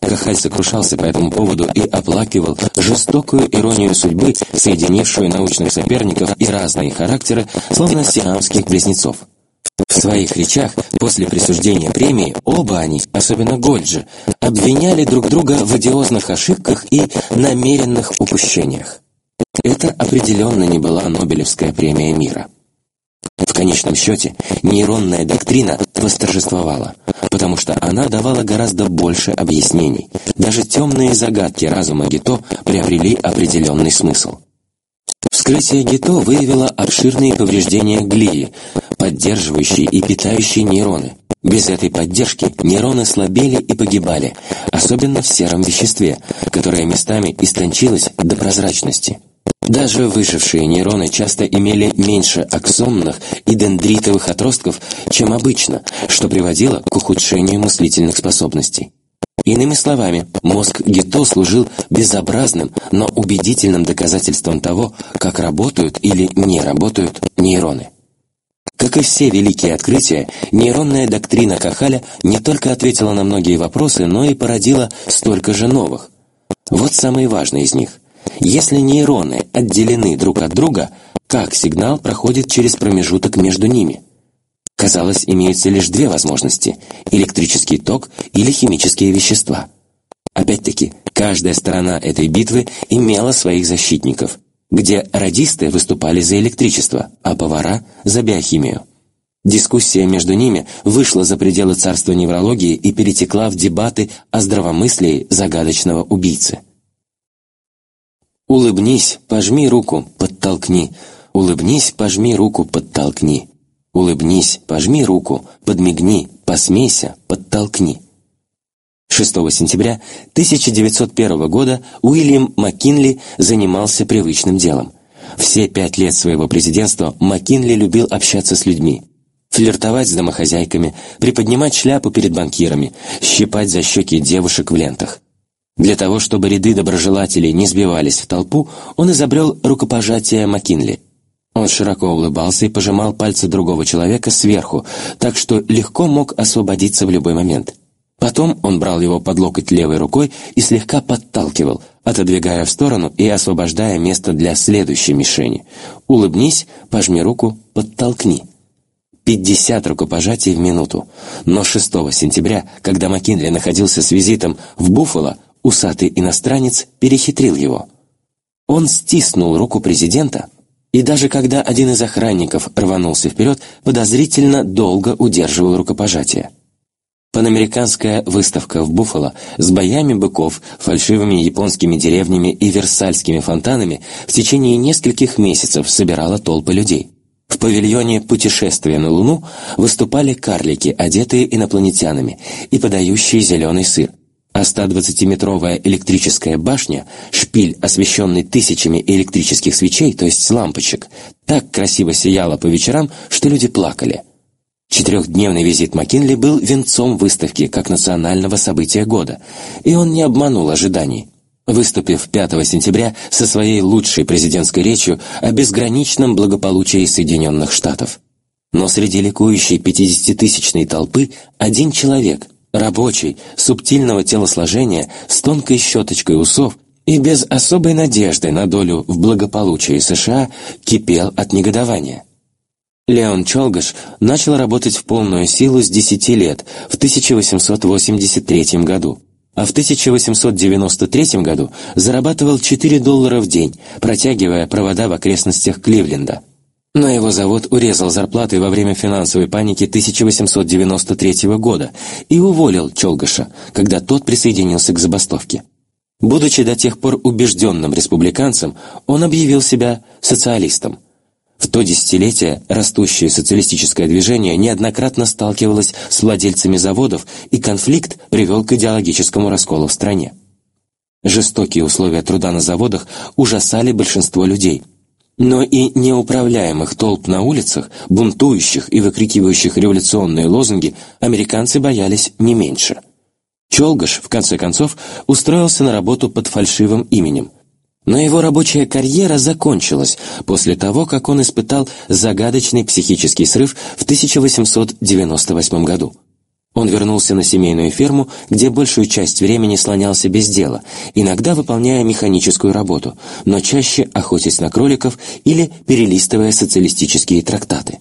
Кахаль сокрушался по этому поводу и оплакивал жестокую иронию судьбы, соединившую научных соперников и разные характеры, словно сиамских близнецов. В своих речах после присуждения премии оба они, особенно Гольджи, обвиняли друг друга в одиозных ошибках и намеренных упущениях. Это определенно не была Нобелевская премия мира. В конечном счете, нейронная доктрина восторжествовала, потому что она давала гораздо больше объяснений. Даже темные загадки разума Гито приобрели определенный смысл. Вскрытие Гито выявило обширные повреждения глии, поддерживающие и питающие нейроны. Без этой поддержки нейроны слабели и погибали, особенно в сером веществе, которое местами истончилось до прозрачности. Даже выжившие нейроны часто имели меньше аксонных и дендритовых отростков, чем обычно, что приводило к ухудшению мыслительных способностей. Иными словами, мозг Гито служил безобразным, но убедительным доказательством того, как работают или не работают нейроны. Как и все великие открытия, нейронная доктрина Кахаля не только ответила на многие вопросы, но и породила столько же новых. Вот самый важный из них – если нейроны отделены друг от друга, как сигнал проходит через промежуток между ними? Казалось, имеются лишь две возможности – электрический ток или химические вещества. Опять-таки, каждая сторона этой битвы имела своих защитников, где радисты выступали за электричество, а повара – за биохимию. Дискуссия между ними вышла за пределы царства неврологии и перетекла в дебаты о здравомыслии загадочного убийцы. Улыбнись, пожми руку, подтолкни. Улыбнись, пожми руку, подтолкни. Улыбнись, пожми руку, подмигни, посмейся, подтолкни. 6 сентября 1901 года Уильям Маккинли занимался привычным делом. Все пять лет своего президентства Маккинли любил общаться с людьми, флиртовать с домохозяйками, приподнимать шляпу перед банкирами, щипать за щеки девушек в лентах. Для того, чтобы ряды доброжелателей не сбивались в толпу, он изобрел рукопожатие Маккинли. Он широко улыбался и пожимал пальцы другого человека сверху, так что легко мог освободиться в любой момент. Потом он брал его под локоть левой рукой и слегка подталкивал, отодвигая в сторону и освобождая место для следующей мишени. «Улыбнись, пожми руку, подтолкни». 50 рукопожатий в минуту. Но 6 сентября, когда Маккинли находился с визитом в Буффало, усатый иностранец перехитрил его. Он стиснул руку президента, и даже когда один из охранников рванулся вперед, подозрительно долго удерживал рукопожатие. Панамериканская выставка в Буффало с боями быков, фальшивыми японскими деревнями и версальскими фонтанами в течение нескольких месяцев собирала толпы людей. В павильоне «Путешествие на Луну» выступали карлики, одетые инопланетянами и подающие зеленый сыр, а 120-метровая электрическая башня, шпиль, освещенный тысячами электрических свечей, то есть лампочек, так красиво сияла по вечерам, что люди плакали. Четырехдневный визит Маккинли был венцом выставки как национального события года, и он не обманул ожиданий. Выступив 5 сентября со своей лучшей президентской речью о безграничном благополучии Соединенных Штатов. Но среди ликующей 50-тысячной толпы один человек – Рабочий, субтильного телосложения, с тонкой щеточкой усов и без особой надежды на долю в благополучии США кипел от негодования. Леон Чолгаш начал работать в полную силу с 10 лет, в 1883 году, а в 1893 году зарабатывал 4 доллара в день, протягивая провода в окрестностях Кливленда. Но его завод урезал зарплаты во время финансовой паники 1893 года и уволил Чолгаша, когда тот присоединился к забастовке. Будучи до тех пор убежденным республиканцем, он объявил себя социалистом. В то десятилетие растущее социалистическое движение неоднократно сталкивалось с владельцами заводов, и конфликт привел к идеологическому расколу в стране. Жестокие условия труда на заводах ужасали большинство людей – но и неуправляемых толп на улицах, бунтующих и выкрикивающих революционные лозунги, американцы боялись не меньше. Чолгаш, в конце концов, устроился на работу под фальшивым именем. Но его рабочая карьера закончилась после того, как он испытал загадочный психический срыв в 1898 году. Он вернулся на семейную ферму, где большую часть времени слонялся без дела, иногда выполняя механическую работу, но чаще охотясь на кроликов или перелистывая социалистические трактаты.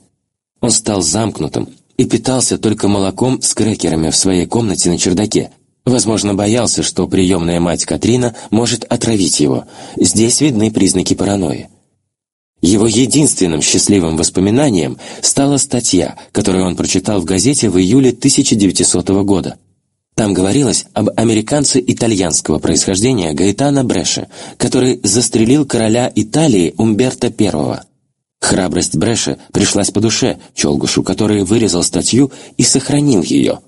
Он стал замкнутым и питался только молоком с крекерами в своей комнате на чердаке. Возможно, боялся, что приемная мать Катрина может отравить его. Здесь видны признаки паранойи. Его единственным счастливым воспоминанием стала статья, которую он прочитал в газете в июле 1900 года. Там говорилось об американце итальянского происхождения Гаэтано Бреше, который застрелил короля Италии Умберто I. Храбрость Брэша пришлась по душе Чолгушу, который вырезал статью и сохранил ее.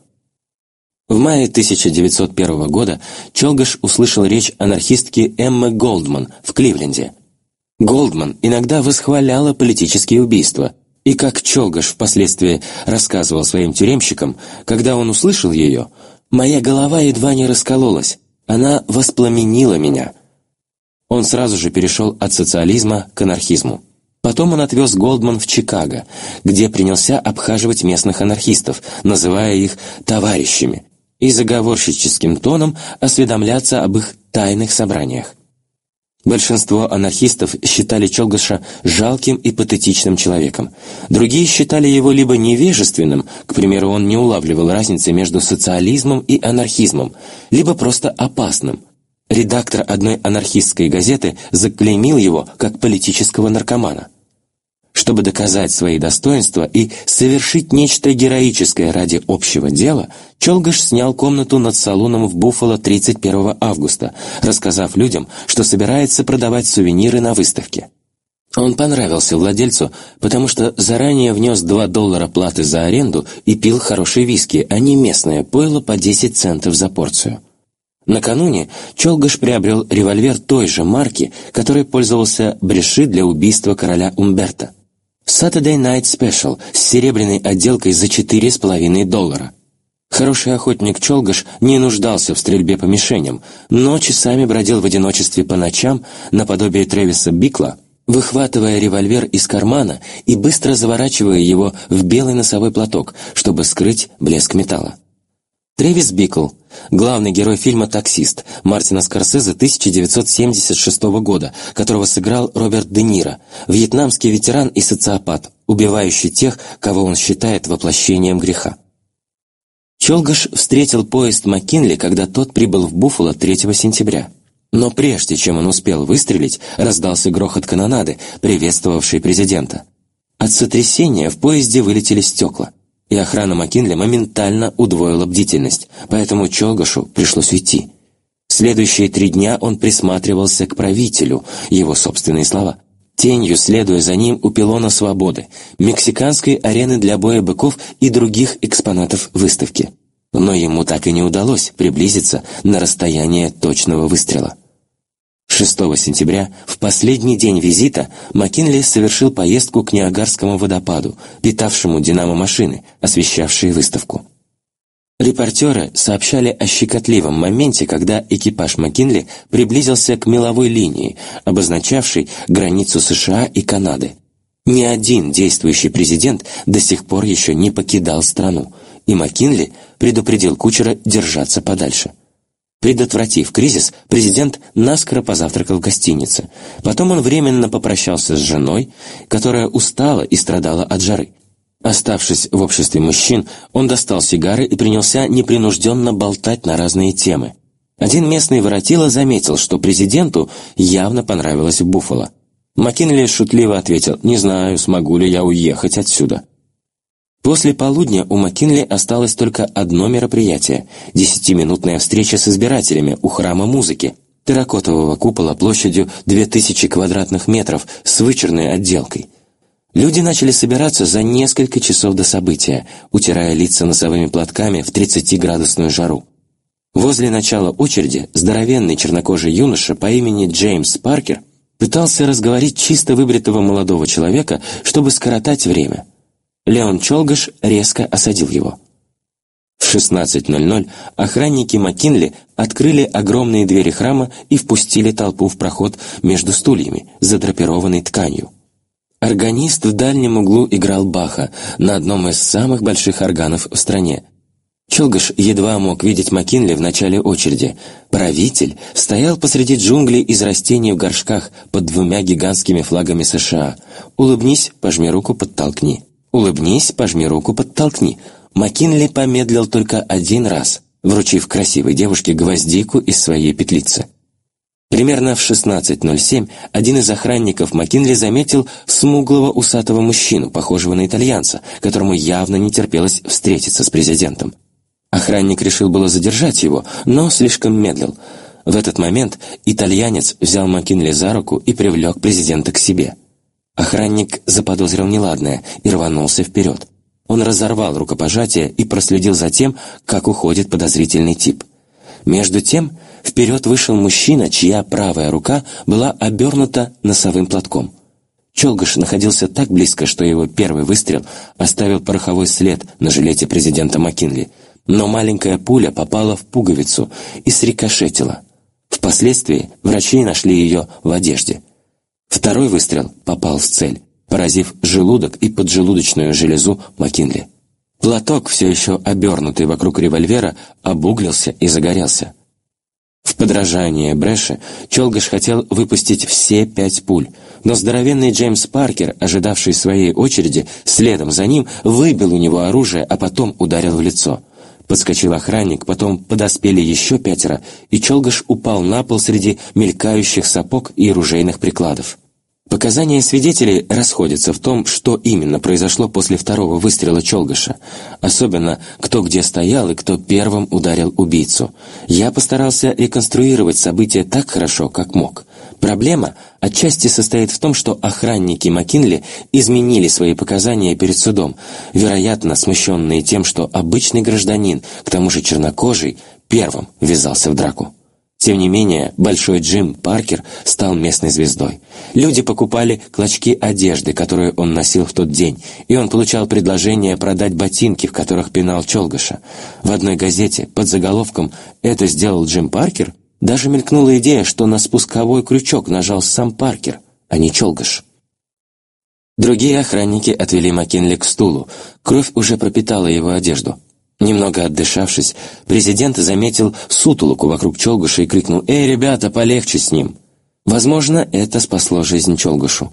В мае 1901 года Чолгаш услышал речь анархистки Эммы Голдман в Кливленде. Голдман иногда восхваляла политические убийства, и как Чолгаш впоследствии рассказывал своим тюремщикам, когда он услышал ее, «Моя голова едва не раскололась, она воспламенила меня». Он сразу же перешел от социализма к анархизму. Потом он отвез Голдман в Чикаго, где принялся обхаживать местных анархистов, называя их «товарищами», и заговорщическим тоном осведомляться об их тайных собраниях. Большинство анархистов считали Чолгаша жалким и патетичным человеком. Другие считали его либо невежественным, к примеру, он не улавливал разницы между социализмом и анархизмом, либо просто опасным. Редактор одной анархистской газеты заклеймил его как политического наркомана. Чтобы доказать свои достоинства и совершить нечто героическое ради общего дела, Чолгаш снял комнату над салоном в Буффало 31 августа, рассказав людям, что собирается продавать сувениры на выставке. Он понравился владельцу, потому что заранее внес 2 доллара платы за аренду и пил хорошие виски, а не местное пойло по 10 центов за порцию. Накануне Чолгаш приобрел револьвер той же марки, которой пользовался Бреши для убийства короля Умберта. Saturday Night Special с серебряной отделкой за 4,5 доллара. Хороший охотник Чолгаш не нуждался в стрельбе по мишеням, но часами бродил в одиночестве по ночам, наподобие Трэвиса Бикла, выхватывая револьвер из кармана и быстро заворачивая его в белый носовой платок, чтобы скрыть блеск металла. Трэвис Бикл, главный герой фильма «Таксист» Мартина Скорсезе 1976 года, которого сыграл Роберт Де Ниро, вьетнамский ветеран и социопат, убивающий тех, кого он считает воплощением греха. Чолгаш встретил поезд Маккинли, когда тот прибыл в Буффало 3 сентября. Но прежде чем он успел выстрелить, раздался грохот канонады, приветствовавший президента. От сотрясения в поезде вылетели стекла и охрана Маккинли моментально удвоила бдительность, поэтому Чолгашу пришлось уйти. Следующие три дня он присматривался к правителю, его собственные слова. Тенью, следуя за ним у пилона свободы, мексиканской арены для боя быков и других экспонатов выставки. Но ему так и не удалось приблизиться на расстояние точного выстрела. 6 сентября, в последний день визита, Маккинли совершил поездку к Ниагарскому водопаду, питавшему динамо-машины, освещавшие выставку. Репортеры сообщали о щекотливом моменте, когда экипаж Маккинли приблизился к меловой линии, обозначавшей границу США и Канады. Ни один действующий президент до сих пор еще не покидал страну, и Маккинли предупредил кучера держаться подальше. Предотвратив кризис, президент наскоро позавтракал в гостинице. Потом он временно попрощался с женой, которая устала и страдала от жары. Оставшись в обществе мужчин, он достал сигары и принялся непринужденно болтать на разные темы. Один местный воротило заметил, что президенту явно понравилось Буффало. Маккинли шутливо ответил «Не знаю, смогу ли я уехать отсюда». После полудня у Маккинли осталось только одно мероприятие – десятиминутная встреча с избирателями у храма музыки, терракотового купола площадью 2000 квадратных метров с вычурной отделкой. Люди начали собираться за несколько часов до события, утирая лица носовыми платками в 30-градусную жару. Возле начала очереди здоровенный чернокожий юноша по имени Джеймс Паркер пытался разговорить чисто выбритого молодого человека, чтобы скоротать время – Леон Чолгаш резко осадил его. В 16.00 охранники Маккинли открыли огромные двери храма и впустили толпу в проход между стульями, задрапированной тканью. Органист в дальнем углу играл Баха на одном из самых больших органов в стране. Чолгаш едва мог видеть Маккинли в начале очереди. Правитель стоял посреди джунглей из растений в горшках под двумя гигантскими флагами США. «Улыбнись, пожми руку, подтолкни». «Улыбнись, пожми руку, подтолкни». Маккинли помедлил только один раз, вручив красивой девушке гвоздику из своей петлицы. Примерно в 16.07 один из охранников Маккинли заметил смуглого усатого мужчину, похожего на итальянца, которому явно не терпелось встретиться с президентом. Охранник решил было задержать его, но слишком медлил. В этот момент итальянец взял Маккинли за руку и привлек президента к себе. Охранник заподозрил неладное и рванулся вперед. Он разорвал рукопожатие и проследил за тем, как уходит подозрительный тип. Между тем, вперед вышел мужчина, чья правая рука была обернута носовым платком. Челгаш находился так близко, что его первый выстрел оставил пороховой след на жилете президента Маккинли – но маленькая пуля попала в пуговицу и срикошетила. Впоследствии врачи нашли ее в одежде. Второй выстрел попал в цель, поразив желудок и поджелудочную железу Макинли. Платок, все еще обернутый вокруг револьвера, обуглился и загорелся. В подражание Брэше Челгаш хотел выпустить все пять пуль, но здоровенный Джеймс Паркер, ожидавший своей очереди, следом за ним выбил у него оружие, а потом ударил в лицо. Подскочил охранник, потом подоспели еще пятеро, и Челгаш упал на пол среди мелькающих сапог и ружейных прикладов. Показания свидетелей расходятся в том, что именно произошло после второго выстрела Челгаша, особенно кто где стоял и кто первым ударил убийцу. Я постарался реконструировать события так хорошо, как мог. Проблема отчасти состоит в том, что охранники Макинли изменили свои показания перед судом, вероятно, смущенные тем, что обычный гражданин, к тому же чернокожий, первым ввязался в драку. Тем не менее, Большой Джим Паркер стал местной звездой. Люди покупали клочки одежды, которые он носил в тот день, и он получал предложение продать ботинки, в которых пинал Челгаша. В одной газете под заголовком «Это сделал Джим Паркер» Даже мелькнула идея, что на спусковой крючок нажал сам Паркер, а не Челгаш. Другие охранники отвели Маккинли к стулу. Кровь уже пропитала его одежду. Немного отдышавшись, президент заметил сутулоку вокруг Челгаша и крикнул «Эй, ребята, полегче с ним!». Возможно, это спасло жизнь Челгашу.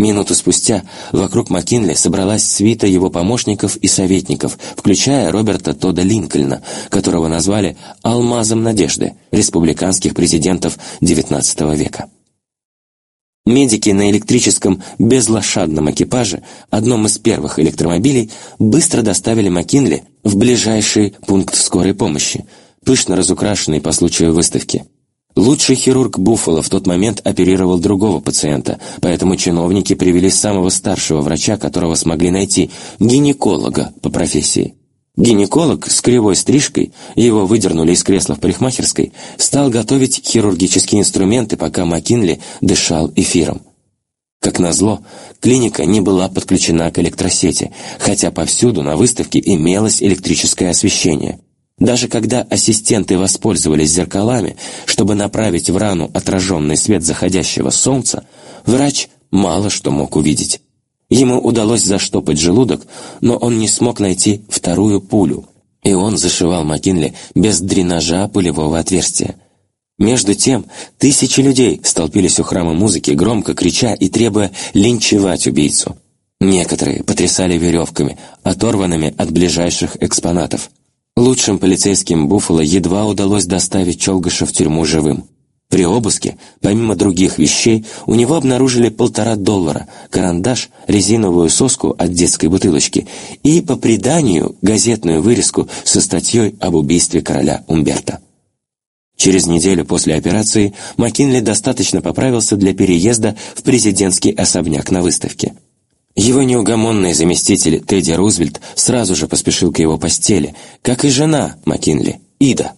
Минуту спустя вокруг Маккинли собралась свита его помощников и советников, включая Роберта Тода Линкольна, которого назвали «алмазом надежды» республиканских президентов XIX века. Медики на электрическом безлошадном экипаже, одном из первых электромобилей, быстро доставили Маккинли в ближайший пункт скорой помощи, пышно разукрашенный по случаю выставки – Лучший хирург Буффало в тот момент оперировал другого пациента, поэтому чиновники привели самого старшего врача, которого смогли найти, гинеколога по профессии. Гинеколог с кривой стрижкой, его выдернули из кресла в парикмахерской, стал готовить хирургические инструменты, пока Маккинли дышал эфиром. Как назло, клиника не была подключена к электросети, хотя повсюду на выставке имелось электрическое освещение – даже когда ассистенты воспользовались зеркалами, чтобы направить в рану отраженный свет заходящего солнца, врач мало что мог увидеть. Ему удалось заштопать желудок, но он не смог найти вторую пулю, и он зашивал Макинли без дренажа пулевого отверстия. Между тем, тысячи людей столпились у храма музыки, громко крича и требуя линчевать убийцу. Некоторые потрясали веревками, оторванными от ближайших экспонатов. Лучшим полицейским Буффало едва удалось доставить Челгаша в тюрьму живым. При обыске, помимо других вещей, у него обнаружили полтора доллара, карандаш, резиновую соску от детской бутылочки и, по преданию, газетную вырезку со статьей об убийстве короля Умберта. Через неделю после операции Маккинли достаточно поправился для переезда в президентский особняк на выставке. Его неугомонный заместитель Тедди Рузвельт сразу же поспешил к его постели, как и жена Маккинли, Ида.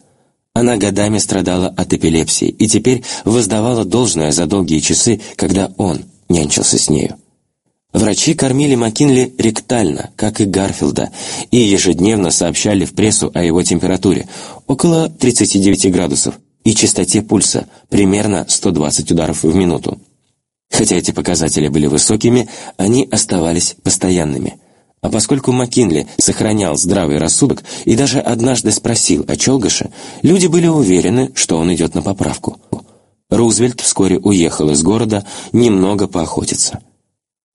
Она годами страдала от эпилепсии и теперь воздавала должное за долгие часы, когда он нянчился с нею. Врачи кормили Маккинли ректально, как и Гарфилда, и ежедневно сообщали в прессу о его температуре, около 39 градусов, и частоте пульса, примерно 120 ударов в минуту. Хотя эти показатели были высокими, они оставались постоянными. А поскольку Маккинли сохранял здравый рассудок и даже однажды спросил о Челгаше, люди были уверены, что он идет на поправку. Рузвельт вскоре уехал из города немного поохотиться.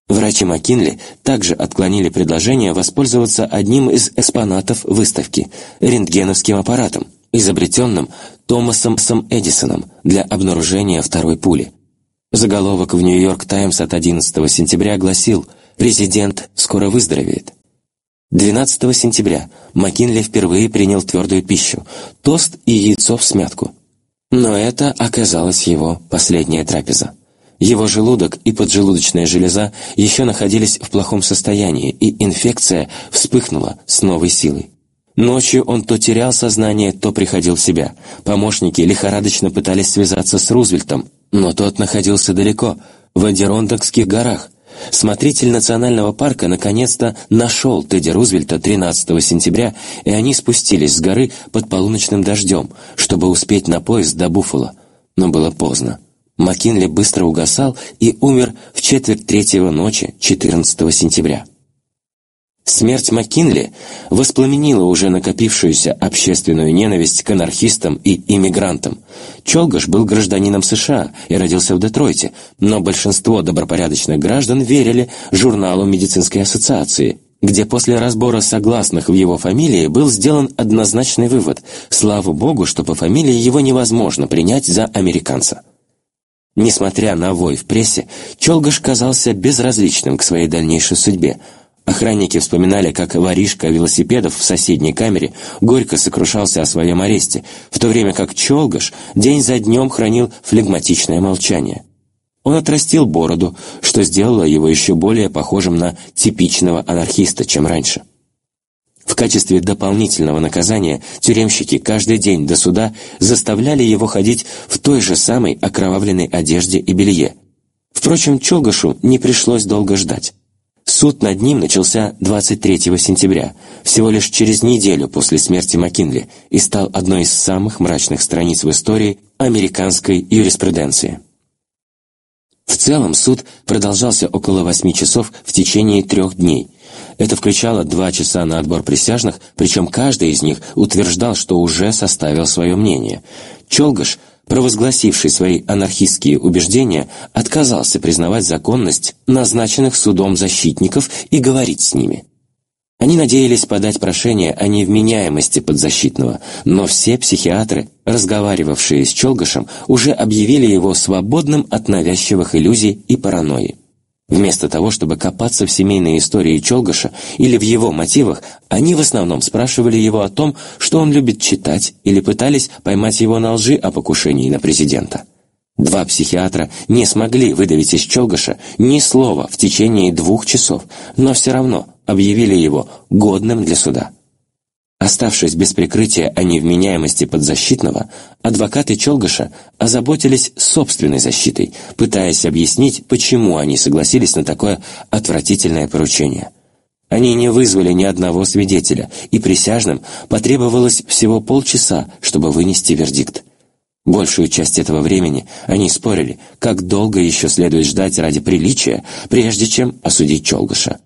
Врачи Маккинли также отклонили предложение воспользоваться одним из экспонатов выставки – рентгеновским аппаратом – изобретенным Томасом Сом Эдисоном для обнаружения второй пули. Заголовок в «Нью-Йорк Таймс» от 11 сентября гласил «Президент скоро выздоровеет». 12 сентября Маккинли впервые принял твердую пищу – тост и яйцо в смятку. Но это оказалась его последняя трапеза. Его желудок и поджелудочная железа еще находились в плохом состоянии, и инфекция вспыхнула с новой силой. Ночью он то терял сознание, то приходил в себя. Помощники лихорадочно пытались связаться с Рузвельтом, но тот находился далеко, в Адеронтокских горах. Смотритель национального парка наконец-то нашел Тедди Рузвельта 13 сентября, и они спустились с горы под полуночным дождем, чтобы успеть на поезд до Буффало. Но было поздно. Маккинли быстро угасал и умер в четверть третьего ночи 14 сентября. Смерть Маккинли воспламенила уже накопившуюся общественную ненависть к анархистам и иммигрантам. Чолгаш был гражданином США и родился в Детройте, но большинство добропорядочных граждан верили журналу медицинской ассоциации, где после разбора согласных в его фамилии был сделан однозначный вывод «Слава Богу, что по фамилии его невозможно принять за американца». Несмотря на вой в прессе, Чолгаш казался безразличным к своей дальнейшей судьбе – Охранники вспоминали, как воришка велосипедов в соседней камере горько сокрушался о своем аресте, в то время как Чолгаш день за днем хранил флегматичное молчание. Он отрастил бороду, что сделало его еще более похожим на типичного анархиста, чем раньше. В качестве дополнительного наказания тюремщики каждый день до суда заставляли его ходить в той же самой окровавленной одежде и белье. Впрочем, Чолгашу не пришлось долго ждать. Суд над ним начался 23 сентября, всего лишь через неделю после смерти Маккинли, и стал одной из самых мрачных страниц в истории американской юриспруденции. В целом суд продолжался около восьми часов в течение трех дней. Это включало два часа на отбор присяжных, причем каждый из них утверждал, что уже составил свое мнение. Чолгаш провозгласивший свои анархистские убеждения, отказался признавать законность назначенных судом защитников и говорить с ними. Они надеялись подать прошение о невменяемости подзащитного, но все психиатры, разговаривавшие с Челгашем, уже объявили его свободным от навязчивых иллюзий и паранойи. Вместо того, чтобы копаться в семейной истории Чолгаша или в его мотивах, они в основном спрашивали его о том, что он любит читать, или пытались поймать его на лжи о покушении на президента. Два психиатра не смогли выдавить из Чолгаша ни слова в течение двух часов, но все равно объявили его годным для суда. Оставшись без прикрытия о невменяемости подзащитного, адвокаты Челгаша озаботились собственной защитой, пытаясь объяснить, почему они согласились на такое отвратительное поручение. Они не вызвали ни одного свидетеля, и присяжным потребовалось всего полчаса, чтобы вынести вердикт. Большую часть этого времени они спорили, как долго еще следует ждать ради приличия, прежде чем осудить Челгаша.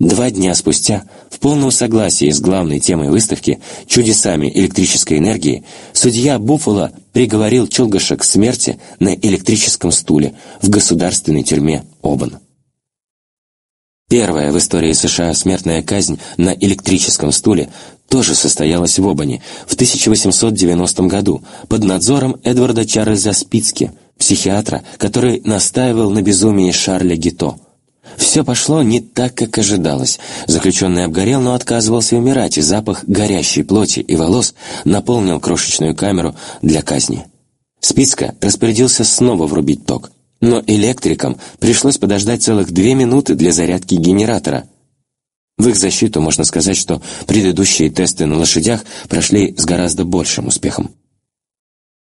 Два дня спустя, в полном согласии с главной темой выставки «Чудесами электрической энергии», судья Буффало приговорил Чулгаша к смерти на электрическом стуле в государственной тюрьме Обан. Первая в истории США смертная казнь на электрическом стуле тоже состоялась в Обане в 1890 году под надзором Эдварда Чарльза Спицки, психиатра, который настаивал на безумии Шарля Гито – все пошло не так, как ожидалось. Заключенный обгорел, но отказывался умирать, и запах горящей плоти и волос наполнил крошечную камеру для казни. Спицка распорядился снова врубить ток, но электрикам пришлось подождать целых две минуты для зарядки генератора. В их защиту можно сказать, что предыдущие тесты на лошадях прошли с гораздо большим успехом.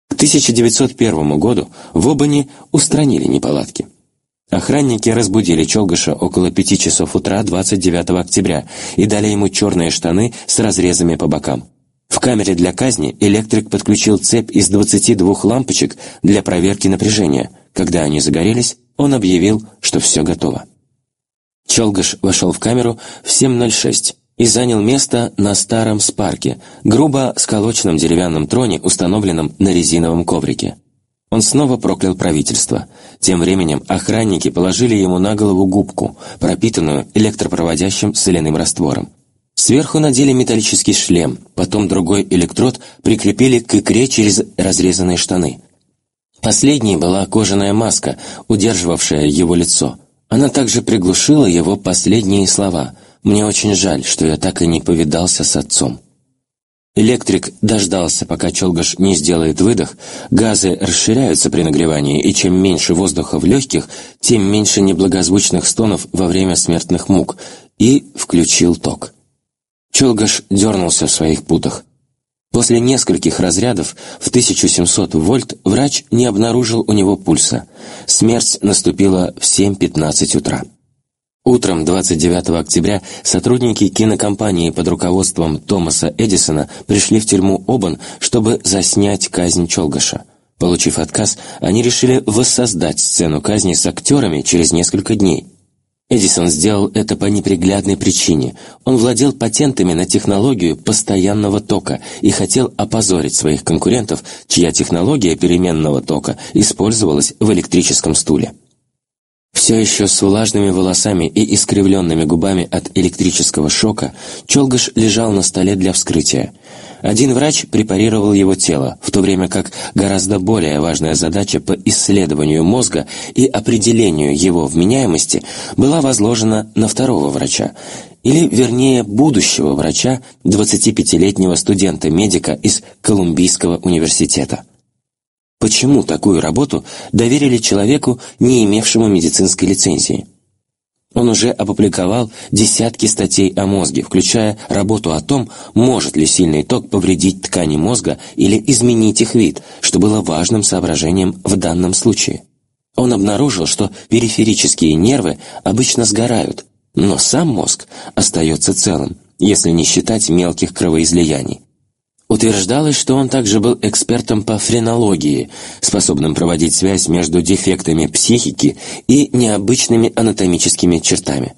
К 1901 году в Обане устранили неполадки – Охранники разбудили Чолгаша около пяти часов утра 29 октября и дали ему черные штаны с разрезами по бокам. В камере для казни электрик подключил цепь из 22 лампочек для проверки напряжения. Когда они загорелись, он объявил, что все готово. Чолгаш вошел в камеру в 7.06 и занял место на старом спарке, грубо сколоченном деревянном троне, установленном на резиновом коврике. Он снова проклял правительство. Тем временем охранники положили ему на голову губку, пропитанную электропроводящим соляным раствором. Сверху надели металлический шлем, потом другой электрод прикрепили к икре через разрезанные штаны. Последней была кожаная маска, удерживавшая его лицо. Она также приглушила его последние слова «Мне очень жаль, что я так и не повидался с отцом». Электрик дождался, пока Челгаш не сделает выдох, газы расширяются при нагревании, и чем меньше воздуха в легких, тем меньше неблагозвучных стонов во время смертных мук, и включил ток. Челгаш дернулся в своих путах. После нескольких разрядов в 1700 вольт врач не обнаружил у него пульса. Смерть наступила в 7.15 утра. Утром 29 октября сотрудники кинокомпании под руководством Томаса Эдисона пришли в тюрьму Обан, чтобы заснять казнь Чолгаша. Получив отказ, они решили воссоздать сцену казни с актерами через несколько дней. Эдисон сделал это по неприглядной причине. Он владел патентами на технологию постоянного тока и хотел опозорить своих конкурентов, чья технология переменного тока использовалась в электрическом стуле. Все еще с влажными волосами и искривленными губами от электрического шока, Челгаш лежал на столе для вскрытия. Один врач препарировал его тело, в то время как гораздо более важная задача по исследованию мозга и определению его вменяемости была возложена на второго врача, или, вернее, будущего врача, 25-летнего студента-медика из Колумбийского университета. Почему такую работу доверили человеку, не имевшему медицинской лицензии? Он уже опубликовал десятки статей о мозге, включая работу о том, может ли сильный ток повредить ткани мозга или изменить их вид, что было важным соображением в данном случае. Он обнаружил, что периферические нервы обычно сгорают, но сам мозг остается целым, если не считать мелких кровоизлияний. Утверждалось, что он также был экспертом по френологии, способным проводить связь между дефектами психики и необычными анатомическими чертами.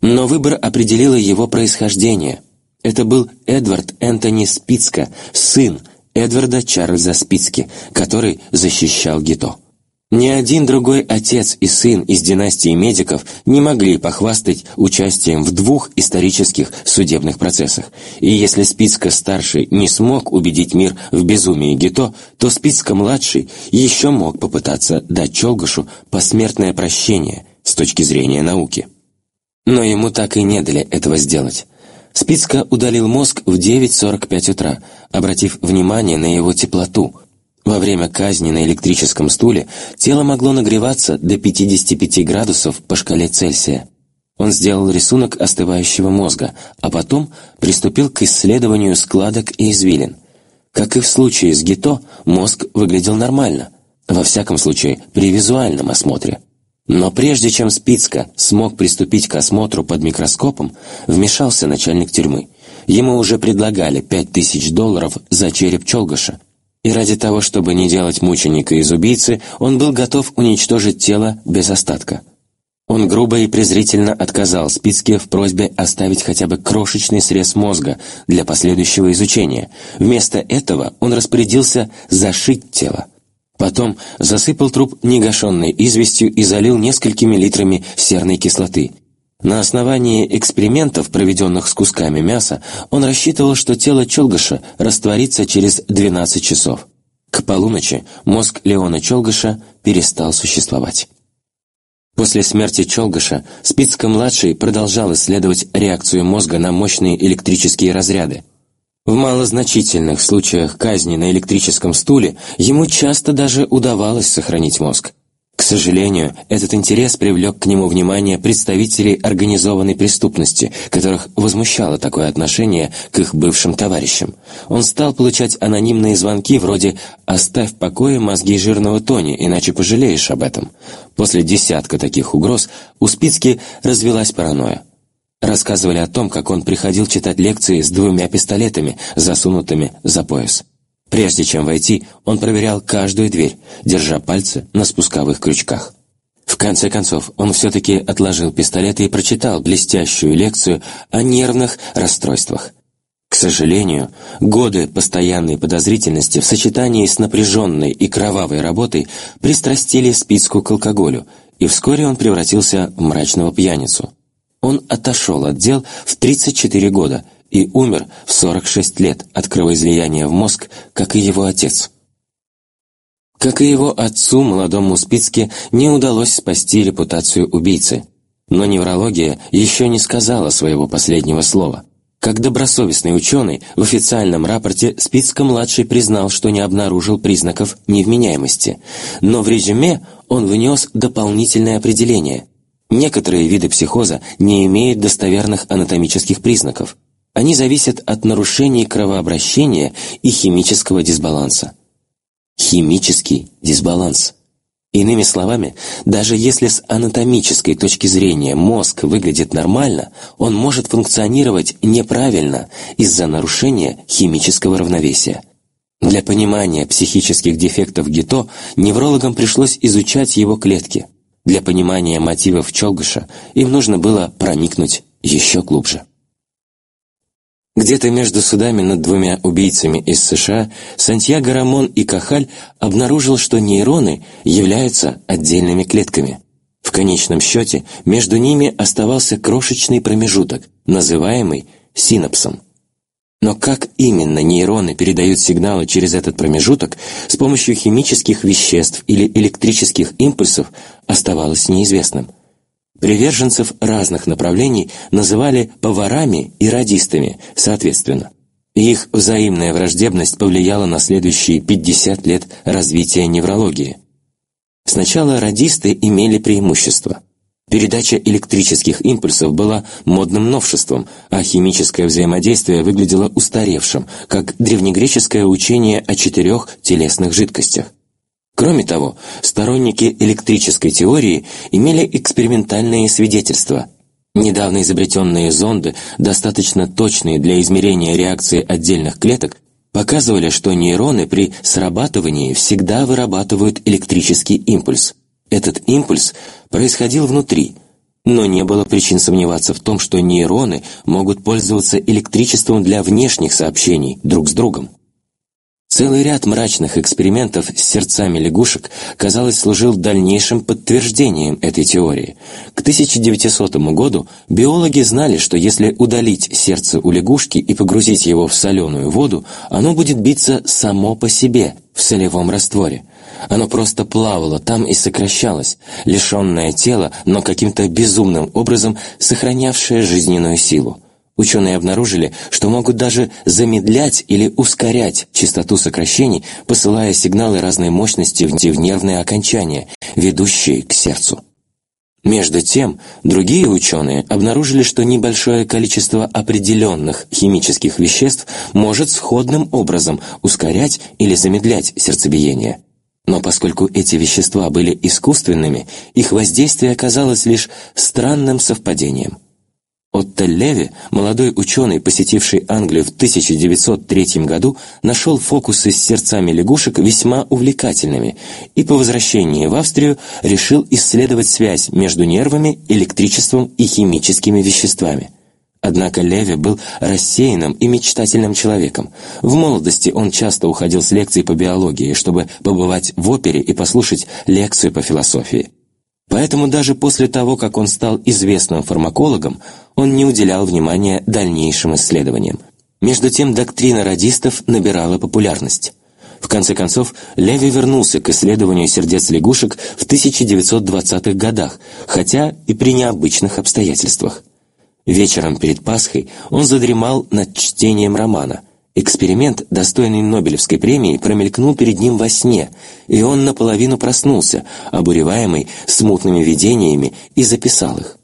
Но выбор определило его происхождение. Это был Эдвард Энтони Спицка, сын Эдварда Чарльза Спицки, который защищал Гито. Ни один другой отец и сын из династии медиков не могли похвастать участием в двух исторических судебных процессах. И если Спицка-старший не смог убедить мир в безумии Гито, то Спицка-младший еще мог попытаться дать Челгашу посмертное прощение с точки зрения науки. Но ему так и не дали этого сделать. Спицка удалил мозг в 9.45 утра, обратив внимание на его теплоту – во время казни на электрическом стуле тело могло нагреваться до 55 градусов по шкале Цельсия. Он сделал рисунок остывающего мозга, а потом приступил к исследованию складок и извилин. Как и в случае с Гито, мозг выглядел нормально, во всяком случае при визуальном осмотре. Но прежде чем Спицка смог приступить к осмотру под микроскопом, вмешался начальник тюрьмы. Ему уже предлагали 5000 долларов за череп Чолгаша, и ради того, чтобы не делать мученика из убийцы, он был готов уничтожить тело без остатка. Он грубо и презрительно отказал Спицке в просьбе оставить хотя бы крошечный срез мозга для последующего изучения. Вместо этого он распорядился зашить тело. Потом засыпал труп негашенной известью и залил несколькими литрами серной кислоты, на основании экспериментов, проведенных с кусками мяса, он рассчитывал, что тело Челгаша растворится через 12 часов. К полуночи мозг Леона Челгаша перестал существовать. После смерти Челгаша Спицко-младший продолжал исследовать реакцию мозга на мощные электрические разряды. В малозначительных случаях казни на электрическом стуле ему часто даже удавалось сохранить мозг. К сожалению, этот интерес привлек к нему внимание представителей организованной преступности, которых возмущало такое отношение к их бывшим товарищам. Он стал получать анонимные звонки вроде «Оставь в покое мозги жирного Тони, иначе пожалеешь об этом». После десятка таких угроз у Спицки развелась паранойя. Рассказывали о том, как он приходил читать лекции с двумя пистолетами, засунутыми за пояс. Прежде чем войти, он проверял каждую дверь, держа пальцы на спусковых крючках. В конце концов, он все-таки отложил пистолет и прочитал блестящую лекцию о нервных расстройствах. К сожалению, годы постоянной подозрительности в сочетании с напряженной и кровавой работой пристрастили спицку к алкоголю, и вскоре он превратился в мрачного пьяницу. Он отошел от дел в 34 года и умер в 46 лет от кровоизлияния в мозг, как и его отец. Как и его отцу, молодому Спицке, не удалось спасти репутацию убийцы. Но неврология еще не сказала своего последнего слова. Как добросовестный ученый, в официальном рапорте Спицко-младший признал, что не обнаружил признаков невменяемости. Но в резюме он внес дополнительное определение. Некоторые виды психоза не имеют достоверных анатомических признаков. Они зависят от нарушений кровообращения и химического дисбаланса. Химический дисбаланс – Иными словами, даже если с анатомической точки зрения мозг выглядит нормально, он может функционировать неправильно из-за нарушения химического равновесия. Для понимания психических дефектов Гито неврологам пришлось изучать его клетки. Для понимания мотивов Чолгыша им нужно было проникнуть еще глубже. Где-то между судами над двумя убийцами из США Сантьяго Рамон и Кахаль обнаружил, что нейроны являются отдельными клетками. В конечном счете между ними оставался крошечный промежуток, называемый синапсом. Но как именно нейроны передают сигналы через этот промежуток с помощью химических веществ или электрических импульсов оставалось неизвестным – Приверженцев разных направлений называли поварами и радистами, соответственно. Их взаимная враждебность повлияла на следующие 50 лет развития неврологии. Сначала радисты имели преимущество. Передача электрических импульсов была модным новшеством, а химическое взаимодействие выглядело устаревшим, как древнегреческое учение о четырех телесных жидкостях. Кроме того, сторонники электрической теории имели экспериментальные свидетельства. Недавно изобретенные зонды, достаточно точные для измерения реакции отдельных клеток, показывали, что нейроны при срабатывании всегда вырабатывают электрический импульс. Этот импульс происходил внутри, но не было причин сомневаться в том, что нейроны могут пользоваться электричеством для внешних сообщений друг с другом. Целый ряд мрачных экспериментов с сердцами лягушек, казалось, служил дальнейшим подтверждением этой теории. К 1900 году биологи знали, что если удалить сердце у лягушки и погрузить его в соленую воду, оно будет биться само по себе в солевом растворе. Оно просто плавало там и сокращалось, лишенное тела, но каким-то безумным образом сохранявшее жизненную силу. Ученые обнаружили, что могут даже замедлять или ускорять частоту сокращений, посылая сигналы разной мощности в нервные окончания, ведущие к сердцу. Между тем, другие ученые обнаружили, что небольшое количество определенных химических веществ может сходным образом ускорять или замедлять сердцебиение. Но поскольку эти вещества были искусственными, их воздействие оказалось лишь странным совпадением – Отто Леви, молодой ученый, посетивший Англию в 1903 году, нашел фокусы с сердцами лягушек весьма увлекательными и по возвращении в Австрию решил исследовать связь между нервами, электричеством и химическими веществами. Однако Леви был рассеянным и мечтательным человеком. В молодости он часто уходил с лекций по биологии, чтобы побывать в опере и послушать лекцию по философии. Поэтому даже после того, как он стал известным фармакологом, он не уделял внимания дальнейшим исследованиям. Между тем доктрина радистов набирала популярность. В конце концов, Леви вернулся к исследованию сердец лягушек в 1920-х годах, хотя и при необычных обстоятельствах. Вечером перед Пасхой он задремал над чтением романа – Эксперимент, достойный Нобелевской премии, промелькнул перед ним во сне, и он наполовину проснулся, обуреваемый смутными видениями, и записал их.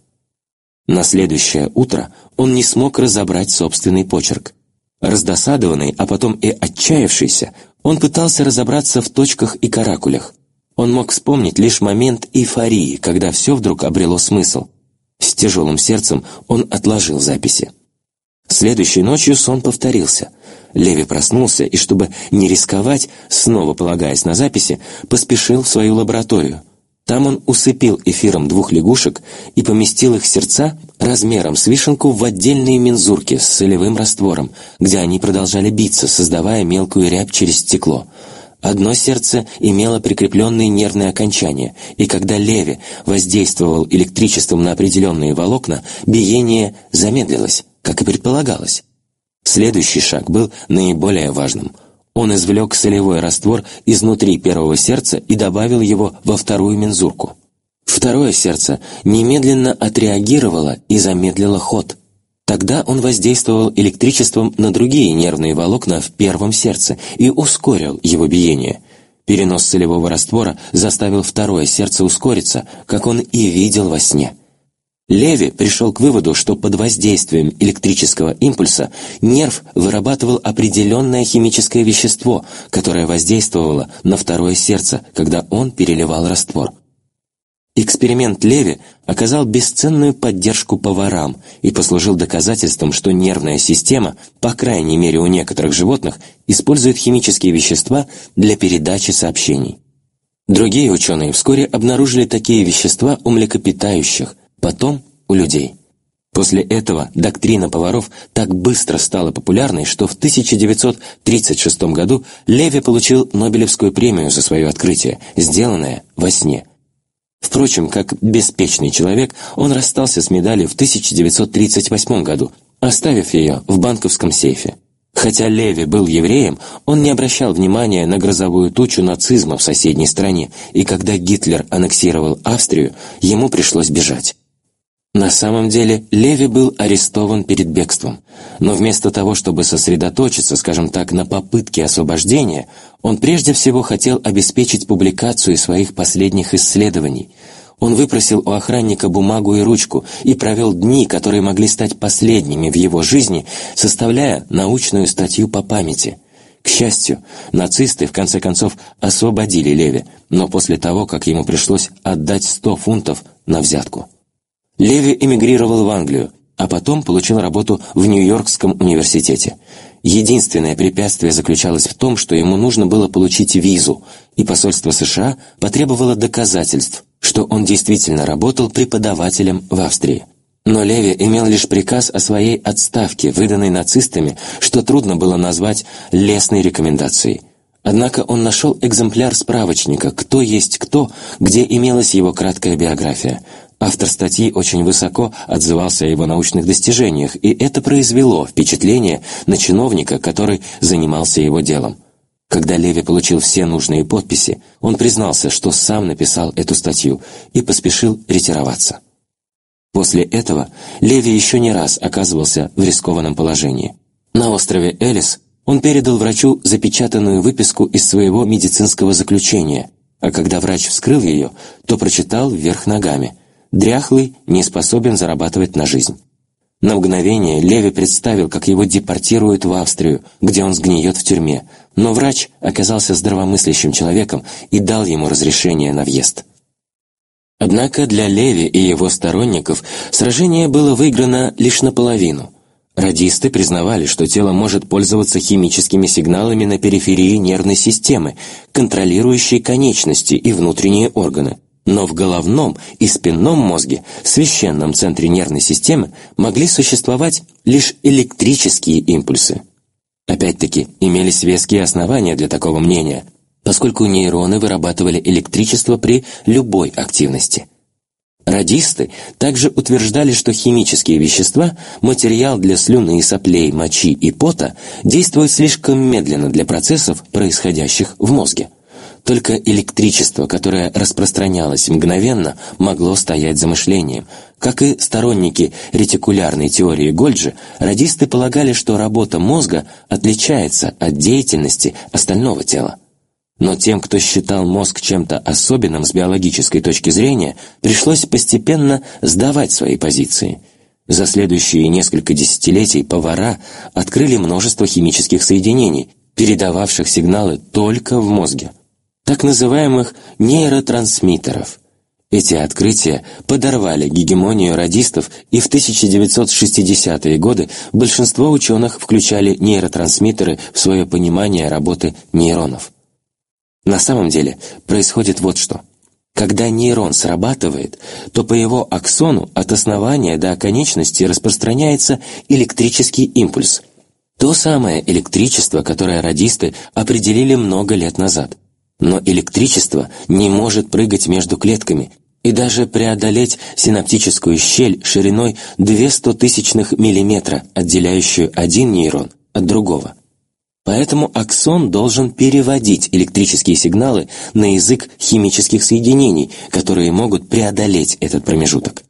На следующее утро он не смог разобрать собственный почерк. Раздосадованный, а потом и отчаявшийся, он пытался разобраться в точках и каракулях. Он мог вспомнить лишь момент эйфории, когда все вдруг обрело смысл. С тяжелым сердцем он отложил записи. Следующей ночью сон повторился. Леви проснулся и, чтобы не рисковать, снова полагаясь на записи, поспешил в свою лабораторию. Там он усыпил эфиром двух лягушек и поместил их сердца размером с вишенку в отдельные мензурки с солевым раствором, где они продолжали биться, создавая мелкую рябь через стекло. Одно сердце имело прикрепленные нервные окончания, и когда Леви воздействовал электричеством на определенные волокна, биение замедлилось, как и предполагалось. Следующий шаг был наиболее важным. Он извлек солевой раствор изнутри первого сердца и добавил его во вторую мензурку. Второе сердце немедленно отреагировало и замедлило ход. Тогда он воздействовал электричеством на другие нервные волокна в первом сердце и ускорил его биение. Перенос солевого раствора заставил второе сердце ускориться, как он и видел во сне. Леви пришел к выводу, что под воздействием электрического импульса нерв вырабатывал определенное химическое вещество, которое воздействовало на второе сердце, когда он переливал раствор. Эксперимент Леви оказал бесценную поддержку поварам и послужил доказательством, что нервная система, по крайней мере у некоторых животных, использует химические вещества для передачи сообщений. Другие ученые вскоре обнаружили такие вещества у млекопитающих, потом у людей. После этого доктрина поваров так быстро стала популярной, что в 1936 году Леви получил Нобелевскую премию за свое открытие, сделанное во сне – Впрочем, как беспечный человек, он расстался с медалью в 1938 году, оставив ее в банковском сейфе. Хотя Леви был евреем, он не обращал внимания на грозовую тучу нацизма в соседней стране, и когда Гитлер аннексировал Австрию, ему пришлось бежать. На самом деле Леви был арестован перед бегством, но вместо того, чтобы сосредоточиться, скажем так, на попытке освобождения, он прежде всего хотел обеспечить публикацию своих последних исследований. Он выпросил у охранника бумагу и ручку и провел дни, которые могли стать последними в его жизни, составляя научную статью по памяти. К счастью, нацисты в конце концов освободили Леви, но после того, как ему пришлось отдать 100 фунтов на взятку. Леви эмигрировал в Англию, а потом получил работу в Нью-Йоркском университете. Единственное препятствие заключалось в том, что ему нужно было получить визу, и посольство США потребовало доказательств, что он действительно работал преподавателем в Австрии. Но Леви имел лишь приказ о своей отставке, выданной нацистами, что трудно было назвать лестной рекомендацией. Однако он нашел экземпляр справочника «Кто есть кто», где имелась его краткая биография. Автор статьи очень высоко отзывался о его научных достижениях, и это произвело впечатление на чиновника, который занимался его делом. Когда Леви получил все нужные подписи, он признался, что сам написал эту статью и поспешил ретироваться. После этого Леви еще не раз оказывался в рискованном положении. На острове Элис он передал врачу запечатанную выписку из своего медицинского заключения, а когда врач вскрыл ее, то прочитал вверх ногами – дряхлый, не способен зарабатывать на жизнь. На мгновение Леви представил, как его депортируют в Австрию, где он сгниет в тюрьме, но врач оказался здравомыслящим человеком и дал ему разрешение на въезд. Однако для Леви и его сторонников сражение было выиграно лишь наполовину. Радисты признавали, что тело может пользоваться химическими сигналами на периферии нервной системы, контролирующей конечности и внутренние органы – но в головном и спинном мозге, священном центре нервной системы, могли существовать лишь электрические импульсы. Опять-таки, имелись веские основания для такого мнения, поскольку нейроны вырабатывали электричество при любой активности. Радисты также утверждали, что химические вещества, материал для слюны соплей, мочи и пота, действуют слишком медленно для процессов, происходящих в мозге. Только электричество, которое распространялось мгновенно, могло стоять за мышлением. Как и сторонники ретикулярной теории Гольджи, радисты полагали, что работа мозга отличается от деятельности остального тела. Но тем, кто считал мозг чем-то особенным с биологической точки зрения, пришлось постепенно сдавать свои позиции. За следующие несколько десятилетий повара открыли множество химических соединений, передававших сигналы только в мозге так называемых нейротрансмиттеров. Эти открытия подорвали гегемонию радистов, и в 1960-е годы большинство ученых включали нейротрансмиттеры в свое понимание работы нейронов. На самом деле происходит вот что. Когда нейрон срабатывает, то по его аксону от основания до оконечности распространяется электрический импульс – То самое электричество, которое радисты определили много лет назад. Но электричество не может прыгать между клетками и даже преодолеть синаптическую щель шириной 200 тысячных миллиметра, отделяющую один нейрон от другого. Поэтому аксон должен переводить электрические сигналы на язык химических соединений, которые могут преодолеть этот промежуток.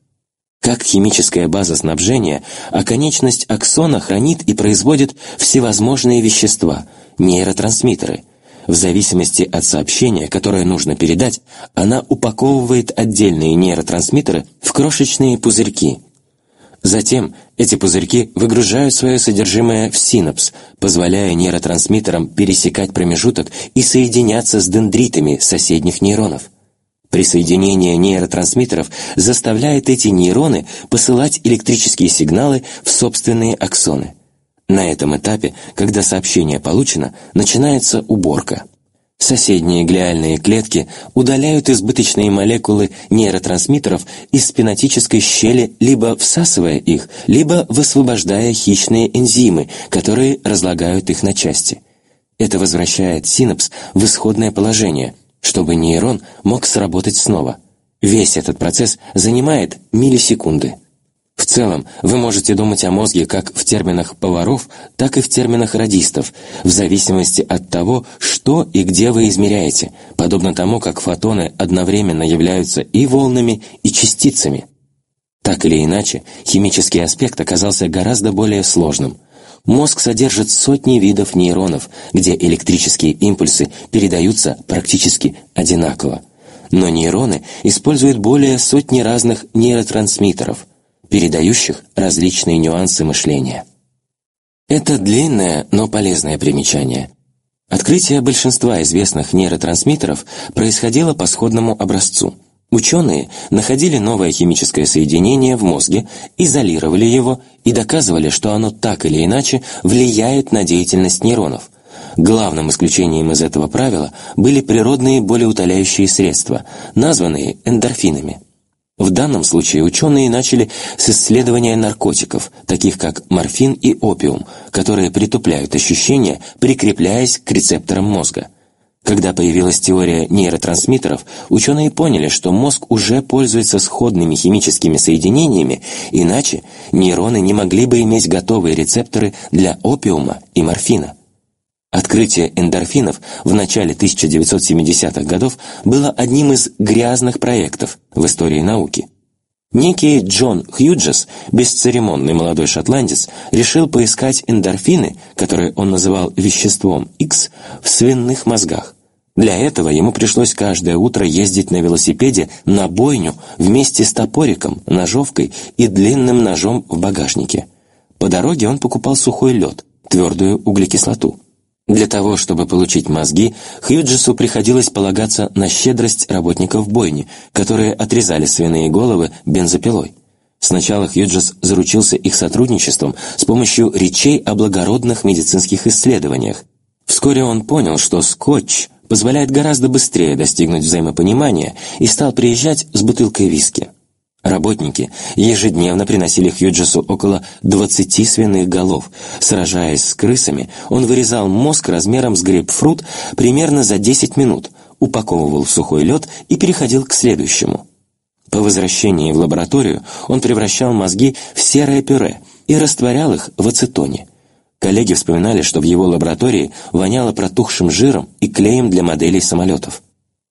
Как химическая база снабжения, оконечность аксона хранит и производит всевозможные вещества, нейротрансмиттеры. В зависимости от сообщения, которое нужно передать, она упаковывает отдельные нейротрансмиттеры в крошечные пузырьки. Затем эти пузырьки выгружают свое содержимое в синапс, позволяя нейротрансмиттерам пересекать промежуток и соединяться с дендритами соседних нейронов. Присоединение нейротрансмиттеров заставляет эти нейроны посылать электрические сигналы в собственные аксоны. На этом этапе, когда сообщение получено, начинается уборка. Соседние глиальные клетки удаляют избыточные молекулы нейротрансмиттеров из спинотической щели, либо всасывая их, либо высвобождая хищные энзимы, которые разлагают их на части. Это возвращает синапс в исходное положение – чтобы нейрон мог сработать снова. Весь этот процесс занимает миллисекунды. В целом, вы можете думать о мозге как в терминах поваров, так и в терминах радистов, в зависимости от того, что и где вы измеряете, подобно тому, как фотоны одновременно являются и волнами, и частицами. Так или иначе, химический аспект оказался гораздо более сложным – Мозг содержит сотни видов нейронов, где электрические импульсы передаются практически одинаково. Но нейроны используют более сотни разных нейротрансмиттеров, передающих различные нюансы мышления. Это длинное, но полезное примечание. Открытие большинства известных нейротрансмиттеров происходило по сходному образцу – Ученые находили новое химическое соединение в мозге, изолировали его и доказывали, что оно так или иначе влияет на деятельность нейронов. Главным исключением из этого правила были природные болеутоляющие средства, названные эндорфинами. В данном случае ученые начали с исследования наркотиков, таких как морфин и опиум, которые притупляют ощущения, прикрепляясь к рецепторам мозга – когда появилась теория нейротрансмиттеров, ученые поняли, что мозг уже пользуется сходными химическими соединениями, иначе нейроны не могли бы иметь готовые рецепторы для опиума и морфина. Открытие эндорфинов в начале 1970-х годов было одним из грязных проектов в истории науки. Некий Джон Хьюджес, бесцеремонный молодой шотландец, решил поискать эндорфины, которые он называл веществом X, в свиных мозгах. Для этого ему пришлось каждое утро ездить на велосипеде на бойню вместе с топориком, ножовкой и длинным ножом в багажнике. По дороге он покупал сухой лед, твердую углекислоту. Для того, чтобы получить мозги, Хьюджесу приходилось полагаться на щедрость работников бойни, которые отрезали свиные головы бензопилой. Сначала Хьюджес заручился их сотрудничеством с помощью речей о благородных медицинских исследованиях. Вскоре он понял, что скотч позволяет гораздо быстрее достигнуть взаимопонимания и стал приезжать с бутылкой виски. Работники ежедневно приносили Хьюджесу около 20 свиных голов. Сражаясь с крысами, он вырезал мозг размером с грейпфрут примерно за 10 минут, упаковывал в сухой лед и переходил к следующему. По возвращении в лабораторию он превращал мозги в серое пюре и растворял их в ацетоне – Коллеги вспоминали, что в его лаборатории воняло протухшим жиром и клеем для моделей самолетов.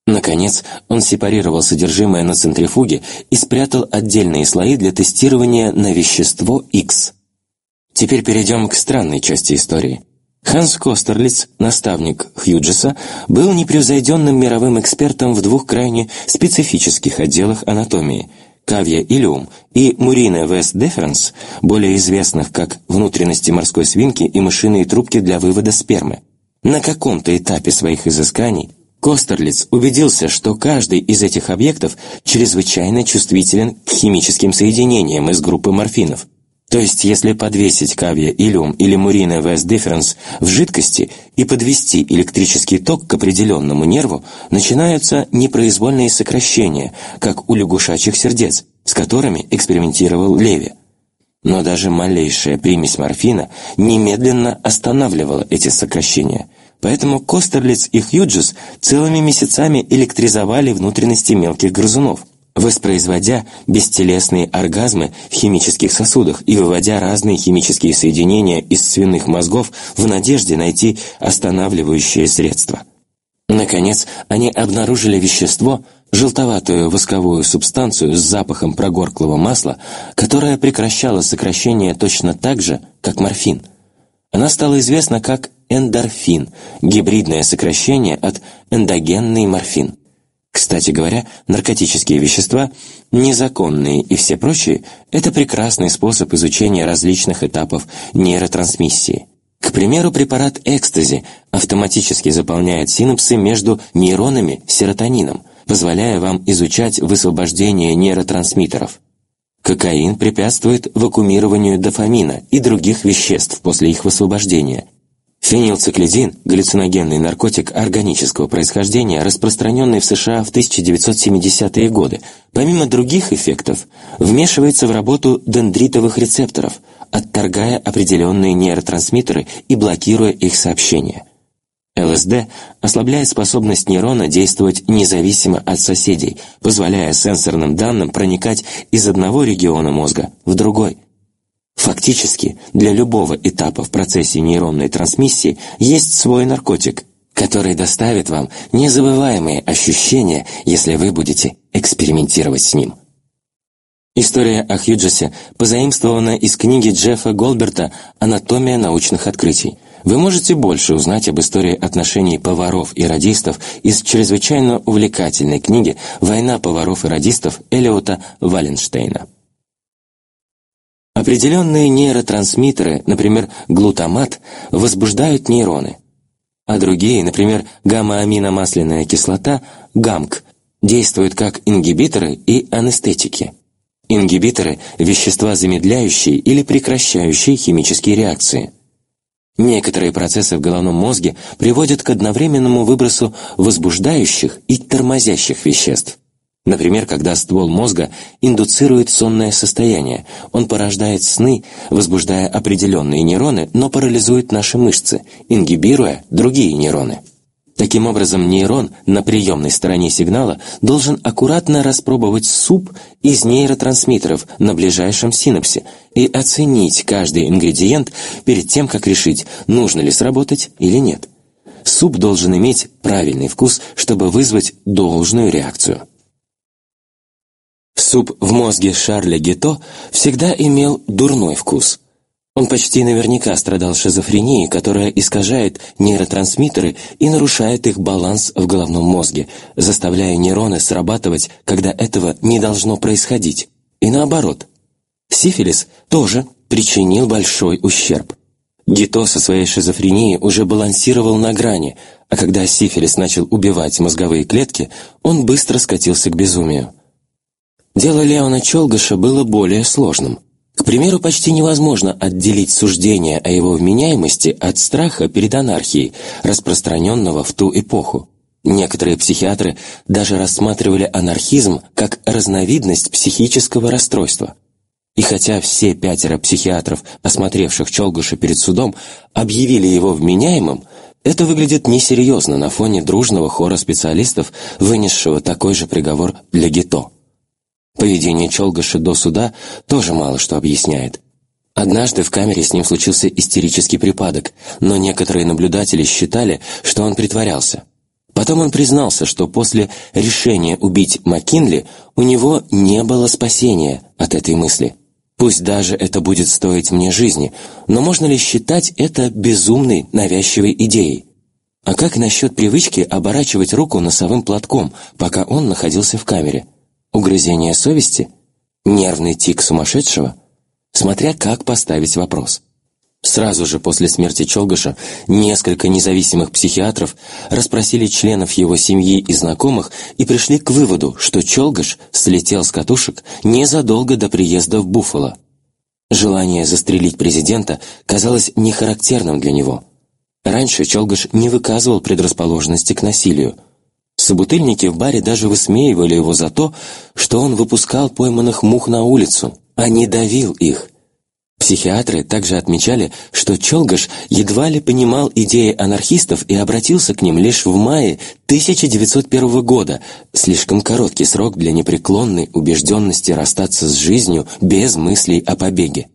Наконец, он сепарировал содержимое на центрифуге и спрятал отдельные слои для тестирования на вещество X. Теперь перейдем к странной части истории. Ханс Костерлиц, наставник Хьюджеса, был непревзойденным мировым экспертом в двух крайне специфических отделах анатомии – Кавия илиум и Мурина вест деференс, более известных как внутренности морской свинки и мышиные трубки для вывода спермы. На каком-то этапе своих изысканий Костерлиц убедился, что каждый из этих объектов чрезвычайно чувствителен к химическим соединениям из группы морфинов – то есть, если подвесить кавия илиум или мурина вес дифференс в жидкости и подвести электрический ток к определенному нерву, начинаются непроизвольные сокращения, как у лягушачьих сердец, с которыми экспериментировал Леви. Но даже малейшая примесь морфина немедленно останавливала эти сокращения. Поэтому Костерлиц и Хьюджес целыми месяцами электризовали внутренности мелких грызунов, воспроизводя бестелесные оргазмы в химических сосудах и выводя разные химические соединения из свиных мозгов в надежде найти останавливающее средство. Наконец, они обнаружили вещество, желтоватую восковую субстанцию с запахом прогорклого масла, которая прекращала сокращение точно так же, как морфин. Она стала известна как эндорфин, гибридное сокращение от эндогенный морфин. Кстати говоря, наркотические вещества, незаконные и все прочие, это прекрасный способ изучения различных этапов нейротрансмиссии. К примеру, препарат экстази автоматически заполняет синапсы между нейронами серотонином, позволяя вам изучать высвобождение нейротрансмиттеров. Кокаин препятствует вакуумированию дофамина и других веществ после их высвобождения. Фенилцеклидин – галлюциногенный наркотик органического происхождения, распространенный в США в 1970-е годы, помимо других эффектов, вмешивается в работу дендритовых рецепторов, отторгая определенные нейротрансмиттеры и блокируя их сообщения. ЛСД ослабляет способность нейрона действовать независимо от соседей, позволяя сенсорным данным проникать из одного региона мозга в другой. Фактически, для любого этапа в процессе нейронной трансмиссии есть свой наркотик, который доставит вам незабываемые ощущения, если вы будете экспериментировать с ним. История о Хьюджесе позаимствована из книги Джеффа Голберта «Анатомия научных открытий». Вы можете больше узнать об истории отношений поваров и радистов из чрезвычайно увлекательной книги «Война поваров и радистов» Элиота Валенштейна. Определенные нейротрансмиттеры, например, глутамат, возбуждают нейроны, а другие, например, гамма-аминомасляная кислота, ГАМК, действуют как ингибиторы и анестетики. Ингибиторы – вещества, замедляющие или прекращающие химические реакции. Некоторые процессы в головном мозге приводят к одновременному выбросу возбуждающих и тормозящих веществ. Например, когда ствол мозга индуцирует сонное состояние, он порождает сны, возбуждая определенные нейроны, но парализует наши мышцы, ингибируя другие нейроны. Таким образом, нейрон на приемной стороне сигнала должен аккуратно распробовать суп из нейротрансмиттеров на ближайшем синапсе и оценить каждый ингредиент перед тем, как решить, нужно ли сработать или нет. Суп должен иметь правильный вкус, чтобы вызвать должную реакцию. Суп в мозге Шарля Гето всегда имел дурной вкус – он почти наверняка страдал шизофренией, которая искажает нейротрансмиттеры и нарушает их баланс в головном мозге, заставляя нейроны срабатывать, когда этого не должно происходить. И наоборот. Сифилис тоже причинил большой ущерб. Гито со своей шизофренией уже балансировал на грани, а когда сифилис начал убивать мозговые клетки, он быстро скатился к безумию. Дело Леона Челгаша было более сложным – к примеру, почти невозможно отделить суждение о его вменяемости от страха перед анархией, распространенного в ту эпоху. Некоторые психиатры даже рассматривали анархизм как разновидность психического расстройства. И хотя все пятеро психиатров, осмотревших Чолгуша перед судом, объявили его вменяемым, это выглядит несерьезно на фоне дружного хора специалистов, вынесшего такой же приговор для Гито. Поведение Чолгаша до суда тоже мало что объясняет. Однажды в камере с ним случился истерический припадок, но некоторые наблюдатели считали, что он притворялся. Потом он признался, что после решения убить Маккинли у него не было спасения от этой мысли. Пусть даже это будет стоить мне жизни, но можно ли считать это безумной, навязчивой идеей? А как насчет привычки оборачивать руку носовым платком, пока он находился в камере? Угрызение совести? Нервный тик сумасшедшего? Смотря как поставить вопрос. Сразу же после смерти Чолгаша несколько независимых психиатров расспросили членов его семьи и знакомых и пришли к выводу, что Чолгаш слетел с катушек незадолго до приезда в Буффало. Желание застрелить президента казалось нехарактерным для него. Раньше Чолгаш не выказывал предрасположенности к насилию – Собутыльники в баре даже высмеивали его за то, что он выпускал пойманных мух на улицу, а не давил их. Психиатры также отмечали, что Чолгаш едва ли понимал идеи анархистов и обратился к ним лишь в мае 1901 года, слишком короткий срок для непреклонной убежденности расстаться с жизнью без мыслей о побеге.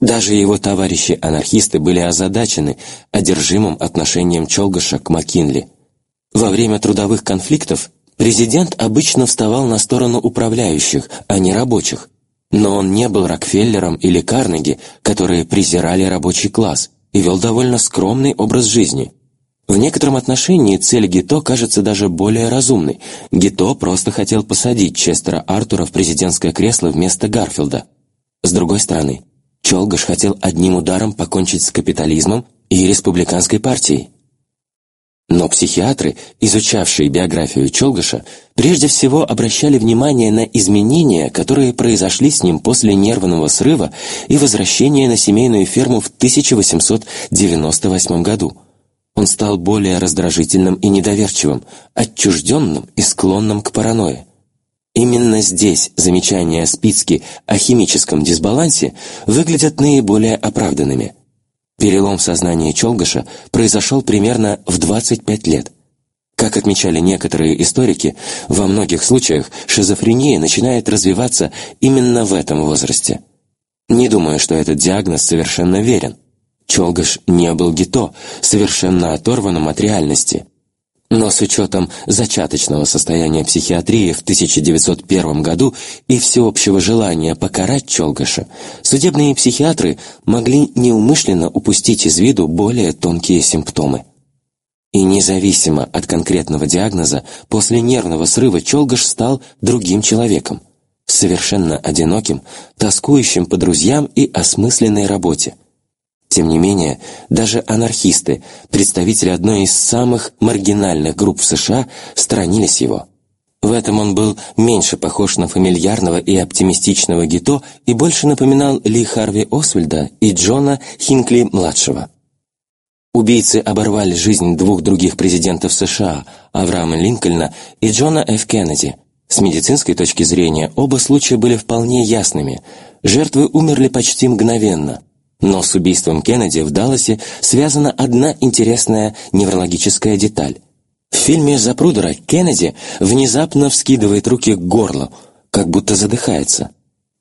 Даже его товарищи-анархисты были озадачены одержимым отношением Чолгаша к Маккинли. Во время трудовых конфликтов президент обычно вставал на сторону управляющих, а не рабочих, но он не был Рокфеллером или Карнеги, которые презирали рабочий класс, и вел довольно скромный образ жизни. В некотором отношении цель Гито кажется даже более разумной. Гито просто хотел посадить Честера Артура в президентское кресло вместо Гарфилда. С другой стороны, Чолгаш хотел одним ударом покончить с капитализмом и республиканской партией. Но психиатры, изучавшие биографию Чолгаша, прежде всего обращали внимание на изменения, которые произошли с ним после нервного срыва и возвращения на семейную ферму в 1898 году. Он стал более раздражительным и недоверчивым, отчужденным и склонным к паранойе. Именно здесь замечания Спицки о химическом дисбалансе выглядят наиболее оправданными – Перелом в сознании Чолгаша произошел примерно в 25 лет. Как отмечали некоторые историки, во многих случаях шизофрения начинает развиваться именно в этом возрасте. Не думаю, что этот диагноз совершенно верен. Чолгаш не был гито, совершенно оторванным от реальности – но с учетом зачаточного состояния психиатрии в 1901 году и всеобщего желания покарать Чолгаша, судебные психиатры могли неумышленно упустить из виду более тонкие симптомы. И независимо от конкретного диагноза, после нервного срыва Чолгаш стал другим человеком, совершенно одиноким, тоскующим по друзьям и осмысленной работе – тем не менее, даже анархисты, представители одной из самых маргинальных групп в США, сторонились его. В этом он был меньше похож на фамильярного и оптимистичного Гито и больше напоминал Ли Харви Освальда и Джона Хинкли-младшего. Убийцы оборвали жизнь двух других президентов США, Авраама Линкольна и Джона Ф. Кеннеди. С медицинской точки зрения оба случая были вполне ясными. Жертвы умерли почти мгновенно, но с убийством Кеннеди в Далласе связана одна интересная неврологическая деталь. В фильме «Запрудера» Кеннеди внезапно вскидывает руки к горлу, как будто задыхается.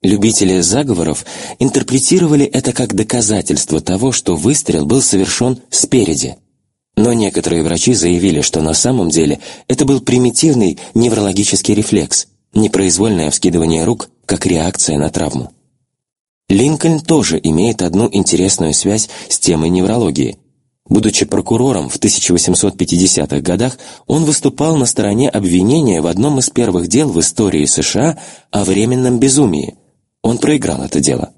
Любители заговоров интерпретировали это как доказательство того, что выстрел был совершен спереди. Но некоторые врачи заявили, что на самом деле это был примитивный неврологический рефлекс, непроизвольное вскидывание рук как реакция на травму. Линкольн тоже имеет одну интересную связь с темой неврологии. Будучи прокурором в 1850-х годах, он выступал на стороне обвинения в одном из первых дел в истории США о временном безумии. Он проиграл это дело.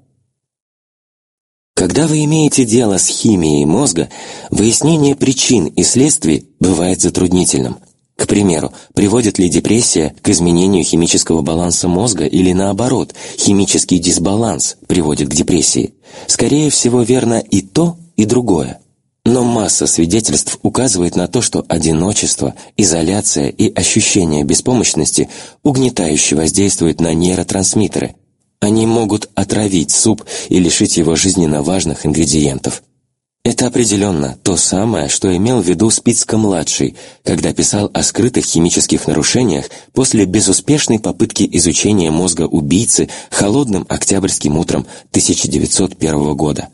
Когда вы имеете дело с химией мозга, выяснение причин и следствий бывает затруднительным. К примеру, приводит ли депрессия к изменению химического баланса мозга или наоборот, химический дисбаланс приводит к депрессии? Скорее всего, верно и то, и другое. Но масса свидетельств указывает на то, что одиночество, изоляция и ощущение беспомощности угнетающе воздействуют на нейротрансмиттеры. Они могут отравить суп и лишить его жизненно важных ингредиентов. Это определенно то самое, что имел в виду Спицко-младший, когда писал о скрытых химических нарушениях после безуспешной попытки изучения мозга убийцы холодным октябрьским утром 1901 года.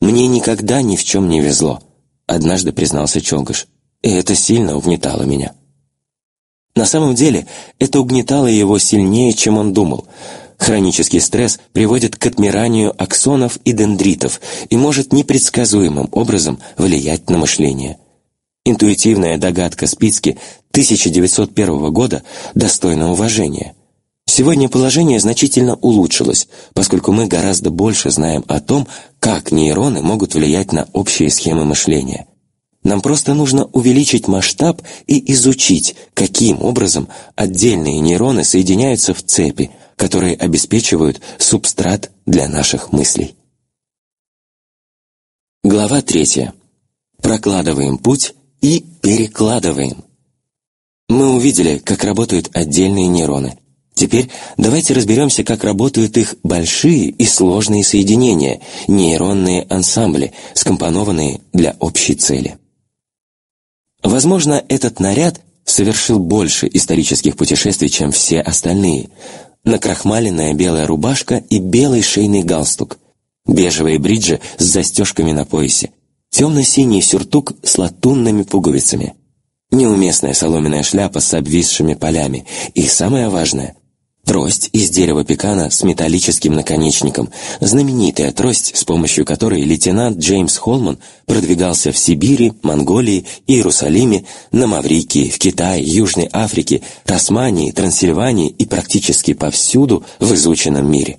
«Мне никогда ни в чем не везло», — однажды признался Чолгаш, и это сильно угнетало меня. На самом деле, это угнетало его сильнее, чем он думал — Хронический стресс приводит к отмиранию аксонов и дендритов и может непредсказуемым образом влиять на мышление. Интуитивная догадка Спицки 1901 года достойна уважения. Сегодня положение значительно улучшилось, поскольку мы гораздо больше знаем о том, как нейроны могут влиять на общие схемы мышления. Нам просто нужно увеличить масштаб и изучить, каким образом отдельные нейроны соединяются в цепи – которые обеспечивают субстрат для наших мыслей. Глава третья. Прокладываем путь и перекладываем. Мы увидели, как работают отдельные нейроны. Теперь давайте разберемся, как работают их большие и сложные соединения, нейронные ансамбли, скомпонованные для общей цели. Возможно, этот наряд совершил больше исторических путешествий, чем все остальные. Накрахмаленная белая рубашка и белый шейный галстук, бежевые бриджи с застежками на поясе, темно-синий сюртук с латунными пуговицами, неуместная соломенная шляпа с обвисшими полями и, самое важное, Трость из дерева пекана с металлическим наконечником, знаменитая трость, с помощью которой лейтенант Джеймс Холман продвигался в Сибири, Монголии, Иерусалиме, на Маврикии, в Китае, Южной Африке, Тасмании, Трансильвании и практически повсюду в изученном мире.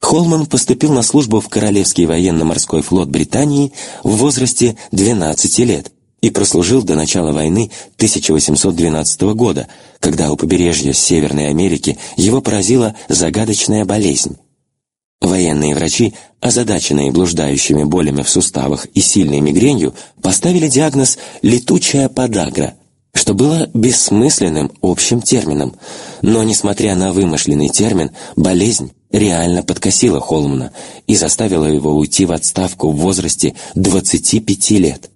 Холман поступил на службу в Королевский военно-морской флот Британии в возрасте 12 лет – и прослужил до начала войны 1812 года, когда у побережья Северной Америки его поразила загадочная болезнь. Военные врачи, озадаченные блуждающими болями в суставах и сильной мигренью, поставили диагноз «летучая подагра», что было бессмысленным общим термином. Но, несмотря на вымышленный термин, болезнь реально подкосила Холмана и заставила его уйти в отставку в возрасте 25 лет.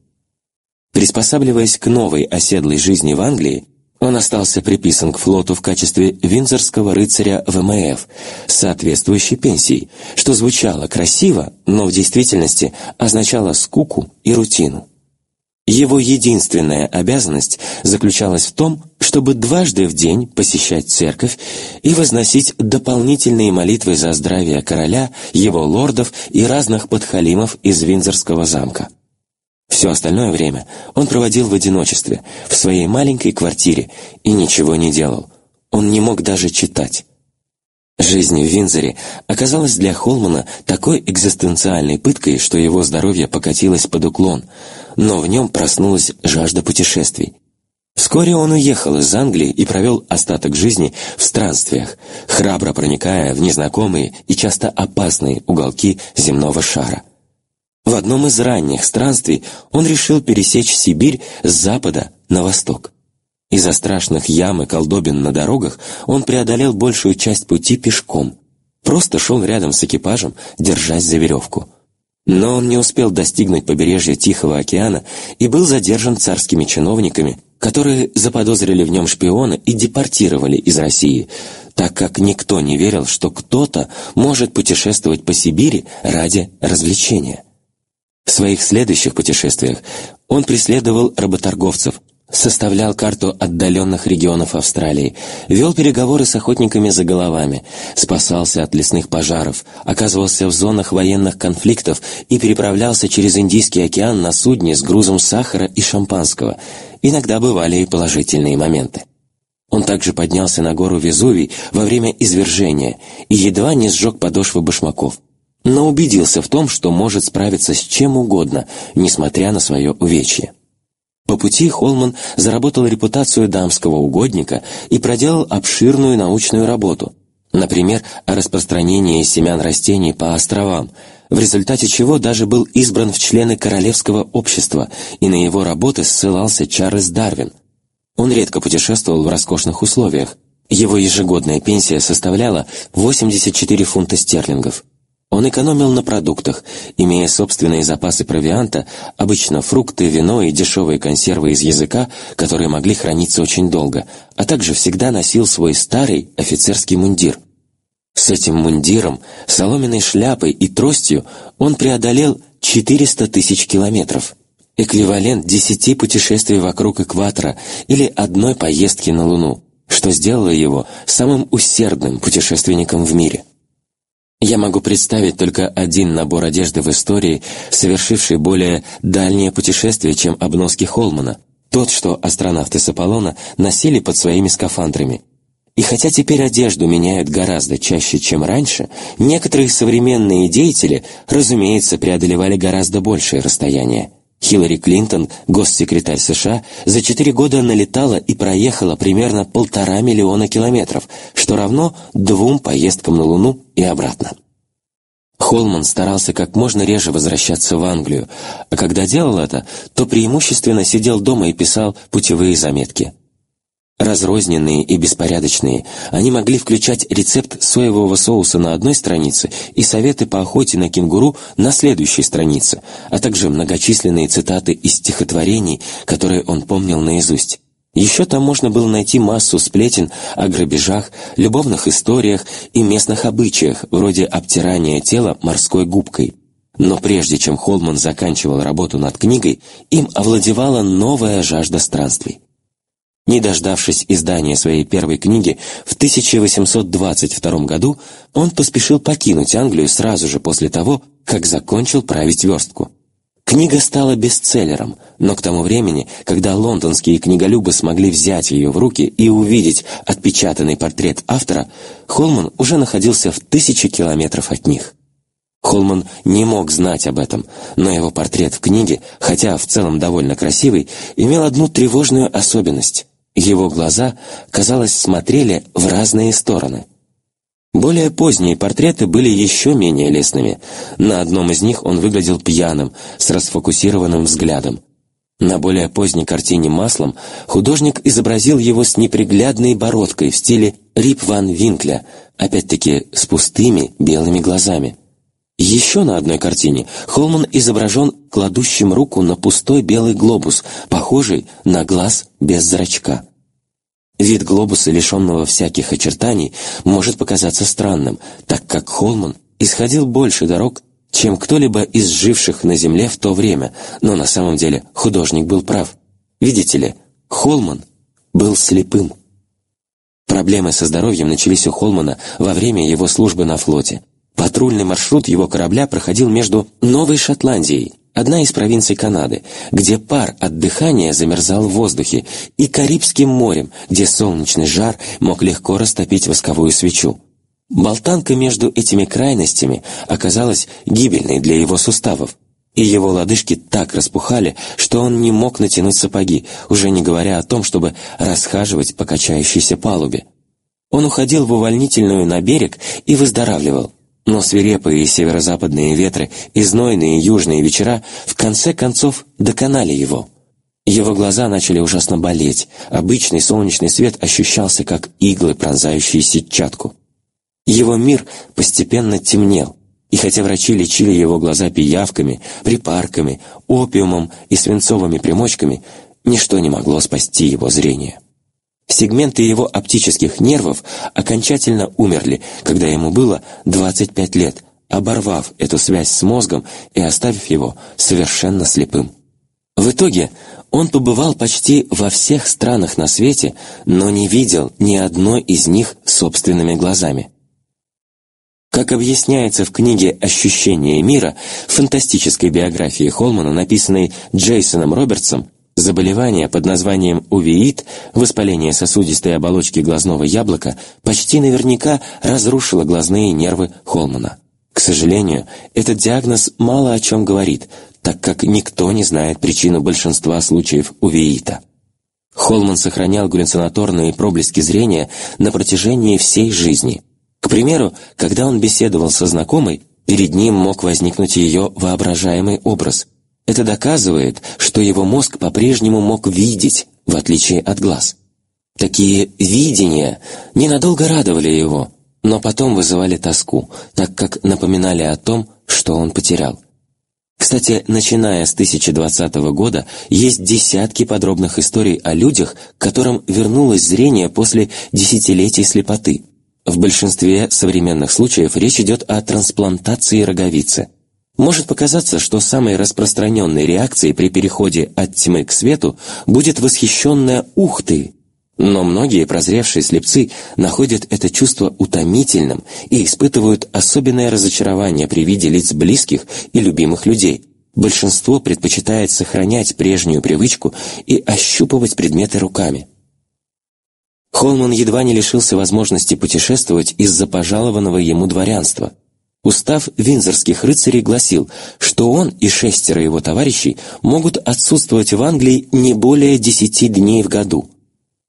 Приспосабливаясь к новой оседлой жизни в Англии, он остался приписан к флоту в качестве винзорского рыцаря ВМФ с соответствующей пенсией, что звучало красиво, но в действительности означало скуку и рутину. Его единственная обязанность заключалась в том, чтобы дважды в день посещать церковь и возносить дополнительные молитвы за здравие короля, его лордов и разных подхалимов из Винзорского замка. Все остальное время он проводил в одиночестве, в своей маленькой квартире, и ничего не делал. Он не мог даже читать. Жизнь в Винзоре оказалась для Холмана такой экзистенциальной пыткой, что его здоровье покатилось под уклон, но в нем проснулась жажда путешествий. Вскоре он уехал из Англии и провел остаток жизни в странствиях, храбро проникая в незнакомые и часто опасные уголки земного шара – в одном из ранних странствий он решил пересечь Сибирь с запада на восток. Из-за страшных ям и колдобин на дорогах он преодолел большую часть пути пешком. Просто шел рядом с экипажем, держась за веревку. Но он не успел достигнуть побережья Тихого океана и был задержан царскими чиновниками, которые заподозрили в нем шпиона и депортировали из России, так как никто не верил, что кто-то может путешествовать по Сибири ради развлечения. В своих следующих путешествиях он преследовал работорговцев, составлял карту отдаленных регионов Австралии, вел переговоры с охотниками за головами, спасался от лесных пожаров, оказывался в зонах военных конфликтов и переправлялся через Индийский океан на судне с грузом сахара и шампанского. Иногда бывали и положительные моменты. Он также поднялся на гору Везувий во время извержения и едва не сжег подошвы башмаков но убедился в том, что может справиться с чем угодно, несмотря на свое увечье. По пути Холман заработал репутацию дамского угодника и проделал обширную научную работу, например, о распространении семян растений по островам, в результате чего даже был избран в члены Королевского общества, и на его работы ссылался Чарльз Дарвин. Он редко путешествовал в роскошных условиях. Его ежегодная пенсия составляла 84 фунта стерлингов. Он экономил на продуктах, имея собственные запасы провианта, обычно фрукты, вино и дешевые консервы из языка, которые могли храниться очень долго, а также всегда носил свой старый офицерский мундир. С этим мундиром, соломенной шляпой и тростью он преодолел 400 тысяч километров, эквивалент десяти путешествий вокруг экватора или одной поездки на Луну, что сделало его самым усердным путешественником в мире. Я могу представить только один набор одежды в истории, совершивший более дальнее путешествие, чем обноски Холмана, тот, что астронавты с Аполлона носили под своими скафандрами. И хотя теперь одежду меняют гораздо чаще, чем раньше, некоторые современные деятели, разумеется, преодолевали гораздо большее расстояние. Хиллари Клинтон, госсекретарь США, за четыре года налетала и проехала примерно полтора миллиона километров, что равно двум поездкам на Луну и обратно. Холман старался как можно реже возвращаться в Англию, а когда делал это, то преимущественно сидел дома и писал путевые заметки. Разрозненные и беспорядочные, они могли включать рецепт соевого соуса на одной странице и советы по охоте на кенгуру на следующей странице, а также многочисленные цитаты из стихотворений, которые он помнил наизусть. Еще там можно было найти массу сплетен о грабежах, любовных историях и местных обычаях, вроде обтирания тела морской губкой. Но прежде чем Холман заканчивал работу над книгой, им овладевала новая жажда странствий. Не дождавшись издания своей первой книги, в 1822 году он поспешил покинуть Англию сразу же после того, как закончил править верстку. Книга стала бестселлером, но к тому времени, когда лондонские книголюбы смогли взять ее в руки и увидеть отпечатанный портрет автора, Холман уже находился в тысячи километров от них. Холман не мог знать об этом, но его портрет в книге, хотя в целом довольно красивый, имел одну тревожную особенность. Его глаза, казалось, смотрели в разные стороны. Более поздние портреты были еще менее лестными. На одном из них он выглядел пьяным, с расфокусированным взглядом. На более поздней картине маслом художник изобразил его с неприглядной бородкой в стиле Рип ван Винкля, опять-таки с пустыми белыми глазами. Еще на одной картине Холман изображен кладущим руку на пустой белый глобус, похожий на глаз без зрачка. Вид глобуса, лишенного всяких очертаний, может показаться странным, так как Холман исходил больше дорог, чем кто-либо из живших на Земле в то время, но на самом деле художник был прав. Видите ли, Холман был слепым. Проблемы со здоровьем начались у Холмана во время его службы на флоте – Патрульный маршрут его корабля проходил между Новой Шотландией, одна из провинций Канады, где пар от дыхания замерзал в воздухе, и Карибским морем, где солнечный жар мог легко растопить восковую свечу. Болтанка между этими крайностями оказалась гибельной для его суставов, и его лодыжки так распухали, что он не мог натянуть сапоги, уже не говоря о том, чтобы расхаживать по качающейся палубе. Он уходил в увольнительную на берег и выздоравливал. Но свирепые северо-западные ветры и знойные южные вечера в конце концов доконали его. Его глаза начали ужасно болеть, обычный солнечный свет ощущался как иглы, пронзающие сетчатку. Его мир постепенно темнел, и хотя врачи лечили его глаза пиявками, припарками, опиумом и свинцовыми примочками, ничто не могло спасти его зрение. Сегменты его оптических нервов окончательно умерли, когда ему было 25 лет, оборвав эту связь с мозгом и оставив его совершенно слепым. В итоге он побывал почти во всех странах на свете, но не видел ни одной из них собственными глазами. Как объясняется в книге «Ощущение мира» фантастической биографии Холмана, написанной Джейсоном Робертсом, Заболевание под названием увеит, воспаление сосудистой оболочки глазного яблока, почти наверняка разрушило глазные нервы Холмана. К сожалению, этот диагноз мало о чем говорит, так как никто не знает причину большинства случаев увеита. Холман сохранял галлюцинаторные проблески зрения на протяжении всей жизни. К примеру, когда он беседовал со знакомой, перед ним мог возникнуть ее воображаемый образ – это доказывает, что его мозг по-прежнему мог видеть, в отличие от глаз. Такие видения ненадолго радовали его, но потом вызывали тоску, так как напоминали о том, что он потерял. Кстати, начиная с 1020 года, есть десятки подробных историй о людях, которым вернулось зрение после десятилетий слепоты. В большинстве современных случаев речь идет о трансплантации роговицы – может показаться, что самой распространенной реакцией при переходе от тьмы к свету будет восхищенное «ух ты!», но многие прозревшие слепцы находят это чувство утомительным и испытывают особенное разочарование при виде лиц близких и любимых людей. Большинство предпочитает сохранять прежнюю привычку и ощупывать предметы руками. Холман едва не лишился возможности путешествовать из-за пожалованного ему дворянства – Устав винзорских рыцарей гласил, что он и шестеро его товарищей могут отсутствовать в Англии не более десяти дней в году.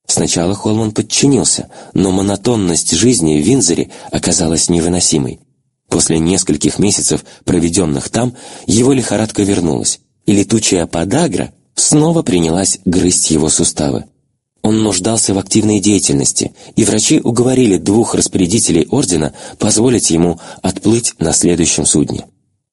Сначала Холман подчинился, но монотонность жизни в Винзоре оказалась невыносимой. После нескольких месяцев, проведенных там, его лихорадка вернулась, и летучая подагра снова принялась грызть его суставы. Он нуждался в активной деятельности, и врачи уговорили двух распорядителей ордена позволить ему отплыть на следующем судне.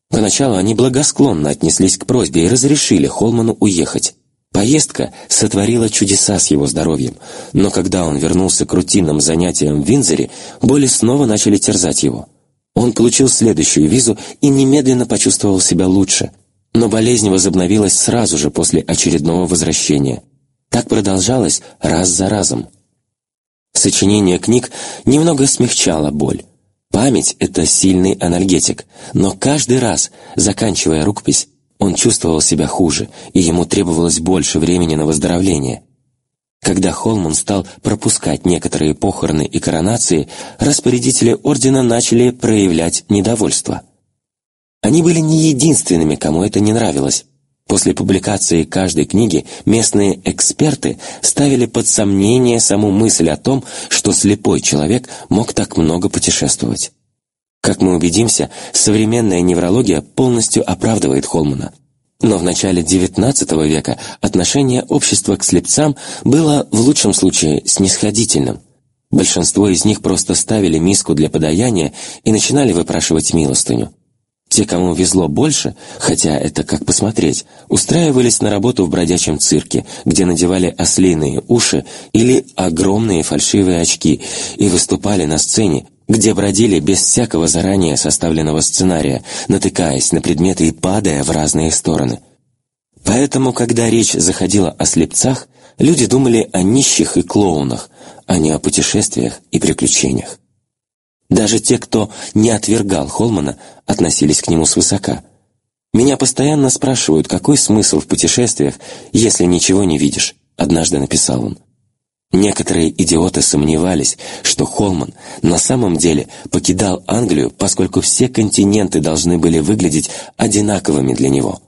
Поначалу они благосклонно отнеслись к просьбе и разрешили Холману уехать. Поездка сотворила чудеса с его здоровьем, но когда он вернулся к рутинным занятиям в Винзоре, боли снова начали терзать его. Он получил следующую визу и немедленно почувствовал себя лучше, но болезнь возобновилась сразу же после очередного возвращения. Так продолжалось раз за разом. Сочинение книг немного смягчало боль. Память — это сильный анальгетик, но каждый раз, заканчивая рукопись, он чувствовал себя хуже, и ему требовалось больше времени на выздоровление. Когда Холман стал пропускать некоторые похороны и коронации, распорядители ордена начали проявлять недовольство. Они были не единственными, кому это не нравилось. После публикации каждой книги местные эксперты ставили под сомнение саму мысль о том, что слепой человек мог так много путешествовать. Как мы убедимся, современная неврология полностью оправдывает Холмана. Но в начале XIX века отношение общества к слепцам было в лучшем случае снисходительным. Большинство из них просто ставили миску для подаяния и начинали выпрашивать милостыню. Те, кому везло больше, хотя это как посмотреть, устраивались на работу в бродячем цирке, где надевали ослиные уши или огромные фальшивые очки и выступали на сцене, где бродили без всякого заранее составленного сценария, натыкаясь на предметы и падая в разные стороны. Поэтому, когда речь заходила о слепцах, люди думали о нищих и клоунах, а не о путешествиях и приключениях. Даже те, кто не отвергал Холмана, относились к нему свысока. «Меня постоянно спрашивают, какой смысл в путешествиях, если ничего не видишь», — однажды написал он. Некоторые идиоты сомневались, что Холман на самом деле покидал Англию, поскольку все континенты должны были выглядеть одинаковыми для него.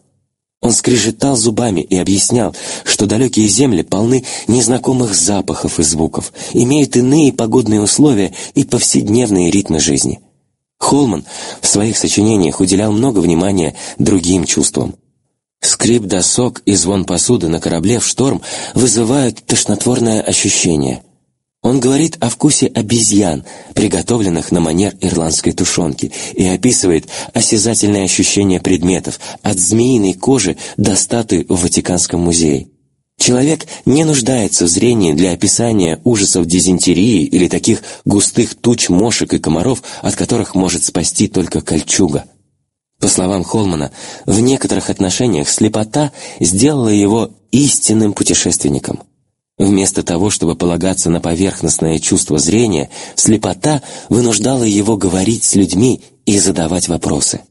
Он скрежетал зубами и объяснял, что далекие земли полны незнакомых запахов и звуков, имеют иные погодные условия и повседневные ритмы жизни. Холман в своих сочинениях уделял много внимания другим чувствам, Скрип досок и звон посуды на корабле в шторм вызывают тошнотворное ощущение. Он говорит о вкусе обезьян, приготовленных на манер ирландской тушенки, и описывает осязательное ощущение предметов от змеиной кожи до статуи в Ватиканском музее. Человек не нуждается в зрении для описания ужасов дизентерии или таких густых туч мошек и комаров, от которых может спасти только кольчуга. По словам Холмана, в некоторых отношениях слепота сделала его истинным путешественником. Вместо того, чтобы полагаться на поверхностное чувство зрения, слепота вынуждала его говорить с людьми и задавать вопросы.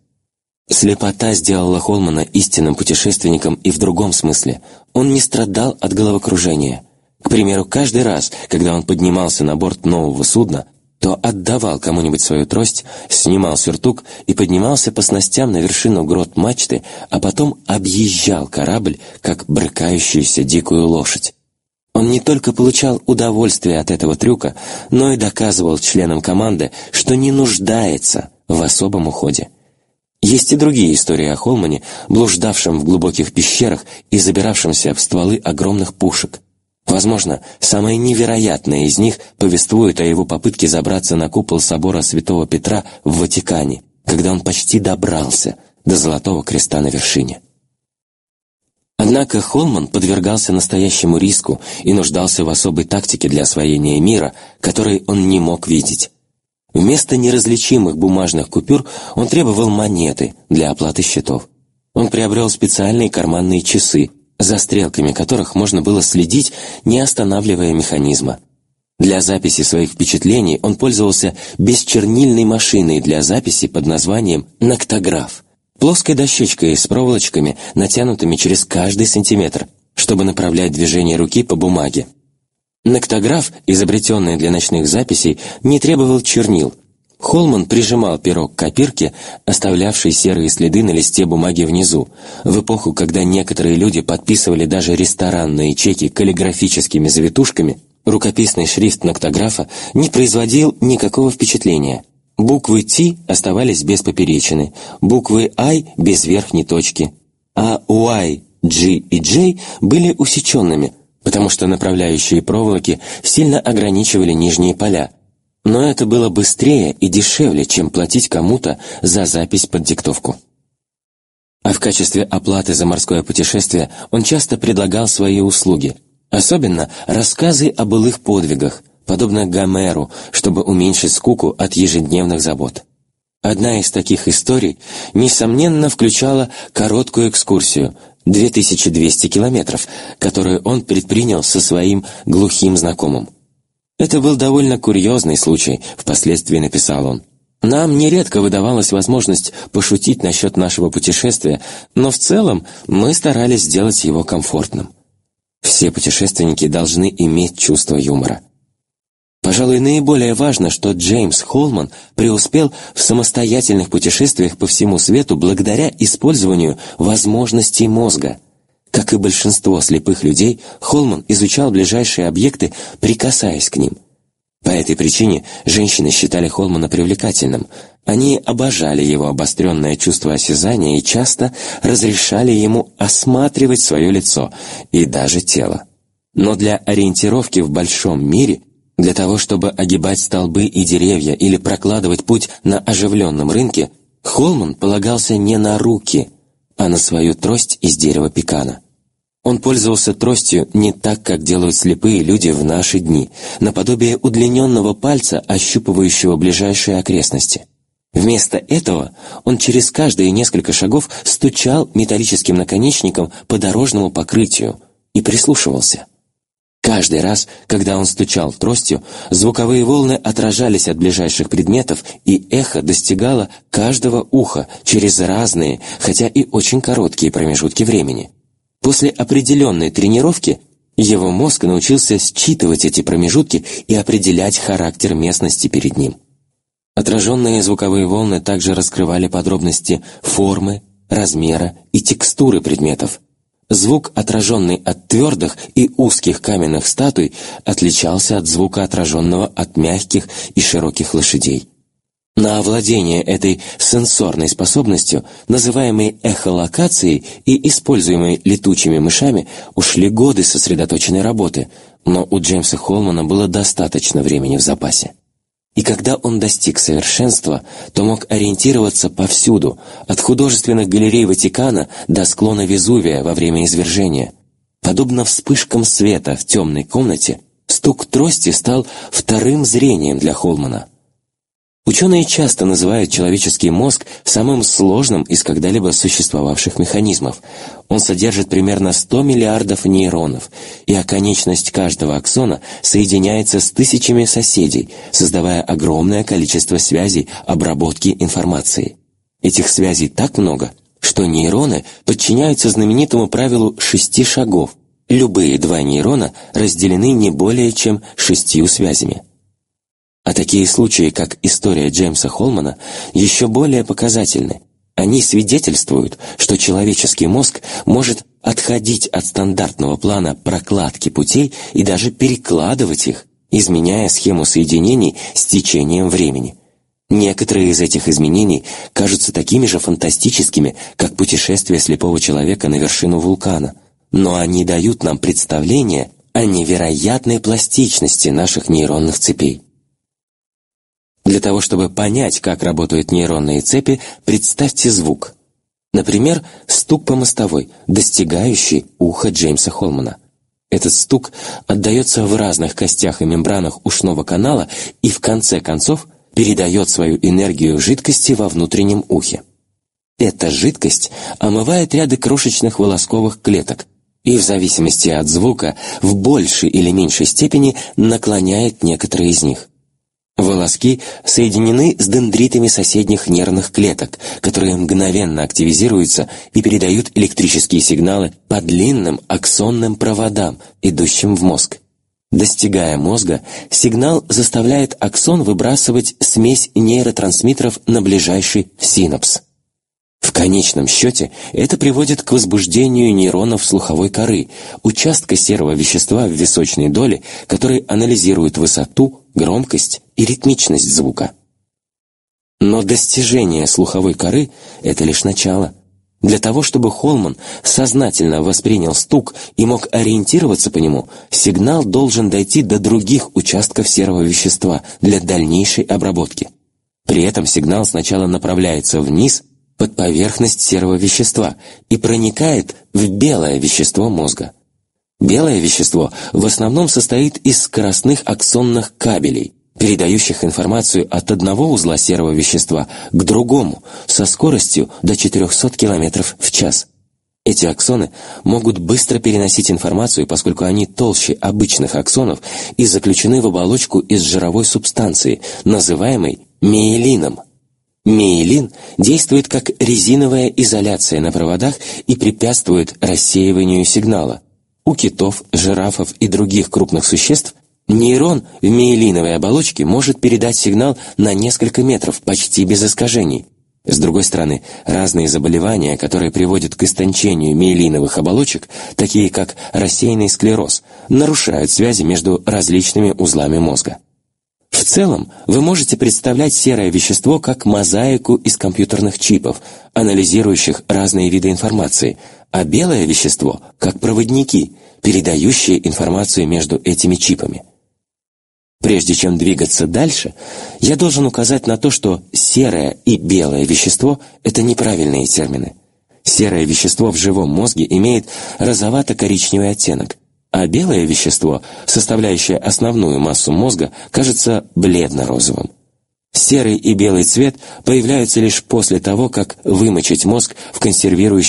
Слепота сделала Холмана истинным путешественником и в другом смысле. Он не страдал от головокружения. К примеру, каждый раз, когда он поднимался на борт нового судна, то отдавал кому-нибудь свою трость, снимал сюртук и поднимался по снастям на вершину грот мачты, а потом объезжал корабль, как брыкающуюся дикую лошадь. Он не только получал удовольствие от этого трюка, но и доказывал членам команды, что не нуждается в особом уходе. Есть и другие истории о Холмане, блуждавшем в глубоких пещерах и забиравшемся в стволы огромных пушек – Возможно, самое невероятное из них повествует о его попытке забраться на купол собора Святого Петра в Ватикане, когда он почти добрался до Золотого Креста на вершине. Однако Холман подвергался настоящему риску и нуждался в особой тактике для освоения мира, который он не мог видеть. Вместо неразличимых бумажных купюр он требовал монеты для оплаты счетов. Он приобрел специальные карманные часы, за стрелками которых можно было следить, не останавливая механизма. Для записи своих впечатлений он пользовался бесчернильной машиной для записи под названием «ноктограф», плоской дощечкой с проволочками, натянутыми через каждый сантиметр, чтобы направлять движение руки по бумаге. Ноктограф, изобретенный для ночных записей, не требовал чернил, Холман прижимал перо к копирке, оставлявшей серые следы на листе бумаги внизу, в эпоху, когда некоторые люди подписывали даже ресторанные чеки каллиграфическими завитушками, рукописный шрифт ноктографа не производил никакого впечатления. Буквы «Т» оставались без поперечины, буквы «I» без верхней точки, а «Y», «G» и «J» были усеченными, потому что направляющие проволоки сильно ограничивали нижние поля, но это было быстрее и дешевле, чем платить кому-то за запись под диктовку. А в качестве оплаты за морское путешествие он часто предлагал свои услуги, особенно рассказы о былых подвигах, подобно Гомеру, чтобы уменьшить скуку от ежедневных забот. Одна из таких историй, несомненно, включала короткую экскурсию, 2200 километров, которую он предпринял со своим глухим знакомым. Это был довольно курьезный случай, впоследствии написал он. Нам нередко выдавалась возможность пошутить насчет нашего путешествия, но в целом мы старались сделать его комфортным. Все путешественники должны иметь чувство юмора. Пожалуй, наиболее важно, что Джеймс Холман преуспел в самостоятельных путешествиях по всему свету благодаря использованию возможностей мозга – как и большинство слепых людей, Холман изучал ближайшие объекты, прикасаясь к ним. По этой причине женщины считали Холмана привлекательным. Они обожали его обостренное чувство осязания и часто разрешали ему осматривать свое лицо и даже тело. Но для ориентировки в большом мире, для того, чтобы огибать столбы и деревья или прокладывать путь на оживленном рынке, Холман полагался не на руки – а на свою трость из дерева пекана. Он пользовался тростью не так, как делают слепые люди в наши дни, наподобие удлиненного пальца, ощупывающего ближайшие окрестности. Вместо этого он через каждые несколько шагов стучал металлическим наконечником по дорожному покрытию и прислушивался. Каждый раз, когда он стучал тростью, звуковые волны отражались от ближайших предметов, и эхо достигало каждого уха через разные, хотя и очень короткие промежутки времени. После определенной тренировки его мозг научился считывать эти промежутки и определять характер местности перед ним. Отраженные звуковые волны также раскрывали подробности формы, размера и текстуры предметов – Звук, отраженный от твердых и узких каменных статуй, отличался от звука, отраженного от мягких и широких лошадей. На овладение этой сенсорной способностью, называемой эхолокацией и используемой летучими мышами, ушли годы сосредоточенной работы, но у Джеймса Холмана было достаточно времени в запасе. И когда он достиг совершенства, то мог ориентироваться повсюду, от художественных галерей Ватикана до склона Везувия во время извержения. Подобно вспышкам света в темной комнате, стук трости стал вторым зрением для Холмана. Ученые часто называют человеческий мозг самым сложным из когда-либо существовавших механизмов. Он содержит примерно 100 миллиардов нейронов, и оконечность каждого аксона соединяется с тысячами соседей, создавая огромное количество связей обработки информации. Этих связей так много, что нейроны подчиняются знаменитому правилу шести шагов. Любые два нейрона разделены не более чем шестью связями. А такие случаи, как история Джеймса Холмана, еще более показательны. Они свидетельствуют, что человеческий мозг может отходить от стандартного плана прокладки путей и даже перекладывать их, изменяя схему соединений с течением времени. Некоторые из этих изменений кажутся такими же фантастическими, как путешествие слепого человека на вершину вулкана, но они дают нам представление о невероятной пластичности наших нейронных цепей. Для того, чтобы понять, как работают нейронные цепи, представьте звук. Например, стук по мостовой, достигающий уха Джеймса Холмана. Этот стук отдается в разных костях и мембранах ушного канала и в конце концов передает свою энергию жидкости во внутреннем ухе. Эта жидкость омывает ряды крошечных волосковых клеток и в зависимости от звука в большей или меньшей степени наклоняет некоторые из них. Волоски соединены с дендритами соседних нервных клеток, которые мгновенно активизируются и передают электрические сигналы по длинным аксонным проводам, идущим в мозг. Достигая мозга, сигнал заставляет аксон выбрасывать смесь нейротрансмиттеров на ближайший синапс. В конечном счете это приводит к возбуждению нейронов слуховой коры, участка серого вещества в височной доле, который анализирует высоту, громкость и ритмичность звука. Но достижение слуховой коры – это лишь начало. Для того, чтобы Холман сознательно воспринял стук и мог ориентироваться по нему, сигнал должен дойти до других участков серого вещества для дальнейшей обработки. При этом сигнал сначала направляется вниз, под поверхность серого вещества, и проникает в белое вещество мозга. Белое вещество в основном состоит из скоростных аксонных кабелей – передающих информацию от одного узла серого вещества к другому со скоростью до 400 км в час. Эти аксоны могут быстро переносить информацию, поскольку они толще обычных аксонов и заключены в оболочку из жировой субстанции, называемой миелином. Миелин действует как резиновая изоляция на проводах и препятствует рассеиванию сигнала. У китов, жирафов и других крупных существ Нейрон в миелиновой оболочке может передать сигнал на несколько метров почти без искажений. С другой стороны, разные заболевания, которые приводят к истончению миелиновых оболочек, такие как рассеянный склероз, нарушают связи между различными узлами мозга. В целом, вы можете представлять серое вещество как мозаику из компьютерных чипов, анализирующих разные виды информации, а белое вещество – как проводники, передающие информацию между этими чипами – Прежде чем двигаться дальше, я должен указать на то, что серое и белое вещество – это неправильные термины. Серое вещество в живом мозге имеет розовато-коричневый оттенок, а белое вещество, составляющее основную массу мозга, кажется бледно-розовым. Серый и белый цвет появляются лишь после того, как вымочить мозг в консервирующем